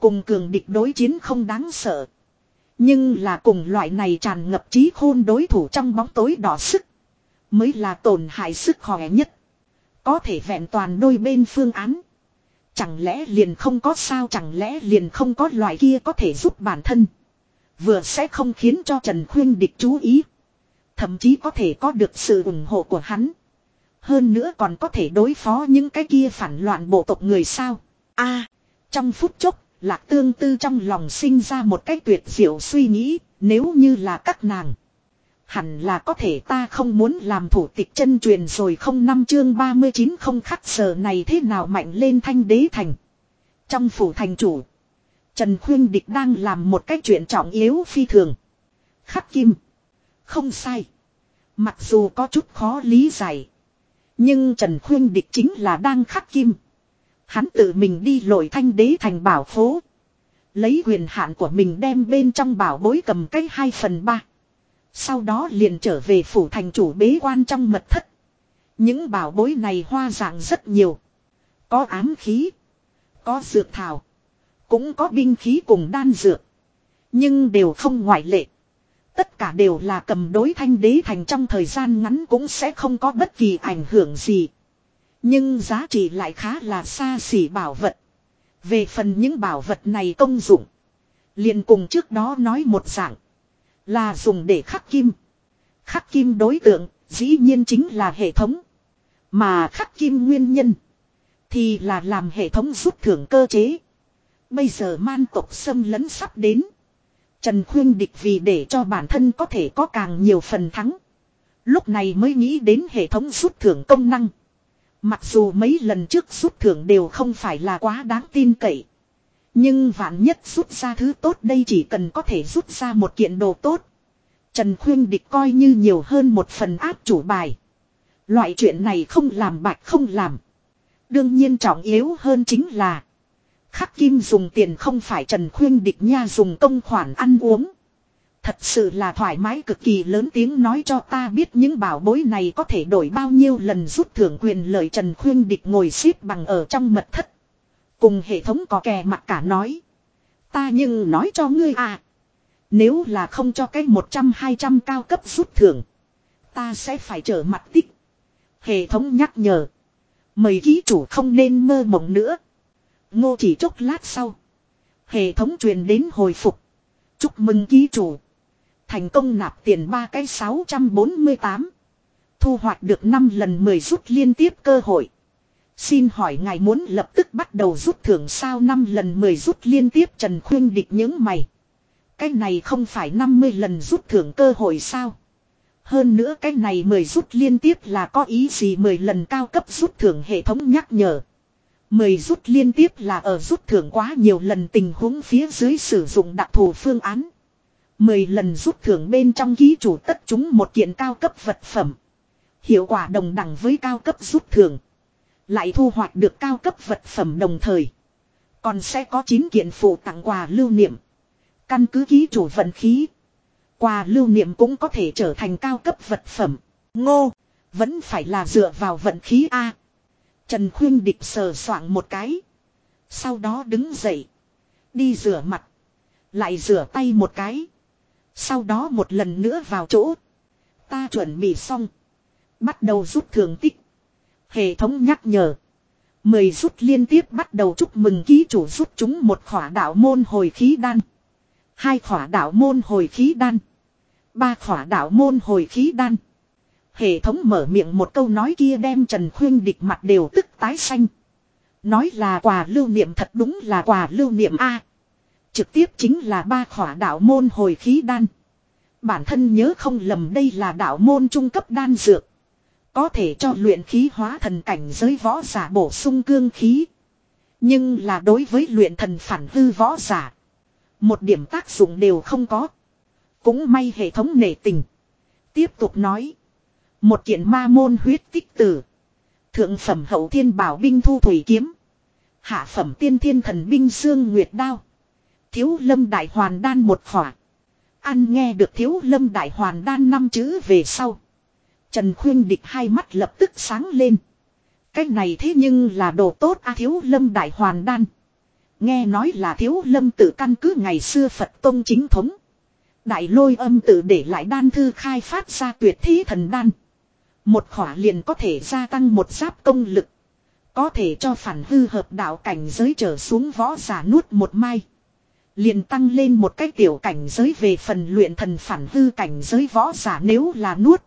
Cùng cường địch đối chiến không đáng sợ. Nhưng là cùng loại này tràn ngập trí khôn đối thủ trong bóng tối đỏ sức. Mới là tổn hại sức khỏe nhất. Có thể vẹn toàn đôi bên phương án. Chẳng lẽ liền không có sao chẳng lẽ liền không có loại kia có thể giúp bản thân. Vừa sẽ không khiến cho Trần Khuyên địch chú ý. Thậm chí có thể có được sự ủng hộ của hắn. Hơn nữa còn có thể đối phó những cái kia phản loạn bộ tộc người sao. a trong phút chốc, lạc tương tư trong lòng sinh ra một cái tuyệt diệu suy nghĩ, nếu như là các nàng. Hẳn là có thể ta không muốn làm thủ tịch chân truyền rồi không năm chương 39 không khắc sở này thế nào mạnh lên thanh đế thành. Trong phủ thành chủ. Trần Khuyên Địch đang làm một cái chuyện trọng yếu phi thường. Khắc kim. Không sai. Mặc dù có chút khó lý giải. Nhưng Trần Khuyên Địch chính là đang khắc kim. Hắn tự mình đi lội thanh đế thành bảo phố. Lấy quyền hạn của mình đem bên trong bảo bối cầm cây 2 phần 3. Sau đó liền trở về phủ thành chủ bế quan trong mật thất. Những bảo bối này hoa dạng rất nhiều. Có ám khí. Có dược thảo. Cũng có binh khí cùng đan dược. Nhưng đều không ngoại lệ. Tất cả đều là cầm đối thanh đế thành trong thời gian ngắn cũng sẽ không có bất kỳ ảnh hưởng gì. Nhưng giá trị lại khá là xa xỉ bảo vật. Về phần những bảo vật này công dụng. liền cùng trước đó nói một dạng. Là dùng để khắc kim. Khắc kim đối tượng, Dĩ nhiên chính là hệ thống. Mà khắc kim nguyên nhân. Thì là làm hệ thống rút thưởng cơ chế. Bây giờ man tộc xâm lấn sắp đến. Trần Khuyên Địch vì để cho bản thân có thể có càng nhiều phần thắng. Lúc này mới nghĩ đến hệ thống rút thưởng công năng. Mặc dù mấy lần trước rút thưởng đều không phải là quá đáng tin cậy. Nhưng vạn nhất rút ra thứ tốt đây chỉ cần có thể rút ra một kiện đồ tốt. Trần Khuyên Địch coi như nhiều hơn một phần áp chủ bài. Loại chuyện này không làm bạch không làm. Đương nhiên trọng yếu hơn chính là. Khắc Kim dùng tiền không phải Trần Khuyên Địch nha dùng công khoản ăn uống. Thật sự là thoải mái cực kỳ lớn tiếng nói cho ta biết những bảo bối này có thể đổi bao nhiêu lần rút thưởng quyền lời Trần Khuyên Địch ngồi xếp bằng ở trong mật thất. Cùng hệ thống có kè mặt cả nói. Ta nhưng nói cho ngươi à. Nếu là không cho cái 100-200 cao cấp rút thưởng. Ta sẽ phải trở mặt tích. Hệ thống nhắc nhở. Mời ký chủ không nên mơ mộng nữa. Ngô chỉ chốc lát sau. Hệ thống truyền đến hồi phục. Chúc mừng ký chủ. Thành công nạp tiền ba cái 648. Thu hoạch được 5 lần 10 rút liên tiếp cơ hội. Xin hỏi ngài muốn lập tức bắt đầu rút thưởng sao 5 lần 10 rút liên tiếp Trần Khuyên địch những mày. Cái này không phải 50 lần rút thưởng cơ hội sao? Hơn nữa cái này 10 rút liên tiếp là có ý gì 10 lần cao cấp rút thưởng hệ thống nhắc nhở. 10 rút liên tiếp là ở rút thưởng quá nhiều lần tình huống phía dưới sử dụng đặc thù phương án. 10 lần rút thưởng bên trong ký chủ tất chúng một kiện cao cấp vật phẩm. Hiệu quả đồng đẳng với cao cấp rút thưởng. Lại thu hoạch được cao cấp vật phẩm đồng thời. Còn sẽ có 9 kiện phụ tặng quà lưu niệm. Căn cứ ký chủ vận khí. Quà lưu niệm cũng có thể trở thành cao cấp vật phẩm. Ngô. Vẫn phải là dựa vào vận khí A. Trần Khuyên Địch sờ soạng một cái. Sau đó đứng dậy. Đi rửa mặt. Lại rửa tay một cái. Sau đó một lần nữa vào chỗ. Ta chuẩn bị xong. Bắt đầu rút thường tích. Hệ thống nhắc nhở. Mười rút liên tiếp bắt đầu chúc mừng ký chủ rút chúng một khỏa đạo môn hồi khí đan. Hai khỏa đạo môn hồi khí đan. Ba khỏa đạo môn hồi khí đan. Hệ thống mở miệng một câu nói kia đem Trần Khuyên địch mặt đều tức tái xanh. Nói là quà lưu niệm thật đúng là quà lưu niệm A. Trực tiếp chính là ba khỏa đạo môn hồi khí đan. Bản thân nhớ không lầm đây là đạo môn trung cấp đan dược. Có thể cho luyện khí hóa thần cảnh giới võ giả bổ sung cương khí. Nhưng là đối với luyện thần phản hư võ giả. Một điểm tác dụng đều không có. Cũng may hệ thống nể tình. Tiếp tục nói. Một kiện ma môn huyết tích tử. Thượng phẩm hậu thiên bảo binh thu thủy kiếm. Hạ phẩm tiên thiên thần binh xương nguyệt đao. Thiếu lâm đại hoàn đan một khỏa. Ăn nghe được thiếu lâm đại hoàn đan năm chữ về sau. Trần khuyên địch hai mắt lập tức sáng lên. Cái này thế nhưng là đồ tốt a thiếu lâm đại hoàn đan. Nghe nói là thiếu lâm tự căn cứ ngày xưa Phật Tông chính thống. Đại lôi âm tự để lại đan thư khai phát ra tuyệt thí thần đan. Một khỏa liền có thể gia tăng một giáp công lực. Có thể cho phản hư hợp đạo cảnh giới trở xuống võ giả nuốt một mai. Liền tăng lên một cái tiểu cảnh giới về phần luyện thần phản hư cảnh giới võ giả nếu là nuốt.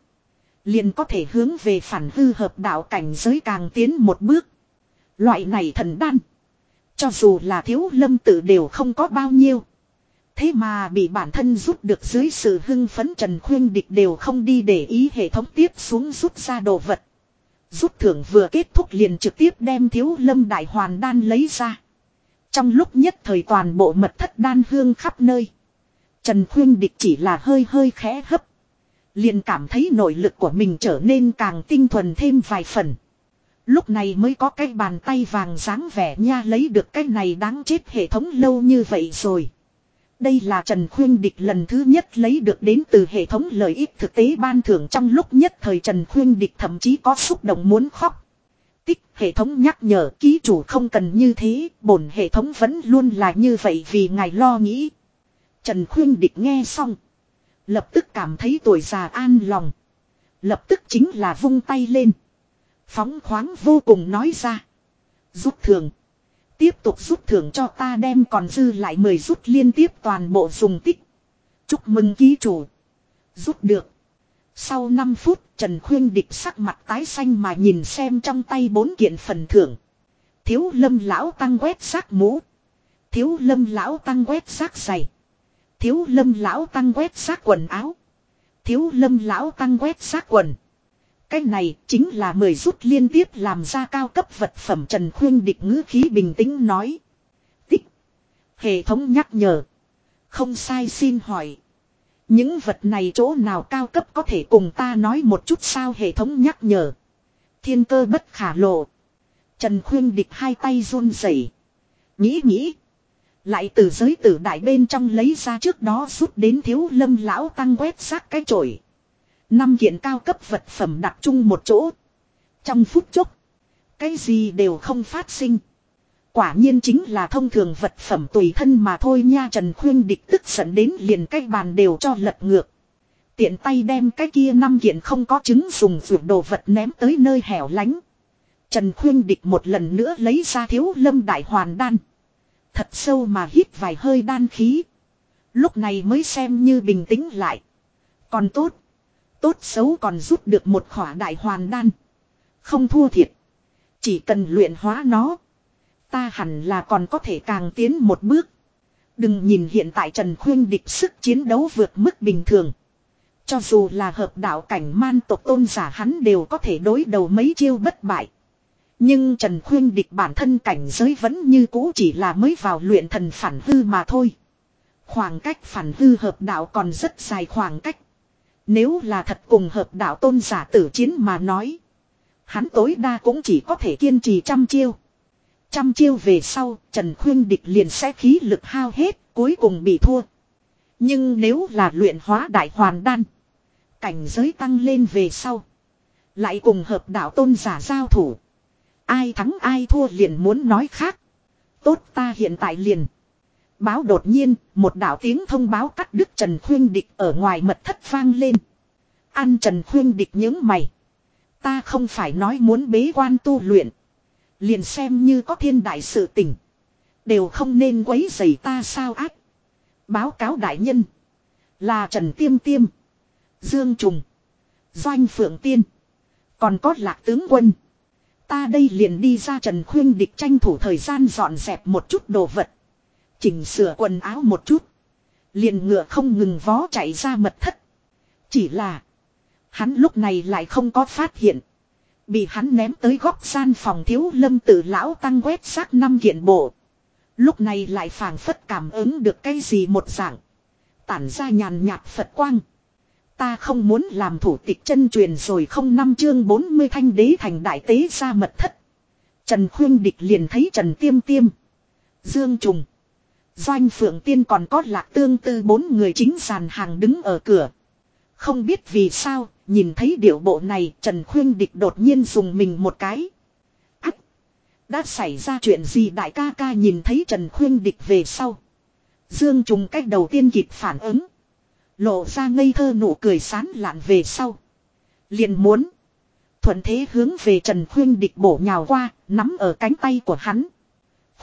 Liền có thể hướng về phản hư hợp đạo cảnh giới càng tiến một bước. Loại này thần đan. Cho dù là thiếu lâm tự đều không có bao nhiêu. Thế mà bị bản thân rút được dưới sự hưng phấn Trần Khuyên Địch đều không đi để ý hệ thống tiếp xuống rút ra đồ vật. Rút thưởng vừa kết thúc liền trực tiếp đem thiếu lâm đại hoàn đan lấy ra. Trong lúc nhất thời toàn bộ mật thất đan hương khắp nơi. Trần Khuyên Địch chỉ là hơi hơi khẽ hấp. Liền cảm thấy nội lực của mình trở nên càng tinh thuần thêm vài phần. Lúc này mới có cái bàn tay vàng dáng vẻ nha lấy được cái này đáng chết hệ thống lâu như vậy rồi. Đây là Trần Khuyên Địch lần thứ nhất lấy được đến từ hệ thống lợi ích thực tế ban thưởng trong lúc nhất thời Trần Khuyên Địch thậm chí có xúc động muốn khóc. Tích hệ thống nhắc nhở ký chủ không cần như thế, bổn hệ thống vẫn luôn là như vậy vì ngài lo nghĩ. Trần Khuyên Địch nghe xong. Lập tức cảm thấy tuổi già an lòng. Lập tức chính là vung tay lên. Phóng khoáng vô cùng nói ra. Rút thường. Tiếp tục rút thưởng cho ta đem còn dư lại 10 rút liên tiếp toàn bộ dùng tích. Chúc mừng ký chủ. Rút được. Sau 5 phút, Trần Khuyên Địch sắc mặt tái xanh mà nhìn xem trong tay bốn kiện phần thưởng. Thiếu lâm lão tăng quét xác mũ. Thiếu lâm lão tăng quét xác giày. Thiếu lâm lão tăng quét xác quần áo. Thiếu lâm lão tăng quét xác quần. Cái này chính là mười rút liên tiếp làm ra cao cấp vật phẩm Trần Khuyên Địch ngữ khí bình tĩnh nói. Tích. Hệ thống nhắc nhở. Không sai xin hỏi. Những vật này chỗ nào cao cấp có thể cùng ta nói một chút sao hệ thống nhắc nhở. Thiên cơ bất khả lộ. Trần Khuyên Địch hai tay run rẩy, Nghĩ nghĩ. Lại từ giới tử đại bên trong lấy ra trước đó rút đến thiếu lâm lão tăng quét xác cái chổi. Năm kiện cao cấp vật phẩm đặt chung một chỗ. Trong phút chốc. Cái gì đều không phát sinh. Quả nhiên chính là thông thường vật phẩm tùy thân mà thôi nha Trần Khuyên địch tức giận đến liền cái bàn đều cho lật ngược. Tiện tay đem cái kia năm kiện không có chứng dùng vượt đồ vật ném tới nơi hẻo lánh. Trần Khuyên địch một lần nữa lấy ra thiếu lâm đại hoàn đan. Thật sâu mà hít vài hơi đan khí. Lúc này mới xem như bình tĩnh lại. Còn tốt. Tốt xấu còn rút được một khỏa đại hoàn đan. Không thua thiệt. Chỉ cần luyện hóa nó. Ta hẳn là còn có thể càng tiến một bước. Đừng nhìn hiện tại Trần Khuyên địch sức chiến đấu vượt mức bình thường. Cho dù là hợp đạo cảnh man tộc tôn giả hắn đều có thể đối đầu mấy chiêu bất bại. Nhưng Trần Khuyên địch bản thân cảnh giới vẫn như cũ chỉ là mới vào luyện thần phản hư mà thôi. Khoảng cách phản hư hợp đạo còn rất dài khoảng cách. Nếu là thật cùng hợp đạo tôn giả tử chiến mà nói. Hắn tối đa cũng chỉ có thể kiên trì trăm chiêu. Trăm chiêu về sau, Trần Khuyên Địch liền sẽ khí lực hao hết, cuối cùng bị thua. Nhưng nếu là luyện hóa đại hoàn đan, cảnh giới tăng lên về sau. Lại cùng hợp đạo tôn giả giao thủ. Ai thắng ai thua liền muốn nói khác. Tốt ta hiện tại liền. Báo đột nhiên, một đạo tiếng thông báo cắt đứt Trần Khuyên Địch ở ngoài mật thất vang lên. Ăn Trần Khuyên Địch những mày. Ta không phải nói muốn bế quan tu luyện. Liền xem như có thiên đại sự tình. Đều không nên quấy rầy ta sao ác. Báo cáo đại nhân. Là Trần Tiêm Tiêm. Dương Trùng. Doanh Phượng Tiên. Còn có lạc tướng quân. Ta đây liền đi ra Trần Khuyên địch tranh thủ thời gian dọn dẹp một chút đồ vật. Chỉnh sửa quần áo một chút. Liền ngựa không ngừng vó chạy ra mật thất. Chỉ là. Hắn lúc này lại không có phát hiện. Bị hắn ném tới góc gian phòng thiếu lâm tử lão tăng quét xác năm kiện bộ. Lúc này lại phảng phất cảm ứng được cái gì một dạng. Tản ra nhàn nhạt Phật quang. Ta không muốn làm thủ tịch chân truyền rồi không năm chương 40 thanh đế thành đại tế ra mật thất. Trần Khuyên Địch liền thấy Trần Tiêm Tiêm. Dương Trùng. Doanh Phượng Tiên còn có lạc tương tư bốn người chính sàn hàng đứng ở cửa. Không biết vì sao, nhìn thấy điệu bộ này Trần Khuyên Địch đột nhiên dùng mình một cái. Ách! Đã xảy ra chuyện gì đại ca ca nhìn thấy Trần Khuyên Địch về sau. Dương Trùng cách đầu tiên kịp phản ứng. Lộ ra ngây thơ nụ cười sán lạn về sau. liền muốn. Thuận thế hướng về Trần Khuyên địch bổ nhào qua, nắm ở cánh tay của hắn.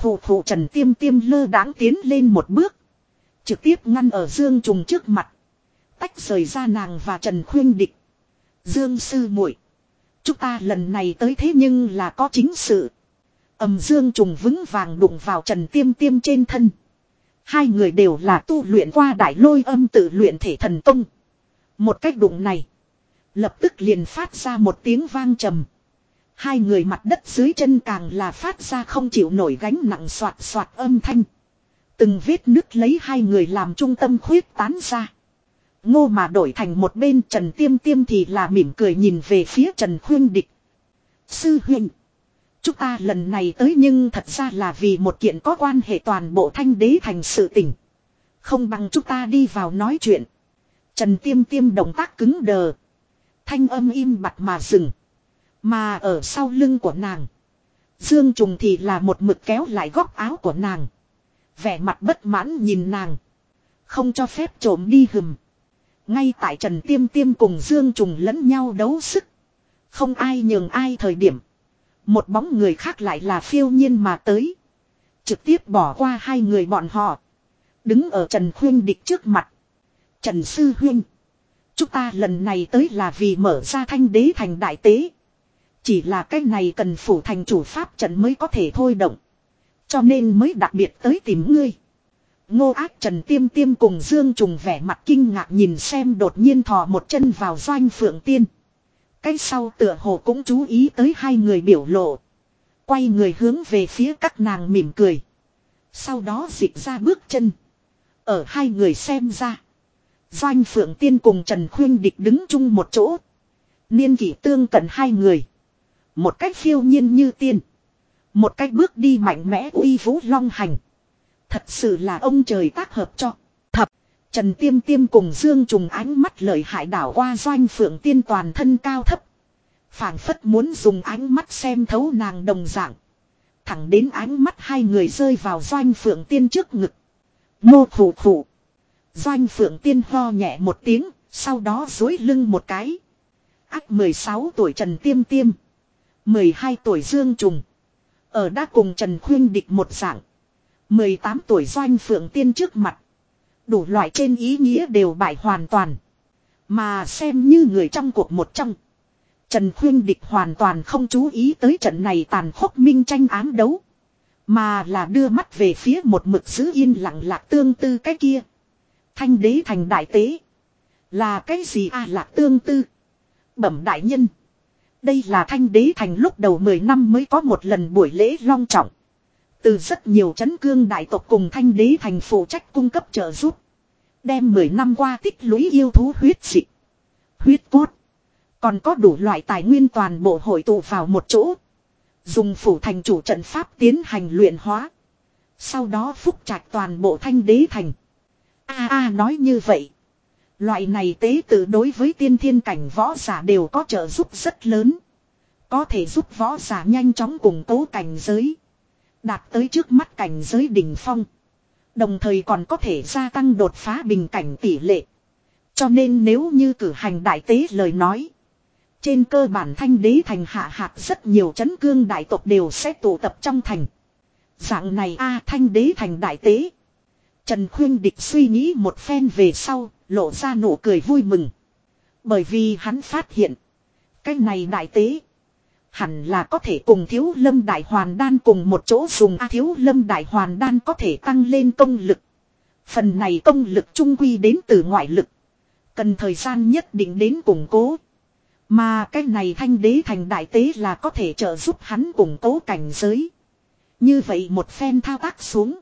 Phụ phụ Trần Tiêm Tiêm lơ đãng tiến lên một bước. Trực tiếp ngăn ở Dương Trùng trước mặt. Tách rời ra nàng và Trần Khuyên địch. Dương sư muội, Chúng ta lần này tới thế nhưng là có chính sự. ầm Dương Trùng vững vàng đụng vào Trần Tiêm Tiêm trên thân. Hai người đều là tu luyện qua đại lôi âm tự luyện thể thần tông. Một cách đụng này. Lập tức liền phát ra một tiếng vang trầm. Hai người mặt đất dưới chân càng là phát ra không chịu nổi gánh nặng soạt soạt âm thanh. Từng vết nứt lấy hai người làm trung tâm khuyết tán ra. Ngô mà đổi thành một bên Trần Tiêm Tiêm thì là mỉm cười nhìn về phía Trần Khuyên Địch. Sư huynh. Chúng ta lần này tới nhưng thật ra là vì một kiện có quan hệ toàn bộ thanh đế thành sự tình. Không bằng chúng ta đi vào nói chuyện. Trần Tiêm Tiêm động tác cứng đờ. Thanh âm im bặt mà dừng. Mà ở sau lưng của nàng. Dương Trùng thì là một mực kéo lại góc áo của nàng. Vẻ mặt bất mãn nhìn nàng. Không cho phép trộm đi hừm. Ngay tại Trần Tiêm Tiêm cùng Dương Trùng lẫn nhau đấu sức. Không ai nhường ai thời điểm. Một bóng người khác lại là phiêu nhiên mà tới. Trực tiếp bỏ qua hai người bọn họ. Đứng ở Trần Khuyên Địch trước mặt. Trần Sư Huyên. Chúng ta lần này tới là vì mở ra thanh đế thành đại tế. Chỉ là cái này cần phủ thành chủ pháp trận mới có thể thôi động. Cho nên mới đặc biệt tới tìm ngươi. Ngô ác trần tiêm tiêm cùng Dương Trùng vẻ mặt kinh ngạc nhìn xem đột nhiên thò một chân vào doanh phượng tiên. Cái sau tựa hồ cũng chú ý tới hai người biểu lộ. Quay người hướng về phía các nàng mỉm cười. Sau đó dịch ra bước chân. Ở hai người xem ra. Doanh Phượng Tiên cùng Trần Khuyên Địch đứng chung một chỗ. Niên kỷ tương cận hai người. Một cách phiêu nhiên như tiên. Một cách bước đi mạnh mẽ uy vũ long hành. Thật sự là ông trời tác hợp cho. Thập. Trần Tiêm Tiêm cùng Dương Trùng ánh mắt lợi hại đảo qua Doanh Phượng Tiên toàn thân cao thấp. phảng phất muốn dùng ánh mắt xem thấu nàng đồng dạng. Thẳng đến ánh mắt hai người rơi vào Doanh Phượng Tiên trước ngực. Mô thủ thủ. Doanh Phượng Tiên ho nhẹ một tiếng, sau đó dối lưng một cái. Ác 16 tuổi Trần Tiêm Tiêm. 12 tuổi Dương Trùng. Ở đã cùng Trần Khuyên địch một dạng. 18 tuổi Doanh Phượng Tiên trước mặt. Đủ loại trên ý nghĩa đều bại hoàn toàn. Mà xem như người trong cuộc một trong. Trần Khuyên Địch hoàn toàn không chú ý tới trận này tàn khốc minh tranh ám đấu. Mà là đưa mắt về phía một mực giữ yên lặng lạc tương tư cái kia. Thanh đế thành đại tế. Là cái gì à lạc tương tư? Bẩm đại nhân. Đây là thanh đế thành lúc đầu 10 năm mới có một lần buổi lễ long trọng. Từ rất nhiều chấn cương đại tộc cùng thanh đế thành phụ trách cung cấp trợ giúp. Đem 10 năm qua tích lũy yêu thú huyết dị. Huyết cốt. Còn có đủ loại tài nguyên toàn bộ hội tụ vào một chỗ. Dùng phủ thành chủ trận pháp tiến hành luyện hóa. Sau đó phúc trạch toàn bộ thanh đế thành. A a nói như vậy. Loại này tế tự đối với tiên thiên cảnh võ giả đều có trợ giúp rất lớn. Có thể giúp võ giả nhanh chóng củng cố cảnh giới. Đạt tới trước mắt cảnh giới đỉnh phong. Đồng thời còn có thể gia tăng đột phá bình cảnh tỷ lệ. Cho nên nếu như cử hành đại tế lời nói. Trên cơ bản thanh đế thành hạ hạt rất nhiều chấn cương đại tộc đều sẽ tụ tập trong thành. Dạng này a thanh đế thành đại tế. Trần Khuyên Địch suy nghĩ một phen về sau, lộ ra nụ cười vui mừng. Bởi vì hắn phát hiện, cái này đại tế, hẳn là có thể cùng thiếu lâm đại hoàn đan cùng một chỗ dùng a thiếu lâm đại hoàn đan có thể tăng lên công lực. Phần này công lực trung quy đến từ ngoại lực. Cần thời gian nhất định đến củng cố. Mà cái này thanh đế thành đại tế là có thể trợ giúp hắn củng cố cảnh giới. Như vậy một phen thao tác xuống.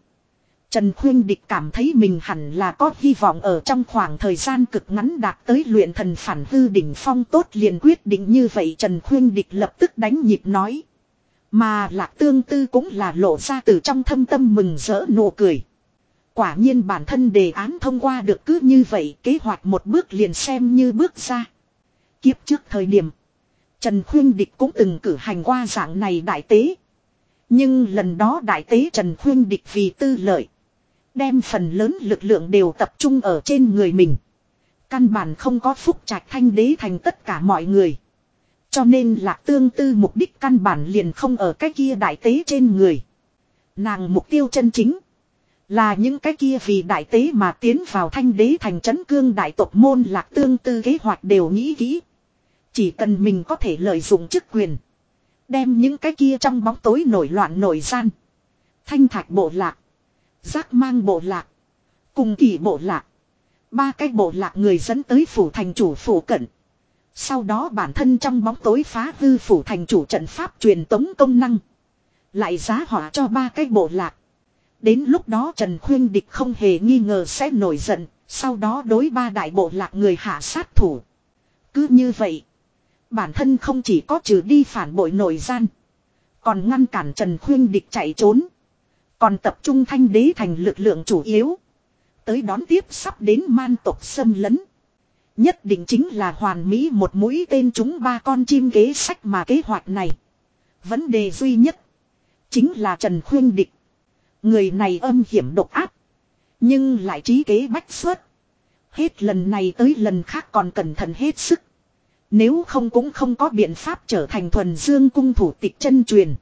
Trần Khuyên Địch cảm thấy mình hẳn là có hy vọng ở trong khoảng thời gian cực ngắn đạt tới luyện thần phản hư đỉnh phong tốt liền quyết định như vậy, Trần Khuyên Địch lập tức đánh nhịp nói. Mà lạc tương tư cũng là lộ ra từ trong thâm tâm mừng rỡ nụ cười. Quả nhiên bản thân đề án thông qua được cứ như vậy, kế hoạch một bước liền xem như bước ra. Kiếp trước thời điểm. Trần Khuyên Địch cũng từng cử hành qua dạng này đại tế. Nhưng lần đó đại tế Trần Khuyên Địch vì tư lợi. Đem phần lớn lực lượng đều tập trung ở trên người mình. Căn bản không có phúc trạch thanh đế thành tất cả mọi người. Cho nên lạc tương tư mục đích căn bản liền không ở cái kia đại tế trên người. Nàng mục tiêu chân chính. Là những cái kia vì đại tế mà tiến vào thanh đế thành trấn cương đại tộc môn lạc tương tư kế hoạch đều nghĩ kỹ. Chỉ cần mình có thể lợi dụng chức quyền. Đem những cái kia trong bóng tối nổi loạn nổi gian. Thanh thạch bộ lạc. Giác mang bộ lạc. Cùng kỳ bộ lạc. Ba cái bộ lạc người dẫn tới phủ thành chủ phủ cận. Sau đó bản thân trong bóng tối phá hư phủ thành chủ trận pháp truyền tống công năng. Lại giá họa cho ba cái bộ lạc. Đến lúc đó Trần Khuyên Địch không hề nghi ngờ sẽ nổi giận. Sau đó đối ba đại bộ lạc người hạ sát thủ. Cứ như vậy. Bản thân không chỉ có trừ đi phản bội nội gian. Còn ngăn cản Trần Khuyên Địch chạy trốn. Còn tập trung thanh đế thành lực lượng chủ yếu. Tới đón tiếp sắp đến man tộc xâm lấn. Nhất định chính là hoàn mỹ một mũi tên chúng ba con chim kế sách mà kế hoạch này. Vấn đề duy nhất. Chính là Trần Khuyên Địch. Người này âm hiểm độc ác. Nhưng lại trí kế bách xuất. Hết lần này tới lần khác còn cẩn thận hết sức. Nếu không cũng không có biện pháp trở thành thuần dương cung thủ tịch chân truyền.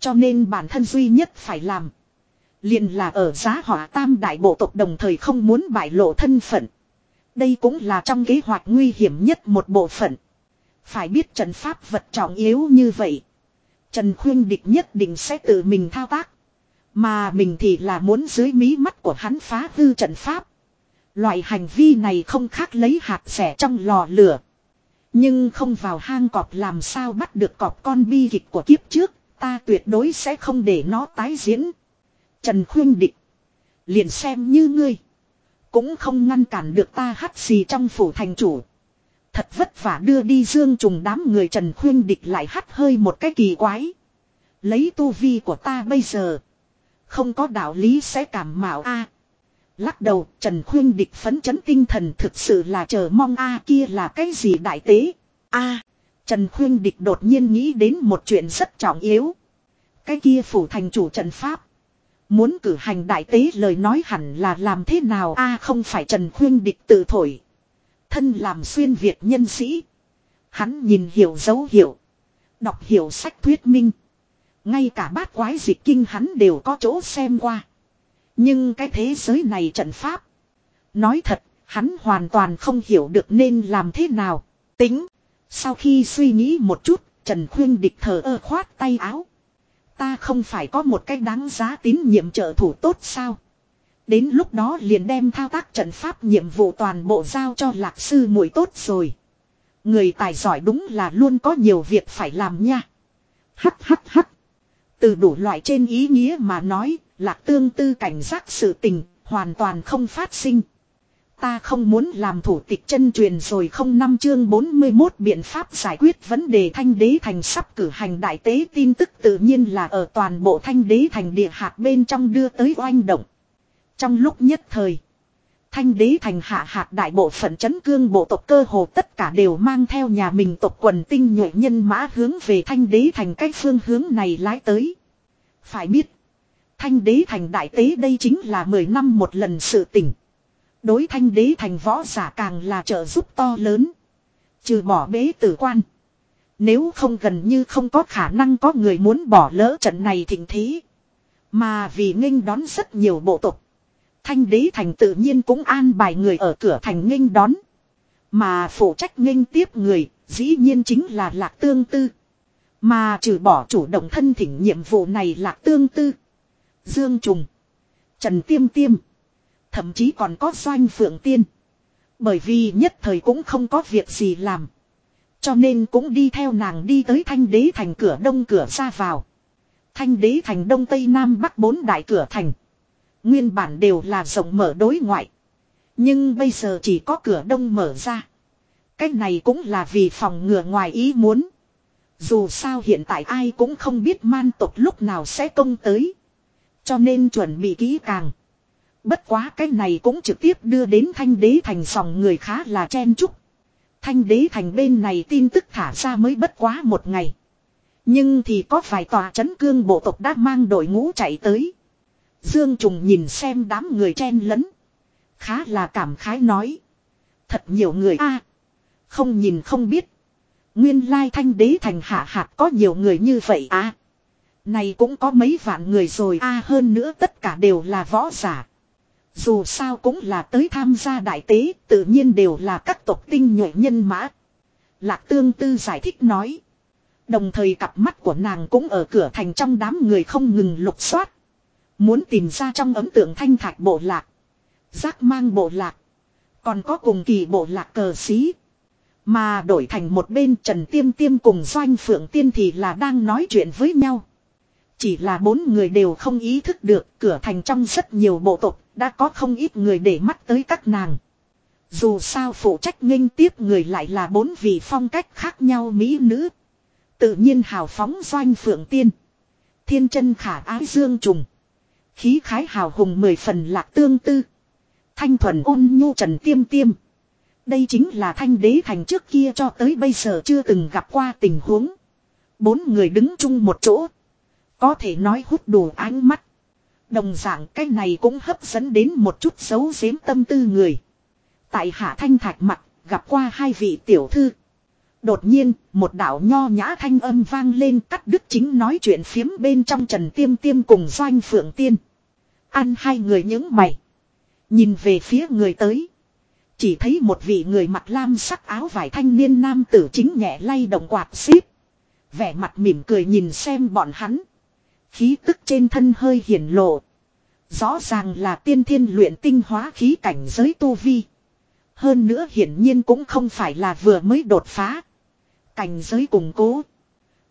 Cho nên bản thân duy nhất phải làm liền là ở giá hỏa tam đại bộ tộc đồng thời không muốn bại lộ thân phận. Đây cũng là trong kế hoạch nguy hiểm nhất một bộ phận. Phải biết trận pháp vật trọng yếu như vậy. Trần Khuyên Địch nhất định sẽ tự mình thao tác. Mà mình thì là muốn dưới mí mắt của hắn phá hư trận pháp. Loại hành vi này không khác lấy hạt rẻ trong lò lửa. Nhưng không vào hang cọp làm sao bắt được cọp con bi kịch của kiếp trước, ta tuyệt đối sẽ không để nó tái diễn. Trần Khuyên Địch. Liền xem như ngươi. Cũng không ngăn cản được ta hắt xì trong phủ thành chủ. Thật vất vả đưa đi dương trùng đám người Trần Khuyên Địch lại hắt hơi một cái kỳ quái. Lấy tu vi của ta bây giờ. Không có đạo lý sẽ cảm mạo a. lắc đầu, Trần Khuyên Địch phấn chấn tinh thần thực sự là chờ mong a kia là cái gì đại tế. a Trần Khuyên Địch đột nhiên nghĩ đến một chuyện rất trọng yếu. Cái kia phủ thành chủ trận pháp. Muốn cử hành đại tế lời nói hẳn là làm thế nào a không phải Trần Khuyên Địch tự thổi. Thân làm xuyên Việt nhân sĩ. Hắn nhìn hiểu dấu hiệu. Đọc hiểu sách thuyết minh. Ngay cả bát quái dịch kinh hắn đều có chỗ xem qua. Nhưng cái thế giới này trận pháp. Nói thật, hắn hoàn toàn không hiểu được nên làm thế nào. Tính. Sau khi suy nghĩ một chút, Trần Khuyên địch thờ ơ khoát tay áo. Ta không phải có một cái đáng giá tín nhiệm trợ thủ tốt sao? Đến lúc đó liền đem thao tác trận pháp nhiệm vụ toàn bộ giao cho lạc sư muội tốt rồi. Người tài giỏi đúng là luôn có nhiều việc phải làm nha. Hắt hắt hắt. Từ đủ loại trên ý nghĩa mà nói, lạc tương tư cảnh giác sự tình, hoàn toàn không phát sinh. Ta không muốn làm thủ tịch chân truyền rồi không năm chương 41 biện pháp giải quyết vấn đề thanh đế thành sắp cử hành đại tế tin tức tự nhiên là ở toàn bộ thanh đế thành địa hạt bên trong đưa tới oanh động. Trong lúc nhất thời, thanh đế thành hạ hạt đại bộ phận chấn cương bộ tộc cơ hồ tất cả đều mang theo nhà mình tộc quần tinh nhuệ nhân mã hướng về thanh đế thành cách phương hướng này lái tới. Phải biết, thanh đế thành đại tế đây chính là 10 năm một lần sự tỉnh. Đối thanh đế thành võ giả càng là trợ giúp to lớn. Trừ bỏ bế tử quan. Nếu không gần như không có khả năng có người muốn bỏ lỡ trận này thịnh thí, Mà vì nghênh đón rất nhiều bộ tộc. Thanh đế thành tự nhiên cũng an bài người ở cửa thành nghênh đón. Mà phụ trách nghênh tiếp người, dĩ nhiên chính là lạc tương tư. Mà trừ bỏ chủ động thân thỉnh nhiệm vụ này lạc tương tư. Dương Trùng. Trần Tiêm Tiêm. Thậm chí còn có doanh phượng tiên. Bởi vì nhất thời cũng không có việc gì làm. Cho nên cũng đi theo nàng đi tới thanh đế thành cửa đông cửa ra vào. Thanh đế thành đông tây nam bắc bốn đại cửa thành. Nguyên bản đều là rộng mở đối ngoại. Nhưng bây giờ chỉ có cửa đông mở ra. Cách này cũng là vì phòng ngừa ngoài ý muốn. Dù sao hiện tại ai cũng không biết man tộc lúc nào sẽ công tới. Cho nên chuẩn bị kỹ càng. Bất quá cái này cũng trực tiếp đưa đến thanh đế thành dòng người khá là chen chúc. Thanh đế thành bên này tin tức thả ra mới bất quá một ngày. Nhưng thì có vài tòa chấn cương bộ tộc đã mang đội ngũ chạy tới. Dương Trùng nhìn xem đám người chen lấn. Khá là cảm khái nói. Thật nhiều người a Không nhìn không biết. Nguyên lai thanh đế thành hạ hạt có nhiều người như vậy à. Này cũng có mấy vạn người rồi a hơn nữa tất cả đều là võ giả. Dù sao cũng là tới tham gia đại tế, tự nhiên đều là các tộc tinh nhuệ nhân mã. Lạc tương tư giải thích nói. Đồng thời cặp mắt của nàng cũng ở cửa thành trong đám người không ngừng lục soát. Muốn tìm ra trong ấm tượng thanh thạch bộ lạc. Giác mang bộ lạc. Còn có cùng kỳ bộ lạc cờ xí. Mà đổi thành một bên Trần Tiêm Tiêm cùng Doanh Phượng Tiên thì là đang nói chuyện với nhau. Chỉ là bốn người đều không ý thức được cửa thành trong rất nhiều bộ tộc đã có không ít người để mắt tới các nàng. Dù sao phụ trách nghênh tiếp người lại là bốn vị phong cách khác nhau mỹ nữ. Tự nhiên hào phóng Doanh Phượng Tiên. Thiên chân khả ái Dương Trùng. Khí khái hào hùng mười phần lạc tương tư. Thanh thuần ôn nhu trần tiêm tiêm. Đây chính là thanh đế thành trước kia cho tới bây giờ chưa từng gặp qua tình huống. Bốn người đứng chung một chỗ. Có thể nói hút đủ ánh mắt. Đồng dạng cái này cũng hấp dẫn đến một chút xấu giếm tâm tư người. Tại hạ thanh thạch mặt, gặp qua hai vị tiểu thư. Đột nhiên, một đạo nho nhã thanh âm vang lên cắt đứt chính nói chuyện phiếm bên trong trần tiêm tiêm cùng doanh phượng tiên. Ăn hai người những mày. Nhìn về phía người tới. Chỉ thấy một vị người mặc lam sắc áo vải thanh niên nam tử chính nhẹ lay động quạt xíp. Vẻ mặt mỉm cười nhìn xem bọn hắn. Khí tức trên thân hơi hiển lộ. Rõ ràng là tiên thiên luyện tinh hóa khí cảnh giới tu vi. Hơn nữa hiển nhiên cũng không phải là vừa mới đột phá. Cảnh giới củng cố.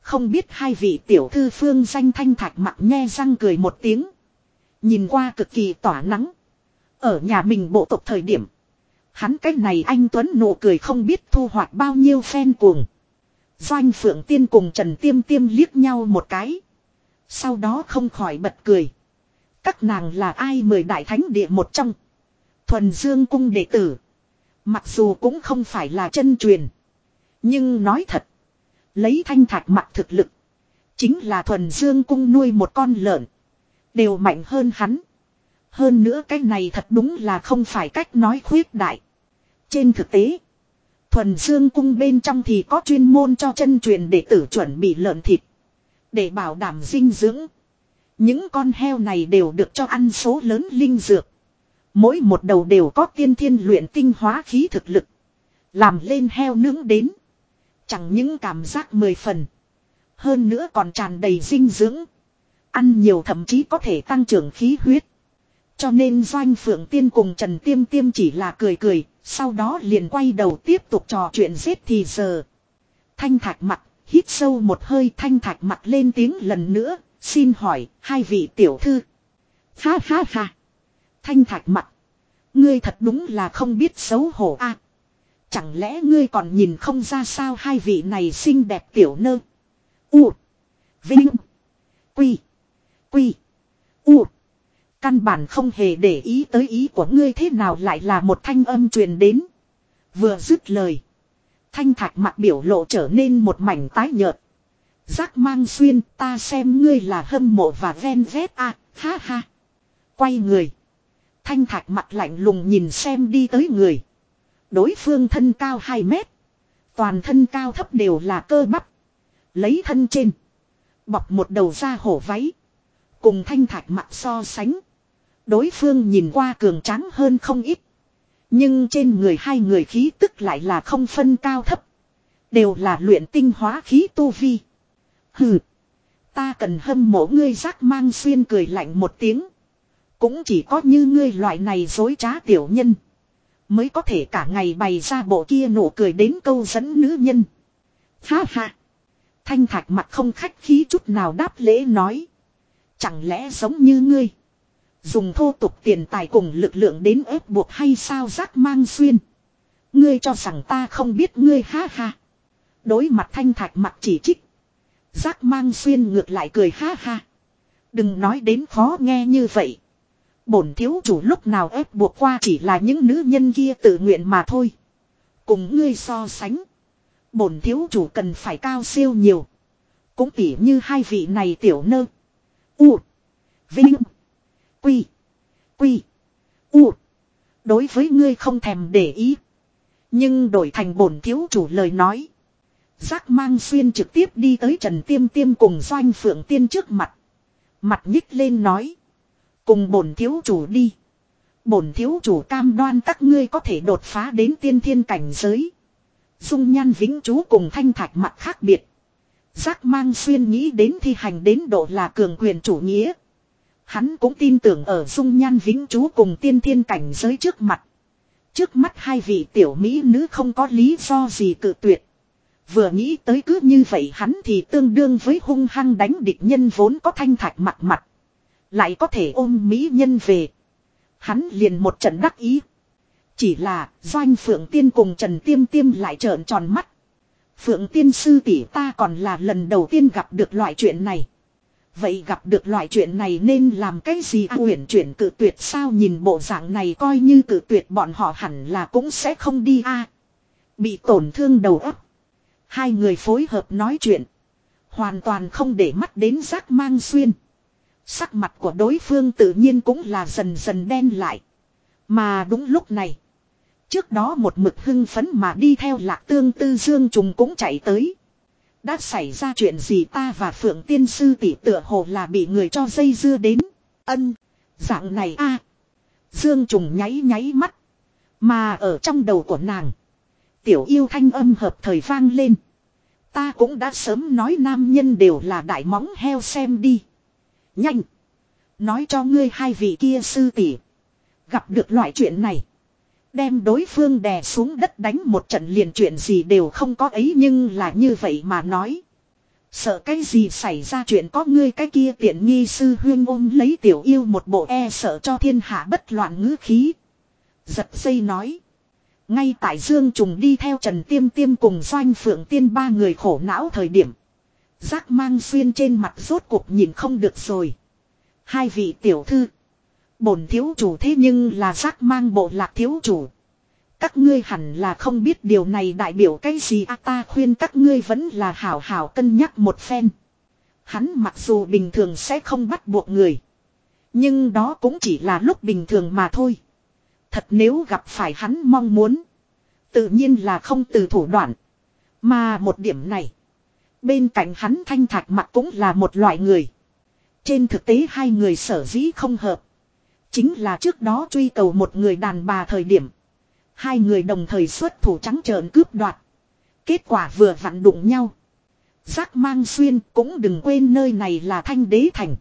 Không biết hai vị tiểu thư phương danh thanh thạch mặt nhe răng cười một tiếng. Nhìn qua cực kỳ tỏa nắng. Ở nhà mình bộ tộc thời điểm. Hắn cách này anh Tuấn nụ cười không biết thu hoạch bao nhiêu phen cuồng. Doanh Phượng Tiên cùng Trần Tiêm Tiêm liếc nhau một cái. Sau đó không khỏi bật cười. Các nàng là ai mời đại thánh địa một trong. Thuần Dương cung đệ tử. Mặc dù cũng không phải là chân truyền. Nhưng nói thật. Lấy thanh thạch mặt thực lực. Chính là thuần Dương cung nuôi một con lợn. Đều mạnh hơn hắn. Hơn nữa cái này thật đúng là không phải cách nói khuyết đại. Trên thực tế. Thuần Dương cung bên trong thì có chuyên môn cho chân truyền đệ tử chuẩn bị lợn thịt. Để bảo đảm dinh dưỡng. Những con heo này đều được cho ăn số lớn linh dược. Mỗi một đầu đều có tiên thiên luyện tinh hóa khí thực lực. Làm lên heo nướng đến. Chẳng những cảm giác mười phần. Hơn nữa còn tràn đầy dinh dưỡng. Ăn nhiều thậm chí có thể tăng trưởng khí huyết. Cho nên Doanh Phượng Tiên cùng Trần Tiêm Tiêm chỉ là cười cười, sau đó liền quay đầu tiếp tục trò chuyện giết thì giờ. Thanh thạch mặt, hít sâu một hơi thanh thạch mặt lên tiếng lần nữa, xin hỏi, hai vị tiểu thư. Ha ha ha. Thanh thạch mặt. Ngươi thật đúng là không biết xấu hổ a. À, chẳng lẽ ngươi còn nhìn không ra sao hai vị này xinh đẹp tiểu nơ. U. Vinh. Quy. Quy. U. Căn bản không hề để ý tới ý của ngươi thế nào lại là một thanh âm truyền đến. Vừa dứt lời. Thanh thạch mặt biểu lộ trở nên một mảnh tái nhợt. Giác mang xuyên ta xem ngươi là hâm mộ và ven vét à, ha ha. Quay người. Thanh thạch mặt lạnh lùng nhìn xem đi tới người. Đối phương thân cao 2 mét. Toàn thân cao thấp đều là cơ bắp. Lấy thân trên. Bọc một đầu da hổ váy. Cùng thanh thạch mặt so sánh. Đối phương nhìn qua cường tráng hơn không ít. Nhưng trên người hai người khí tức lại là không phân cao thấp. Đều là luyện tinh hóa khí tu vi. Hừ. Ta cần hâm mộ ngươi giác mang xuyên cười lạnh một tiếng. Cũng chỉ có như ngươi loại này dối trá tiểu nhân. Mới có thể cả ngày bày ra bộ kia nụ cười đến câu dẫn nữ nhân. Ha ha. Thanh thạch mặt không khách khí chút nào đáp lễ nói. Chẳng lẽ giống như ngươi. Dùng thô tục tiền tài cùng lực lượng đến ép buộc hay sao giác mang xuyên. Ngươi cho rằng ta không biết ngươi ha ha. Đối mặt thanh thạch mặt chỉ trích. Giác mang xuyên ngược lại cười ha ha. Đừng nói đến khó nghe như vậy. Bổn thiếu chủ lúc nào ép buộc qua chỉ là những nữ nhân kia tự nguyện mà thôi. Cùng ngươi so sánh. Bổn thiếu chủ cần phải cao siêu nhiều. Cũng tỉ như hai vị này tiểu nơ. U. Vinh. Quy. Quy. U. Đối với ngươi không thèm để ý. Nhưng đổi thành bổn thiếu chủ lời nói. Giác mang xuyên trực tiếp đi tới Trần Tiêm Tiêm cùng Doanh Phượng Tiên trước mặt. Mặt nhích lên nói. Cùng bổn thiếu chủ đi. Bổn thiếu chủ cam đoan các ngươi có thể đột phá đến tiên thiên cảnh giới. Dung nhan vĩnh chú cùng thanh thạch mặt khác biệt. Giác mang xuyên nghĩ đến thi hành đến độ là cường quyền chủ nghĩa. Hắn cũng tin tưởng ở dung nhan vĩnh chú cùng tiên thiên cảnh giới trước mặt. Trước mắt hai vị tiểu mỹ nữ không có lý do gì cự tuyệt. Vừa nghĩ tới cứ như vậy hắn thì tương đương với hung hăng đánh địch nhân vốn có thanh thạch mặt mặt. Lại có thể ôm mỹ nhân về. Hắn liền một trận đắc ý. Chỉ là, doanh phượng tiên cùng Trần Tiêm Tiêm lại trợn tròn mắt. Phượng tiên sư tỷ ta còn là lần đầu tiên gặp được loại chuyện này. Vậy gặp được loại chuyện này nên làm cái gì à, uyển chuyển cự tuyệt sao nhìn bộ dạng này coi như cự tuyệt bọn họ hẳn là cũng sẽ không đi a Bị tổn thương đầu óc. Hai người phối hợp nói chuyện. Hoàn toàn không để mắt đến giác mang xuyên. Sắc mặt của đối phương tự nhiên cũng là dần dần đen lại. Mà đúng lúc này. Trước đó một mực hưng phấn mà đi theo lạc tương tư dương trùng cũng chạy tới. Đã xảy ra chuyện gì ta và phượng tiên sư tỷ tựa hồ là bị người cho dây dưa đến. Ân. Dạng này a Dương trùng nháy nháy mắt. Mà ở trong đầu của nàng. Tiểu yêu thanh âm hợp thời vang lên. Ta cũng đã sớm nói nam nhân đều là đại móng heo xem đi. Nhanh. Nói cho ngươi hai vị kia sư tỷ Gặp được loại chuyện này. Đem đối phương đè xuống đất đánh một trận liền chuyện gì đều không có ấy nhưng là như vậy mà nói. Sợ cái gì xảy ra chuyện có ngươi cái kia tiện nghi sư huyên ôm lấy tiểu yêu một bộ e sợ cho thiên hạ bất loạn ngữ khí. Giật dây nói. Ngay tại Dương Trùng đi theo Trần Tiêm Tiêm cùng Doanh Phượng Tiên ba người khổ não thời điểm. Giác mang xuyên trên mặt rốt cuộc nhìn không được rồi. Hai vị tiểu thư. Bổn thiếu chủ thế nhưng là giác mang bộ lạc thiếu chủ. Các ngươi hẳn là không biết điều này đại biểu cái gì à ta khuyên các ngươi vẫn là hảo hảo cân nhắc một phen. Hắn mặc dù bình thường sẽ không bắt buộc người. Nhưng đó cũng chỉ là lúc bình thường mà thôi. Thật nếu gặp phải hắn mong muốn. Tự nhiên là không từ thủ đoạn. Mà một điểm này. Bên cạnh hắn thanh thạch mặt cũng là một loại người. Trên thực tế hai người sở dĩ không hợp. Chính là trước đó truy cầu một người đàn bà thời điểm. Hai người đồng thời xuất thủ trắng trợn cướp đoạt. Kết quả vừa vặn đụng nhau. Giác mang xuyên cũng đừng quên nơi này là thanh đế thành.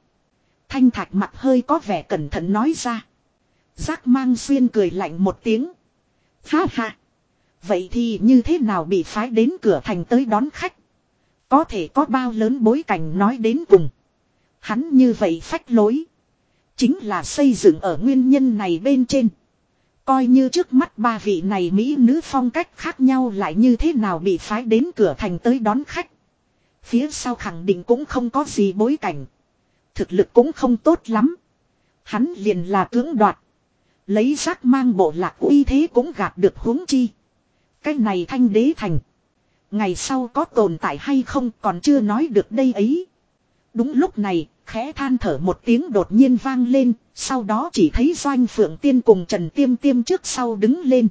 Thanh thạch mặt hơi có vẻ cẩn thận nói ra. Giác mang xuyên cười lạnh một tiếng. Ha ha. Vậy thì như thế nào bị phái đến cửa thành tới đón khách? Có thể có bao lớn bối cảnh nói đến cùng. Hắn như vậy phách lối. Chính là xây dựng ở nguyên nhân này bên trên. Coi như trước mắt ba vị này Mỹ nữ phong cách khác nhau lại như thế nào bị phái đến cửa thành tới đón khách. Phía sau khẳng định cũng không có gì bối cảnh. Thực lực cũng không tốt lắm. Hắn liền là cưỡng đoạt. Lấy giác mang bộ lạc uy thế cũng gạt được huống chi. Cái này thanh đế thành. Ngày sau có tồn tại hay không còn chưa nói được đây ấy. Đúng lúc này, khẽ than thở một tiếng đột nhiên vang lên, sau đó chỉ thấy Doanh Phượng Tiên cùng Trần Tiêm Tiêm trước sau đứng lên.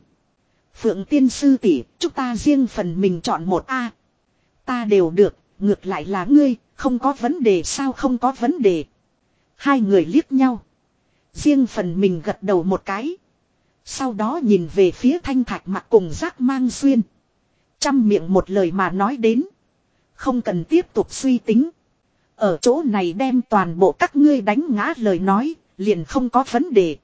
Phượng Tiên sư tỷ, chúng ta riêng phần mình chọn một A. Ta đều được, ngược lại là ngươi, không có vấn đề sao không có vấn đề. Hai người liếc nhau. Riêng phần mình gật đầu một cái. Sau đó nhìn về phía thanh thạch mặt cùng giác mang xuyên. Chăm miệng một lời mà nói đến. Không cần tiếp tục suy tính. Ở chỗ này đem toàn bộ các ngươi đánh ngã lời nói, liền không có vấn đề.